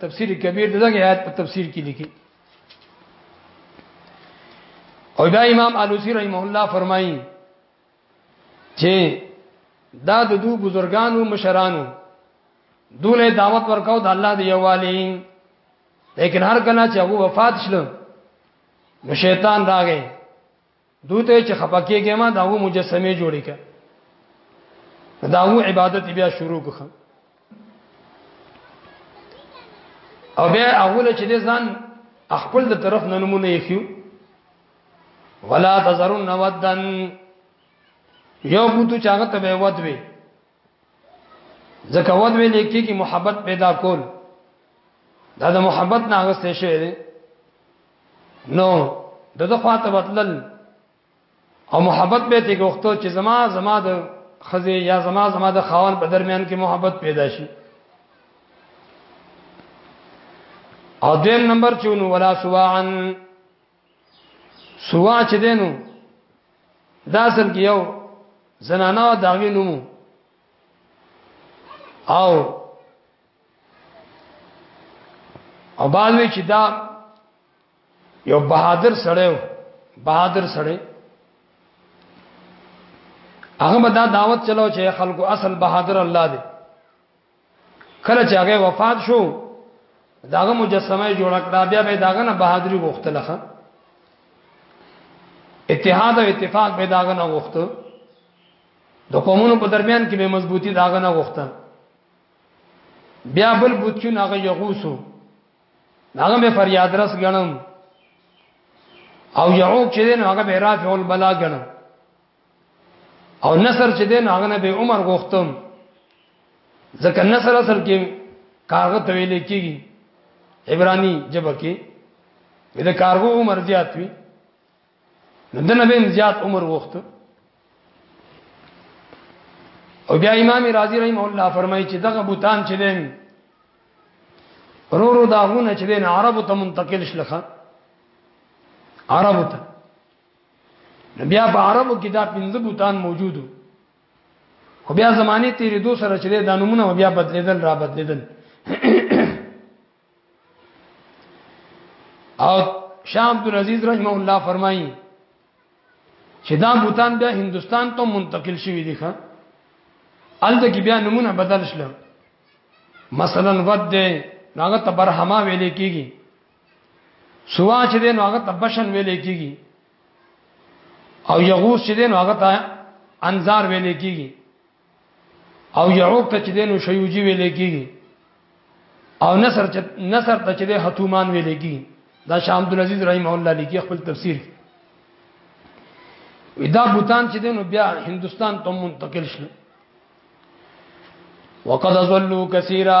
Speaker 1: تفسیر کبیر دغه آیات په تفسیر کې لیکي او دا امام علوسی رحمه الله فرمایي چې دا د دوه بزرګانو مشرانو دوله دعوت ورکاو د الله دی یوالي لیکن هر کله چې هغه وفات شله نو شیطان راغی دوته چې خپکیږي ما دا و مجسمه جوړی ک دا و عبادت بیا شروع کخ او بیا اوله چې ځان خپل د طرف نه نمونه یې کیو ولا تزرن ودن یو بوتو چاغه ته به ود وی ځکه ود وی لیکي کې محبت پیدا کول دا د محبت نه غسته شوی دی نو دغه خواته بتلل او محبت به ته غوښتو چې زما زما د خزه یا زما زما د خاون په درمیان کې محبت پیدا شي او دیم نمبر چونو ولا سواعن سوا چې دینو دا سر کې یو زنانه او داغي نومو او او باندې چې دا یو بہادر سړی و بہادر سړی هغه به دا دعوت چلو چې خلکو اصل بہادر الله دی کله چې هغه وفات شو داغه مجسمه جوړ کړه بیا به داغه نه بهادری غوښتله اتحاد او اتفاق به داغه نه غوښته د قومونو په درمیان کې به مضبوطی داغه نه غوښته بیا بل بوتچون هغه یغوسو هغه به فریاد رس غنم او یعوق چې دین هغه به رافع البلا غنم او نصر چې دین هغه نه به عمر غوښتم ځکه نصر اصل کې کارغه تویل کېږي عبرانی جبه کې د کارغو عمر زیات وي نو د نبی زیات عمر وخت او بیا امام رازی رحم الله فرمایي چې دغه بوتان چې دین رو رو داغونه چې دین عربو ته منتقل شلخه عربو ته بیا په عربو کې دا پنځه بوتان موجودو خو بیا زمانه تیرې دو سره چلے دا نمونه بیا بدلیدل را بدلیدل او شاه عبد العزيز رحمه الله فرمایي چې دا بوتان بیا هندستان ته منتقل شوی دي ښا الته کې بیا نمونه بدل شله مثلا ود هغه تبرهما ویلې کیږي سوا چې دین هغه تبشن ویل کیږي او یغوس چې دین هغه ته انزار ویل کیږي او یعوق ته چې دین شیوجی ویل کیږي او نصر چې نصر ته چې د حتومان ویل کیږي دا شاه عبد العزيز رحم الله لیکي خپل تفسیر دا بوتان چې دین بیا هندستان ته منتقل شول وقد ظلوا كثيرا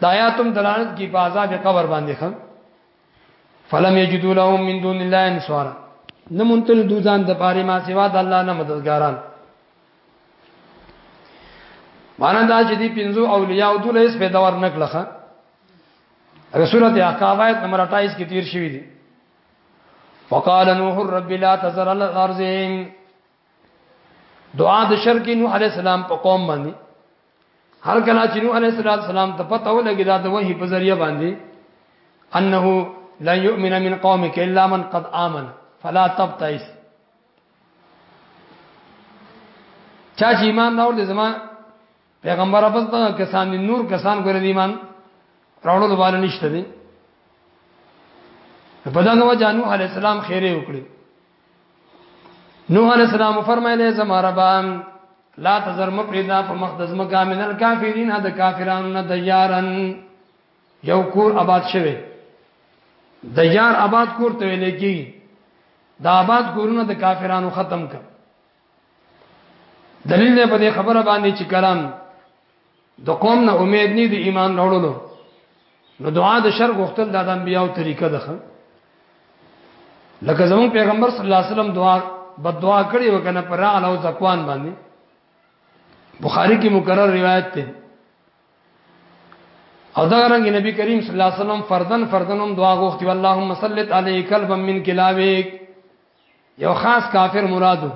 Speaker 1: د آیاتم دلالت کی په عذاب قبر باندې خل فلم یجدوا لهم من دون الله انصارا نمونتل دوزان د پاره ما سوا د الله نه مددګاران معنا دا چې دی پنځو اولیاء او دله اس په دور نکړه رسولت احکامات نمبر 28 کې تیر شوی دی وقال نوح رب لا تذر الارض دعا د شر کې نوح عليه السلام په قوم باندې هر کله چې نوح عليه السلام ته پته ولګی دا د وحي په ذریعہ باندې انه لا يؤمن من قومك الا من قد امن فلا تبتئس چا چې ایمان راوړ دې زما پیغمبر اپس ته کسان دي نور کسان ګره دي ایمان راوړل باندې نشته دي په دغه وجه نوح عليه السلام خیره وکړي نوح علیہ السلام فرمایله زما ربا لا تزر مپریدا په مقدس مکامل الکافرین د کافرانو نه دیارن یو کور آباد شوه دیار آباد کور ته لیکي دا آباد کورونه د کافرانو ختم کړ دلیل دی په دې خبره باندې چې کلام د قوم نه امید نه دی ایمان راوړلو نو دعا د شر غختل د انبیاء او طریقه ده لکه زمون پیغمبر صلی الله علیه وسلم دعا بد دعا کړې وکنه پر اعلی او زکوان باندې بخاری کې مکرر روایت ده او دا رنګ نبی کریم صلی الله علیه وسلم فردن فردن هم دعا غوښتي اللهم صلیت علی قلبا من کلابک یو خاص کافر مرادو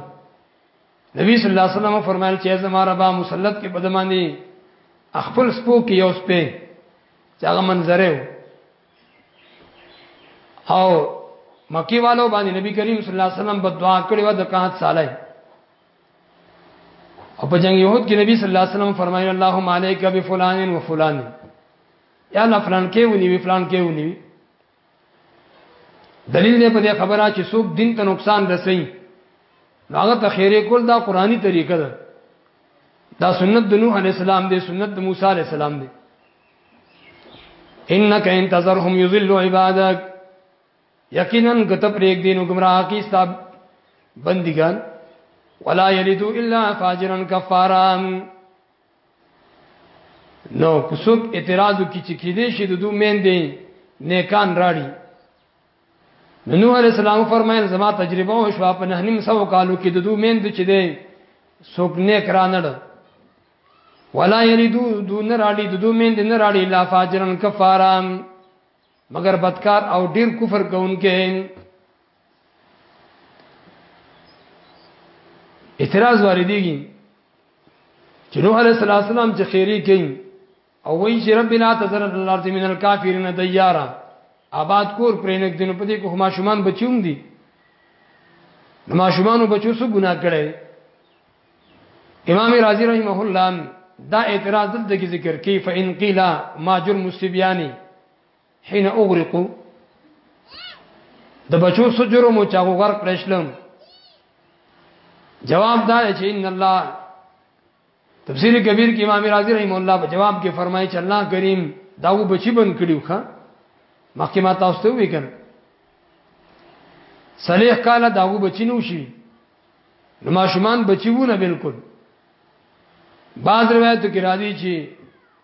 Speaker 1: نبی صلی الله علیه وسلم فرمایل چې زما ربا مسلط کې بدمانی خپل سپو کې یو سپې چې هغه منظره و او مکی والو باندې نبی کریم صلی الله علیه وسلم بدعا کړې و د کات ساله او په جنگ یوهود کې نبی صلی الله علیه وسلم فرمایي اللهم علیک بفلان و فلان یا الله فلان کې ونی وی فلان کې ونی وی دلیل دی په دې خبره چې څوک دین ته نقصان رسي هغه ته خیره کول دا قرآنی طریقه ده دا سنت د نوح علی السلام دی سنت د موسی علی السلام دی انک انتظرهم یذل عبادک یقینا کته پرېګ دینو گمراه کی ستا بندگان ولا یلدو الا فاجرا کفارا نو کوڅوک اعتراض کی چې کې دې شي د دوه مین دي نیکان راړي نو نوح علیہ السلام فرمایل زما تجربه او شوا په نه نیم سو کالو کې د دوه مین د چې دې څوک نیک را نړ ولا یریدو دو نه راړي د دوه مین دي نه راړي لا فاجرن کفارام مگر بدکار او ډیر کفر کوونکې اعتراض واردېږي چې نوح عليه السلام چې خیری کین او وایي چې رب لا تذر الارض من الكافرین دیارا آباد کور پرینک دینو په دې کوه ماشومان بچوم دي نو ماشومان بچو سو ګناه کړي امام رازی رحمه الله دا اعتراض دلته ذکر کوي فإن قيل ما جرم السبياني حين اغرقو د بچو سجرو مو چاغو غرق کړشلم جواب دا چې ان الله تفسیر کبیر کې امام رازی رحم الله په جواب کې فرمایي چې الله کریم داو بچی بن کړیو ښا مخکې ما تاسو ته وی کړ صالح کاله داو بچی نو شي نو ماشومان بچیونه بالکل بعض روایتو کې راځي چې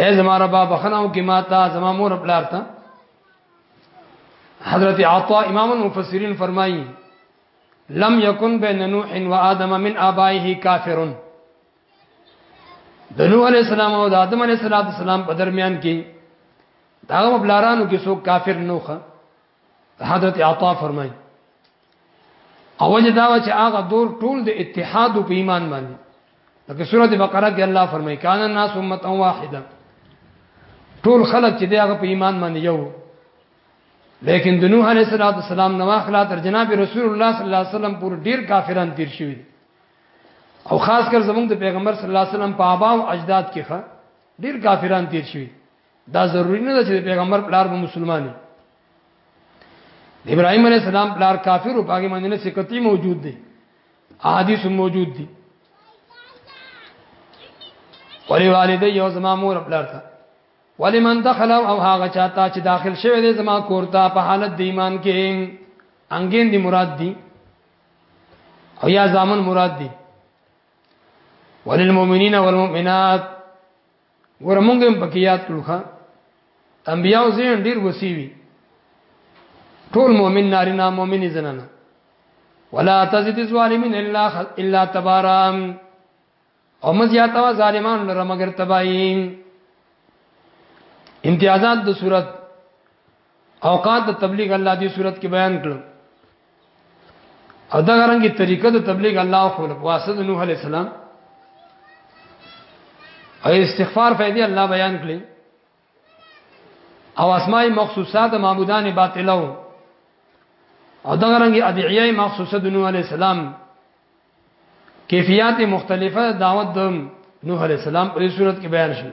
Speaker 1: اے زما رب بخناو کې ما تا زما مور بلار تا حضرت عطا امام المفسرین فرمایي لم یکن بین نوح و آدم من آبائه کافر د نوح علیہ السلام او د آدم علیہ السلام په درمیان کې دا بلارانو کې څوک کافر نوخه حضرت عطا فرمای اوجه دا چې هغه دور ټول د اتحاد په ایمان باندې لکه سوره بقره کې الله فرمایي کان الناس امه واحده ټول خلک چې دغه په ایمان باندې یو لیکن د نوح علیه السلام نو اخلا تر جناب رسول الله صلی الله علیه وسلم پور ډیر کافران تیر شوی او خاص کر زمونږ د پیغمبر صلی الله علیه وسلم په آبا او اجداد کې ښه ډیر کافران تیر شوی دا ضروری نه ده چې پیغمبر پلار به مسلمانې ابراهيم عليه السلام پلار کافر او پاګې باندې نه سکتی موجود دي احادیث موجود دي ولی والدی یو زما مور پلار ته ولی من دخل او هغه چاته چې داخل شوی دی زما کور ته په حالت د ایمان کې انګین دی مراد دی او یا زامن مراد دی وللمؤمنین والمؤمنات ورمونږ هم پکې یاد کړو ښا انبیاء زین ډیر وسیوی ټول مؤمن نارینه مؤمنې زنانه ولا تزد الظالمین الا الا تبارا او مزیاتوا ظالمان لره مگر تبایی امتیازات د صورت اوقات د تبلیغ الله دی صورت کې بیان کړو او دا غرنګي طریقه د تبلیغ الله خو له واسطه نوح علی السلام او استغفار فائدې الله بیان کړې او اسماء مخصوصات معبودان باطله او دا غرنګي ادعیه مخصوصه د نوح علی السلام کیفیت مختلفه دعوت د نوح علی السلام په صورت کې بیان شوه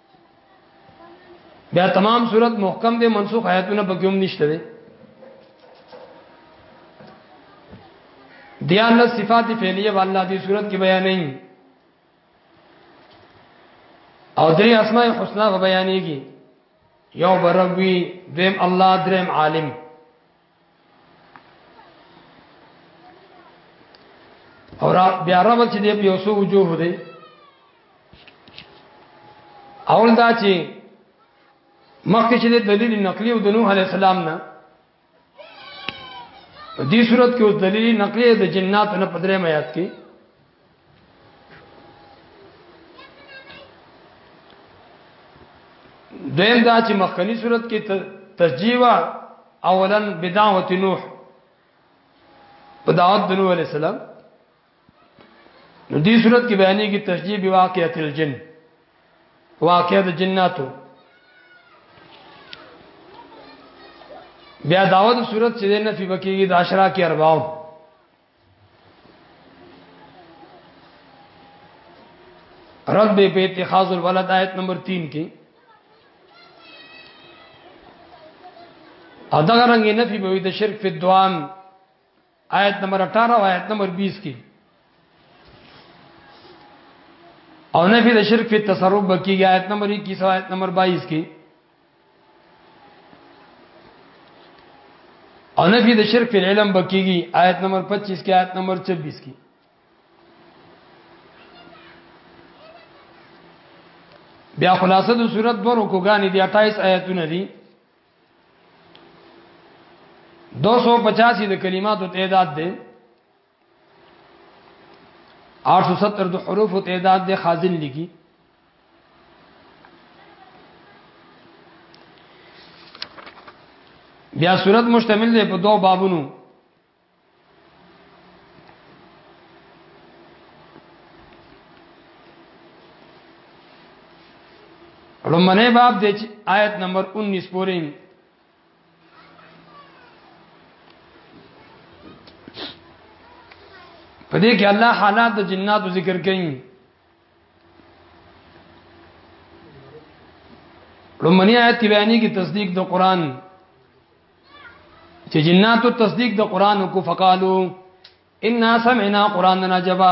Speaker 1: بیا تمام صورت محکم دی منسوخ آیاتونه په کوم نشته دی دیانت صفات فعلیه والله دی صورت کې بیان نه او درې اسماء الحسنا په بیانېږي یو بربوی دیم الله دریم عالم او بیا رب چې دې په اوسو وجوه دی اول دا چې مخکې چې دلیل نقلی او د نوح علی السلام نه په دې صورت کې اوس دلیل نقلی د جنات نه پدرې میات کې دویم دا چې مخکنی صورت کې تسجیوا اولا بدعوت نوح په دعوت د نوح علی السلام نو دې صورت کې بیانې کې تسجیب واقعیت الجن واقعیت جناتو بیا داود صورت چې نه فی بکیږي د اشراق ارباو رد به په اتخاذ الولد آیت نمبر 3 کې او دغه رنګ نفي به د شرک په دوام آیت نمبر 18 او آیت نمبر 20 کې او نفي د شرک په تصرف بکیږي آیت نمبر 21 او آیت نمبر 22 کې او نفی د شرک فی العلم بکیږي آیت نمبر 25 کې آیت نمبر 26 کې بیا خلاصه د صورت برو کوګانی دی 28 آیتونه دي 285 د کلماتو تعداد دی 870 د حروف تعداد د خازن لګي بیا صورت مشتمل دی په دوه بابونو لمنه باب د آیت نمبر 19 پورې په دې کې الله حالات د جناتو ذکر کوي رومنی آیت کې بیانې کې تصدیق د قران چې جناتو تصدیق د قران کو فقالو ان سمعنا قرانا جبا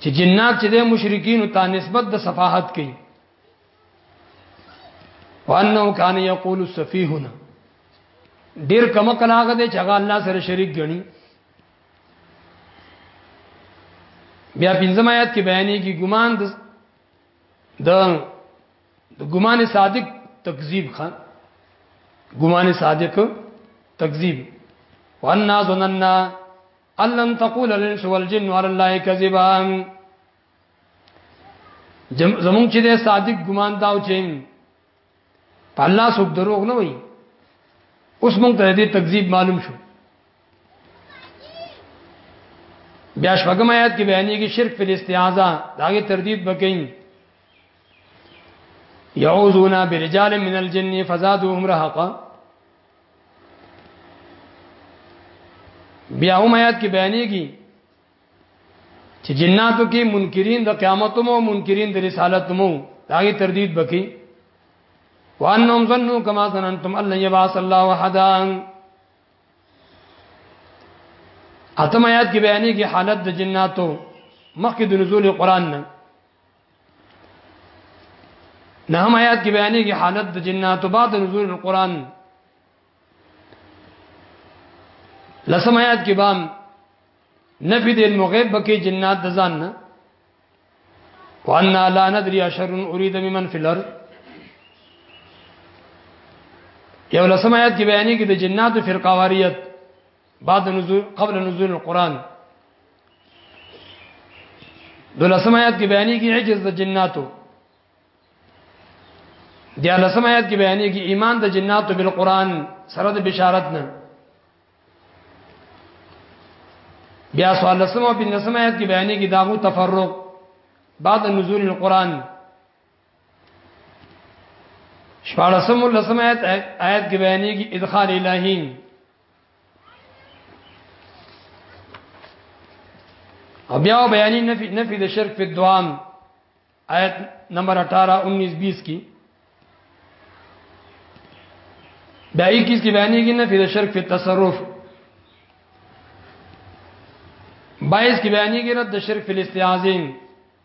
Speaker 1: چې جنات چې د مشرکین ته نسبت د صفاحت کوي وانه کان یقول السفیهنا ډیر کم کلاغه دی چې هغه الله سره شریک ګڼي بیا پنځم آیات کې بیانې کې ګمان د د ګمان صادق تکذیب خان ګمان صادق تکذیب وانا ظننا الم تقول الانس والجن على الله كذبا زمون چې د صادق ګمان داو چې په الله څوک دروغ نه وي اوس مونږ ته دې تکذیب معلوم شو بیا شپږم آیات کې بیانې کې شرک په استعاذہ داګه تردید بکین یعوذونا برجال من الجن فزادوهم رهقا بیا هم آیات کې بیانېږي چې جناتو کې منکرین د قیامت مو منکرین د رسالت مو داغه تردید بکی وانهم ظنوا كما ظننتم ان يبعث الله احد اتم آیات کې بیانې کې حالت د جناتو مخکې د نزول قران نه نه هم آیات کې بیانېږي حالت د جناتو بعد نزول القرآن لسم آیات کې بام نفی د علم غیب بکې جنات د ځان نه وانا لا ندري اشر اريد ممن في الارض یو لسم آیات کې بیانې کې د جناتو فرقواریت بعد نزول قبل نزول القرآن دلسم آیات کې بیانې کې عجز د جناتو د لسم آیات کې بیانې کې ایمان د جناتو بالقرآن سره د بشارت نه بیا سوال لسم او بن لسم آیات کې بیانې کې داغو تفرق بعد نزول القرآن شپارسم اللسم آیت آیت کی بیانی کی ادخال الہی او بیا بیانی نفی نفی د شرک په دوام آیت نمبر 18 19 20 کی بیا 21 کی بیانی کی نفی د شرک په تصرف 22 کی بیانی کی رد شرک په استعاذین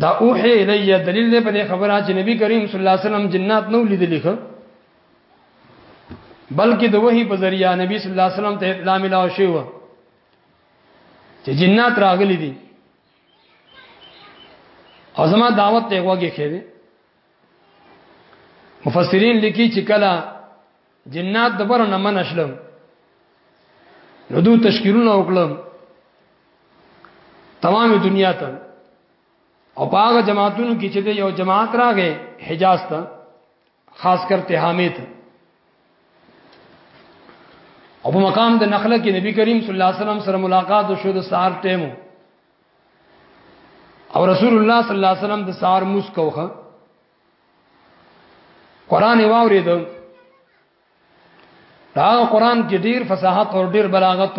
Speaker 1: دا اوحی الی دلیل دی په دې خبره چې نبی کریم صلی الله علیه وسلم جنات نو لیدلی خو بلکې د وحی په ذریعہ نبی صلی الله علیه وسلم ته اطلاع ملا شو چې جنات راغلي دي او زما دعوت ته وګه کړي مفسرین لیکي چې کله جنات د بر نه من اشلم نو دو تشکیلونه وکړم تمام دنیا ته او پاغه جماعتونو کې چې یو جماعت راغې حجاز ته خاص کر تهامه ته او په مقام د نخله کې نبی کریم صلی الله علیه وسلم سره ملاقات وشو د سار ټیمو او رسول الله صلی الله علیه وسلم د سار موس کوخه قران واورید دا قران کې ډیر فصاحت او ډیر بلاغت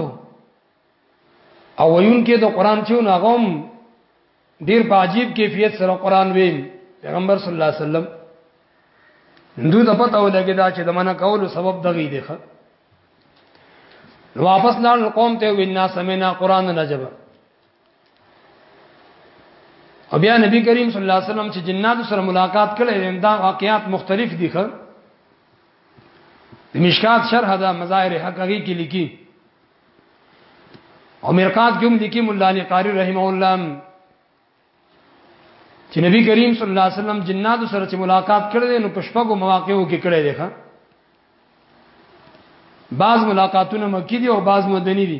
Speaker 1: او ویون کې د قران چې ناغم ډیر په عجیب کیفیت سره قران وی پیغمبر صلی الله علیه وسلم دوی ته پته ولګی دا چې د منع کولو سبب دغه دی ښه واپس لاړ قوم ته وینا سمینا قران نجبه او بیا نبی کریم صلی الله علیه وسلم چې جنات سره ملاقات کړي دا واقعات مختلف دي خو مشکات شرح دا مظاهر حقیقی کې لیکي او مرقات کې هم لیکي مولا علی قاری رحمه الله چې نبی کریم صلی الله علیه وسلم جنات سره چې ملاقات کړي نو پښپغو مواقعو کې کړي دي ښا بعض ملاقاتونه مکی دي او بعض مدني دي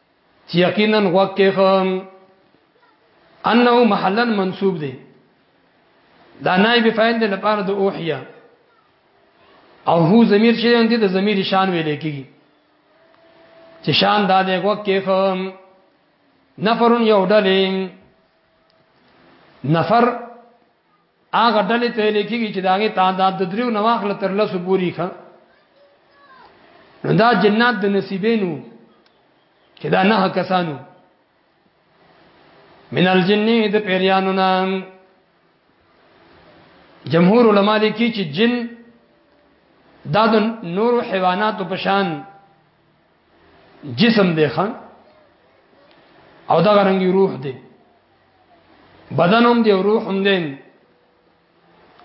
Speaker 1: چې یقینا غوږ کې خام انه محلا منصوب دی دا نائب فاعل دی لپاره د اوحیا او هو ضمیر شي اندی د ضمیر شان ویل کیږي چې شان دا دی غوږ کې خام نفر یو ډلې نفر هغه ډلې ته لیکيږي چې داغه تعداد د دریو نواخله تر لسو پوری ښه دا جنات د نصیبینو چې دا نه کسانو من الجن د پیریانو نام جمهور علما لیکي چې جن دا د نور حیوانات په شان جسم دی خان او دا غرنګي روح دی بدن هم دی او روح هم دی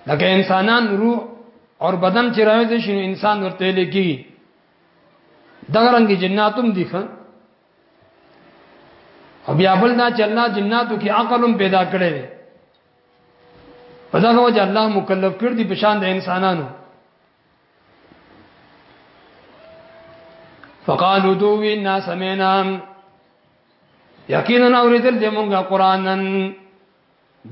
Speaker 1: لکه انسانان روح او بدن چې راوځي شنو انسان ورته لګي دا غرنګي جنات هم دي خان او بیا بل دا چې الله جناتو کې عقل هم پیدا کړی دی په دا وجه الله مکلف کړ دي په شان د انسانانو فقالو دوی نا سمینا یقینا اوریدل دې مونږه قرانن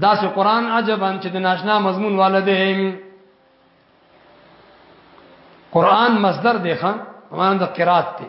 Speaker 1: دا سه قران عجبان چې د ناشنا مضمون والدین قران مصدر دی خان معنا د قرات دی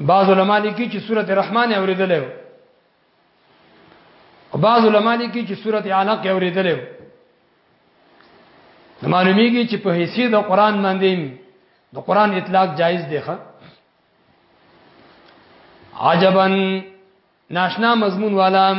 Speaker 1: بعض علما لیکي چې سورته رحمان اوریدل او بعض علما لیکي چې سورته علق اوریدل او معلومیږي چې په حیثیت د قران باندې د قران اطلاق جایز دی ښه عجبا ناشنا مضمون والام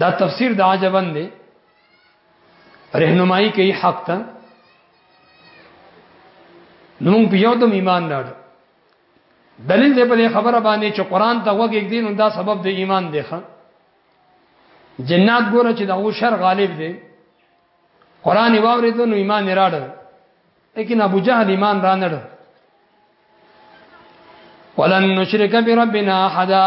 Speaker 1: دا تفسیر د عجبن دی رهنمایي کوي حق ته نو موږ په یو دم ایمان راړو دلیل دې په خبره باندې چې قران ته وګ یک دین دا سبب د ایمان دی ښا جنات ګوره چې دا و شر غالب دی قران یې واورېدو نو ایمان یې راړو لیکن ابو جهل ایمان را نړ ولن نشرک بربنا احدا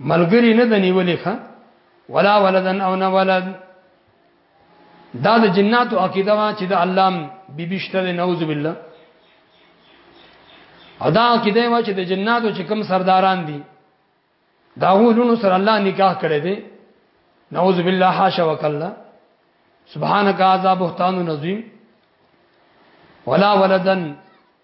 Speaker 1: ملګری نه د نیولې ښه ولا ولدن او نه ولد دا د جناتو عقیده وا چې د الله بیبشته دی نعوذ بالله ادا عقیده وا چې د جناتو چې کم سرداران دي دا ولونو سره الله نکاح کړی دی نعوذ بالله حاشا وکلا سبحانك عذاب بهتان عظیم ولا ولدن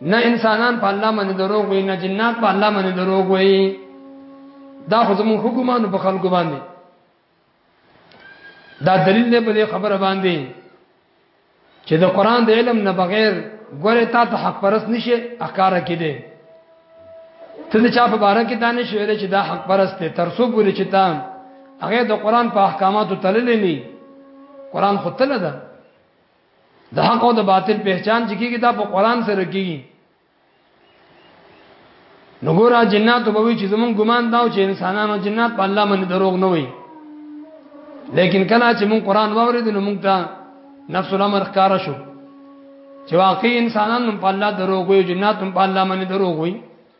Speaker 1: نه انسانان په الله باندې دروغ وي نه جنات په الله باندې دروغ وي دا خو زموږ حکومانو په خلکو باندې دا دلیل دی په خبره باندې چې د قران د علم نه بغیر ګوره تا ته حق پرست نشي احکار کې دي ته د چا په باره کې دانه شوې چې دا حق پرست دی تر څو پورې چې تا هغه د قران په احکاماتو تللې نه قران خو تل ده د حق او د باطل پہچان چې کیږي دا په قران سره کیږي نو ګورا جنات به وی چې زمون ګمان داو چې انسانانو جنات په الله باندې دروغ نه وي لیکن کله چې مون قران واورید نو مونږ ته نفس الامر ښکار شو چې واقعي انسانانو په الله دروغ وي جنات په الله باندې دروغ وي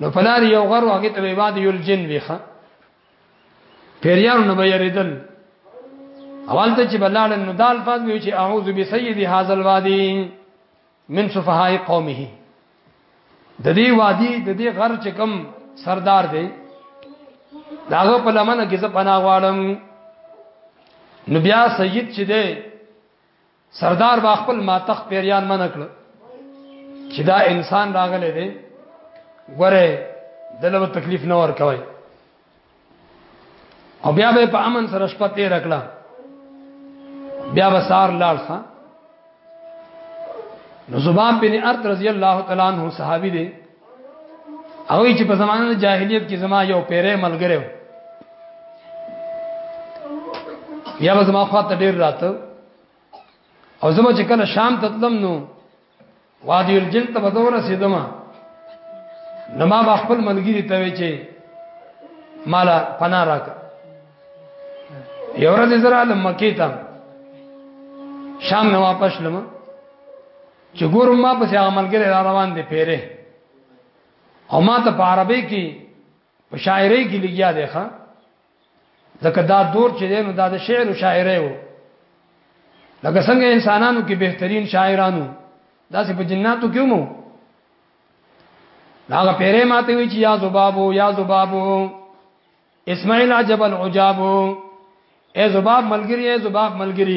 Speaker 1: نو پلار یو غر هغه ته بعد یل جن ویخه پیریانو نو به یریدل اول ته چې بلال نو دال فاز وی چې اعوذ بسید هاذ الوادی من صفهای قومه د دې وادي د دې غر چې کم سردار دی داغه په لمنه کې زه پناه غواړم نو بیا سید چې دی سردار با خپل ماتخ پیریان من کړ چې دا انسان راغلی دی ګوره دلته تکلیف نه ور کوي او بیا به په امن سره شپه تیر کړه بیا به سار لاړ ښا نو زبان بن ارت رضی الله تعالی عنہ صحابي دی او چې په زمانه د جاهلیت کې زما یو پیره ملګری یا به زما خواته ډیر راته او زما چې کله شام ته تلم نو وادي الجن ته به دور رسیدم نو ما به خپل ملګری ته وی چې مالا پناه راک یو ورځ زرا لم مکی ته شام نه واپس لمه چې ګورم ما په هغه ملګری را روان دی پیره او ما ته په عربي کې په شاعرۍ کې لګیا دی ښا ځکه دا دور چې دی نو دا د شعر او شاعرۍ وو لکه څنګه انسانانو کې بهترین شاعرانو داسې په جناتو کې مو هغه پیره ماته وی چې یا زبابو یا زبابو اسماعیل عجب العجابو اے زباب ملګری اے زباب ملګری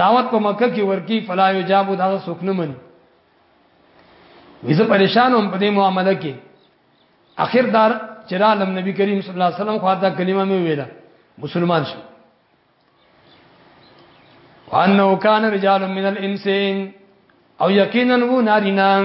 Speaker 1: دعوت په مکه کې ورکی فلا یجاب دا څوک نه مني ویزه پریشان هم په دې معاملې کې اخر دار چرالم نبی کریم صلی الله علیه وسلم خو دا کلمه مې ویله مسلمان شو وانه کان رجال من الانس او یقینا و نارینان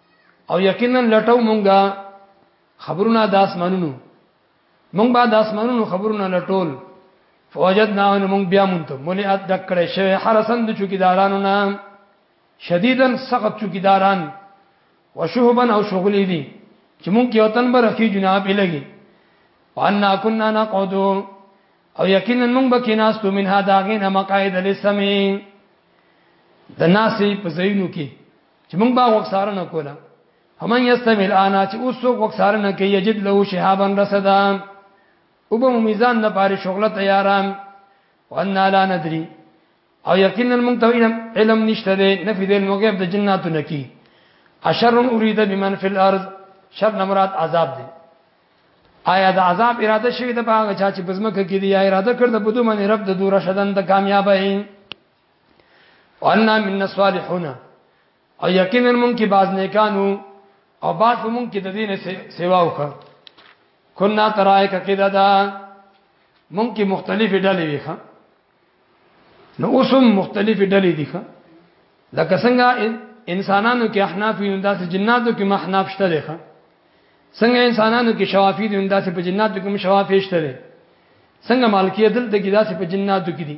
Speaker 1: او یقینا لټو مونږه خبرونه د اسمانونو مونږ به د اسمانونو خبرونه لټول فوجدنا ان مونږ بیا مونږ ته مولې ات دکړې شوی حرسن د چوکیدارانو نام شدیدن سخت چوکیداران وشهبن او شغلی دي چې مونږ کې وطن به رخي جناب لګي وانا كنا نقعد او یقینا مونږ به کې ناس تو منها داغین مقاعد للسمع د ناسې په زینو کې چې موږ با وکسار نه کوله فمن یستمع الان چې اوس څوک وکسار نه کوي یجد له شهابا رصدا او به میزان نه پاره شغله تیاران وان لا ندري او یقینا موږ ته علم علم نشته دی نفي دل مغيب د جناتو نکی اشر اريد بمن في الارض شر مراد عذاب دی آیا د عذاب اراده شوی د باغ چا چې بزمکه کې دی اراده کړ د بدو من رب د دوره شدن د کامیابی وانا من الصالحون او یقینا مونږ کې باز نیکانو او باز مونږ کې د دین سیوا وکړه کنا ترای کقیدا دا مونږ کې مختلفې ډلې وي ښا نو اوسم مختلفې ډلې دي ښا لکه څنګه انسانانو کې احناف وي نو داسې جناتو کې محناف شته دي ښا څنګه انسانانو کې شوافی دي نو داسې په جناتو کې مشوافی شته دي څنګه مالکیه دلته کې داسې په جناتو کې دي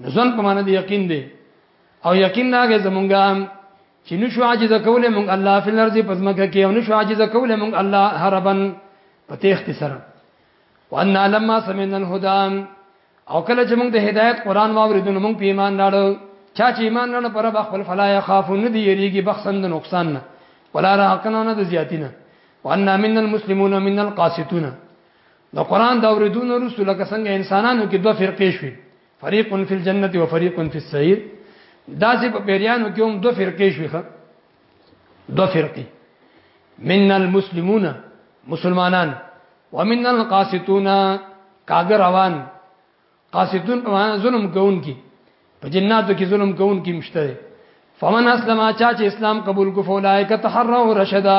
Speaker 1: نو ځان په معنی دی یقین دی او یقین راغی زمونږه چې نشو عاجز کولې مونږ الله فی الارض پزمکه کې او نشو عاجز کولې مونږ الله هربن په تخت سره وان لما سمعنا الهدى او کله چې مونږ د هدایت قران واوریدو نو مونږ په ایمان راړو چا چې ایمان نه پر خپل فلا يخافون دی یریږي بخسن د نقصان نه ولا راقنا نه د زیاتینه وان من المسلمون من القاسطون د قران دا اوریدون رسول لکه څنګه انسانانو کې دوه فرقې شوي فریق فی الجنه و فریق فی السعیر دا چې په پیریانو کې هم دوه فرقې شوي ښه دوه فرقې من المسلمون مسلمانان ومن القاسطون کاګر روان قاسطون ظلم کوون کی په جناتو کې ظلم کوون کی مشته فمن اسلم چا چې اسلام قبول کو فولائک تحروا رشدا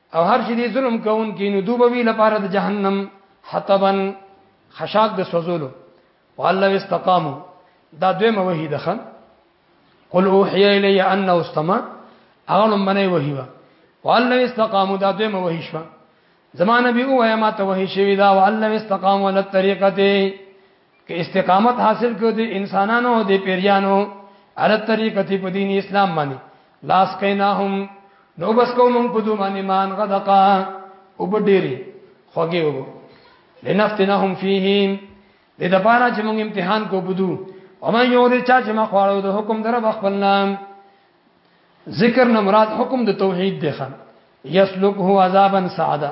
Speaker 1: او هر شي دې ظلم کوون کې نو دوبه وی لپاره د جهنم حطبن خشاک د سوزولو والله استقامو دا دوی موهی ده خان قل اوحی الی انه استمع اغه منه وحی وا والله استقامو دا دوی موهی شو زمانه بي او ما ته وحی شوی دا والله استقامو لطریقته که استقامت حاصل کړ د انسانانو او د پیریانو علت طریقه تی په دین اسلام باندې لاس کیناهم نو بس کوم په دوه باندې مان غدقا او بډيري خوږي وو لنفتنهم فیهم د دې لپاره چې موږ امتحان کو بدو او ما یو دې چا چې ما خواړو د حکم در خپل نام ذکر نه مراد حکم د توحید دی خان یسلک هو عذابا سعدا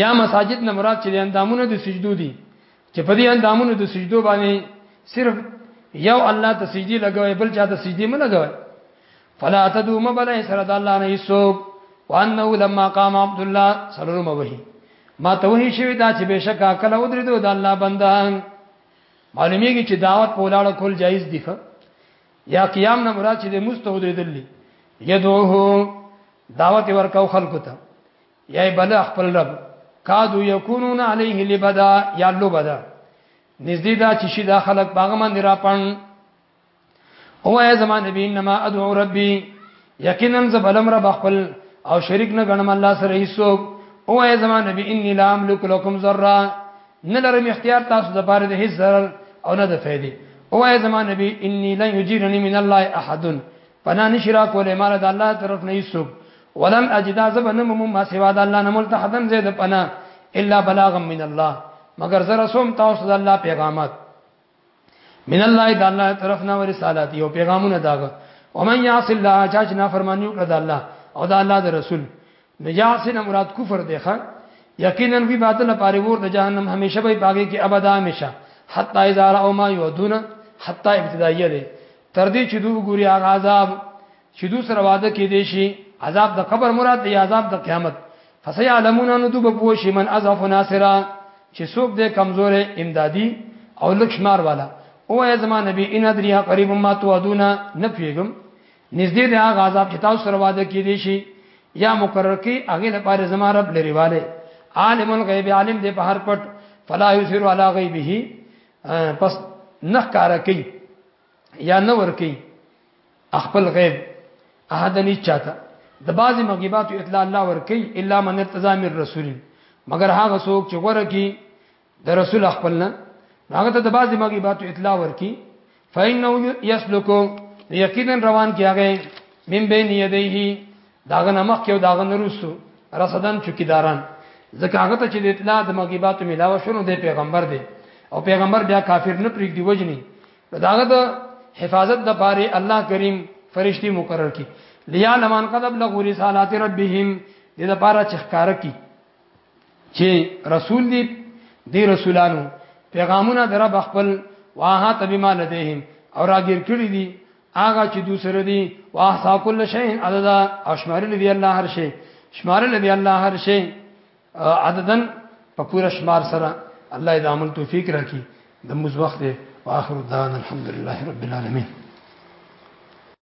Speaker 1: یا مساجد نه مراد چې اندامونه د سجدو دي چې په دې اندامونو د سجدو باندې صرف یو الله ته سجدي لګوي بل چا ته سجدي مه لګوي فلا تدو مبلای سره د الله نه یسوک وانه لما قام عبد الله سررم وحی ما ته وحی شوی دا چې بشک عقل او درې د الله بندان معلومیږي چې دعوت په ولاړه کول جایز دي ښه یا قیام نه مراد چې د مستو درې دلی یدوه دعوت ورکاو خلکو ته یا بلا خپل رب کادو یکونون علیه لبدا یا لبدا نزدې دا چې شي دا خلک باغ باندې را پړن او یا زمان نبی انما ادعو ربی یقینا زبلم رب خپل او شریک نه غنم الله سره هیڅوک او یا زمان نبی انی لا املک لكم ذرا نه لرم اختیار تاسو د بار د هیڅ ضرر او نه د فائدې او یا زمان نبی انی لن یجیرنی من الله احد پنا نشرا کولې مال د الله طرف نه یسوب ولم اجدا زبن مم ما سوا د الله نه ملتحدن زید پنا الا بلاغ من الله مگر زه رسوم تاسو د الله پیغامات من الله د الله طرف نه ورسالات یو پیغامونه داغه ومن یعص الله چاچ نه فرمانیو کړه د الله او د الله د رسول نو یا سه نه مراد کفر دی ښا یقینا وی باطل لپاره ور د جهنم همیشه به پاګه کې ابدا همیشه حتا اذا راو ما یودون حتا ابتدایه دی تر دې چې دوی ګوري هغه عذاب چې دوی سره وعده کې دي شي عذاب د قبر مراد دی عذاب د قیامت فسيعلمون ان دوی به پوه شي من اضعف ناصرا چې څوک دې کمزور امدادي او لکشمار والا او ای زما نبی ان ادریا قریب ما تو ادونا نه پیګم نږدې دی هغه عذاب چې تاسو سره وعده کې دي شي یا مقرر کی هغه د پاره زما رب لري والے عالم الغیب عالم دې په هر پټ فلا یثیر علی غیبه پس نه کار کوي یا نه ور کوي خپل غیب احد نه چاته د بعضی مغیبات اطلاع الله ور کوي الا من ارتضى من رسول مگر هغه څوک چې ور کوي د رسول خپلنا هغه ته د بعضی مغیباتو اطلاع ورکی فإنه يسلك یقینا روان کیږي من بین یدیه داغه نمخ کې او داغه نرسو رسدن چوکیداران ځکه هغه ته چې د اطلاع د مغیباتو ملاوه شونه د پیغمبر دی او پیغمبر بیا کافر نه پریږدي وجني داغه د حفاظت د باره الله کریم فرشتي مقرر کی لیا لمن قد ابلغ رسالات ربهم دې لپاره چې ښکارا کی چې رسول دی دی رسولانو پیغامونه در بخپل واه تبما لديهم او راګر کړی دي هغه چې دوسر دي واه ساکل شي عدد اشمارل دی الله هر شي شمارل دی الله هر شي عددن په پوره شمار سره الله دې عمل توفیق راکړي د مزوخت واخر دعوانا الحمد لله رب العالمين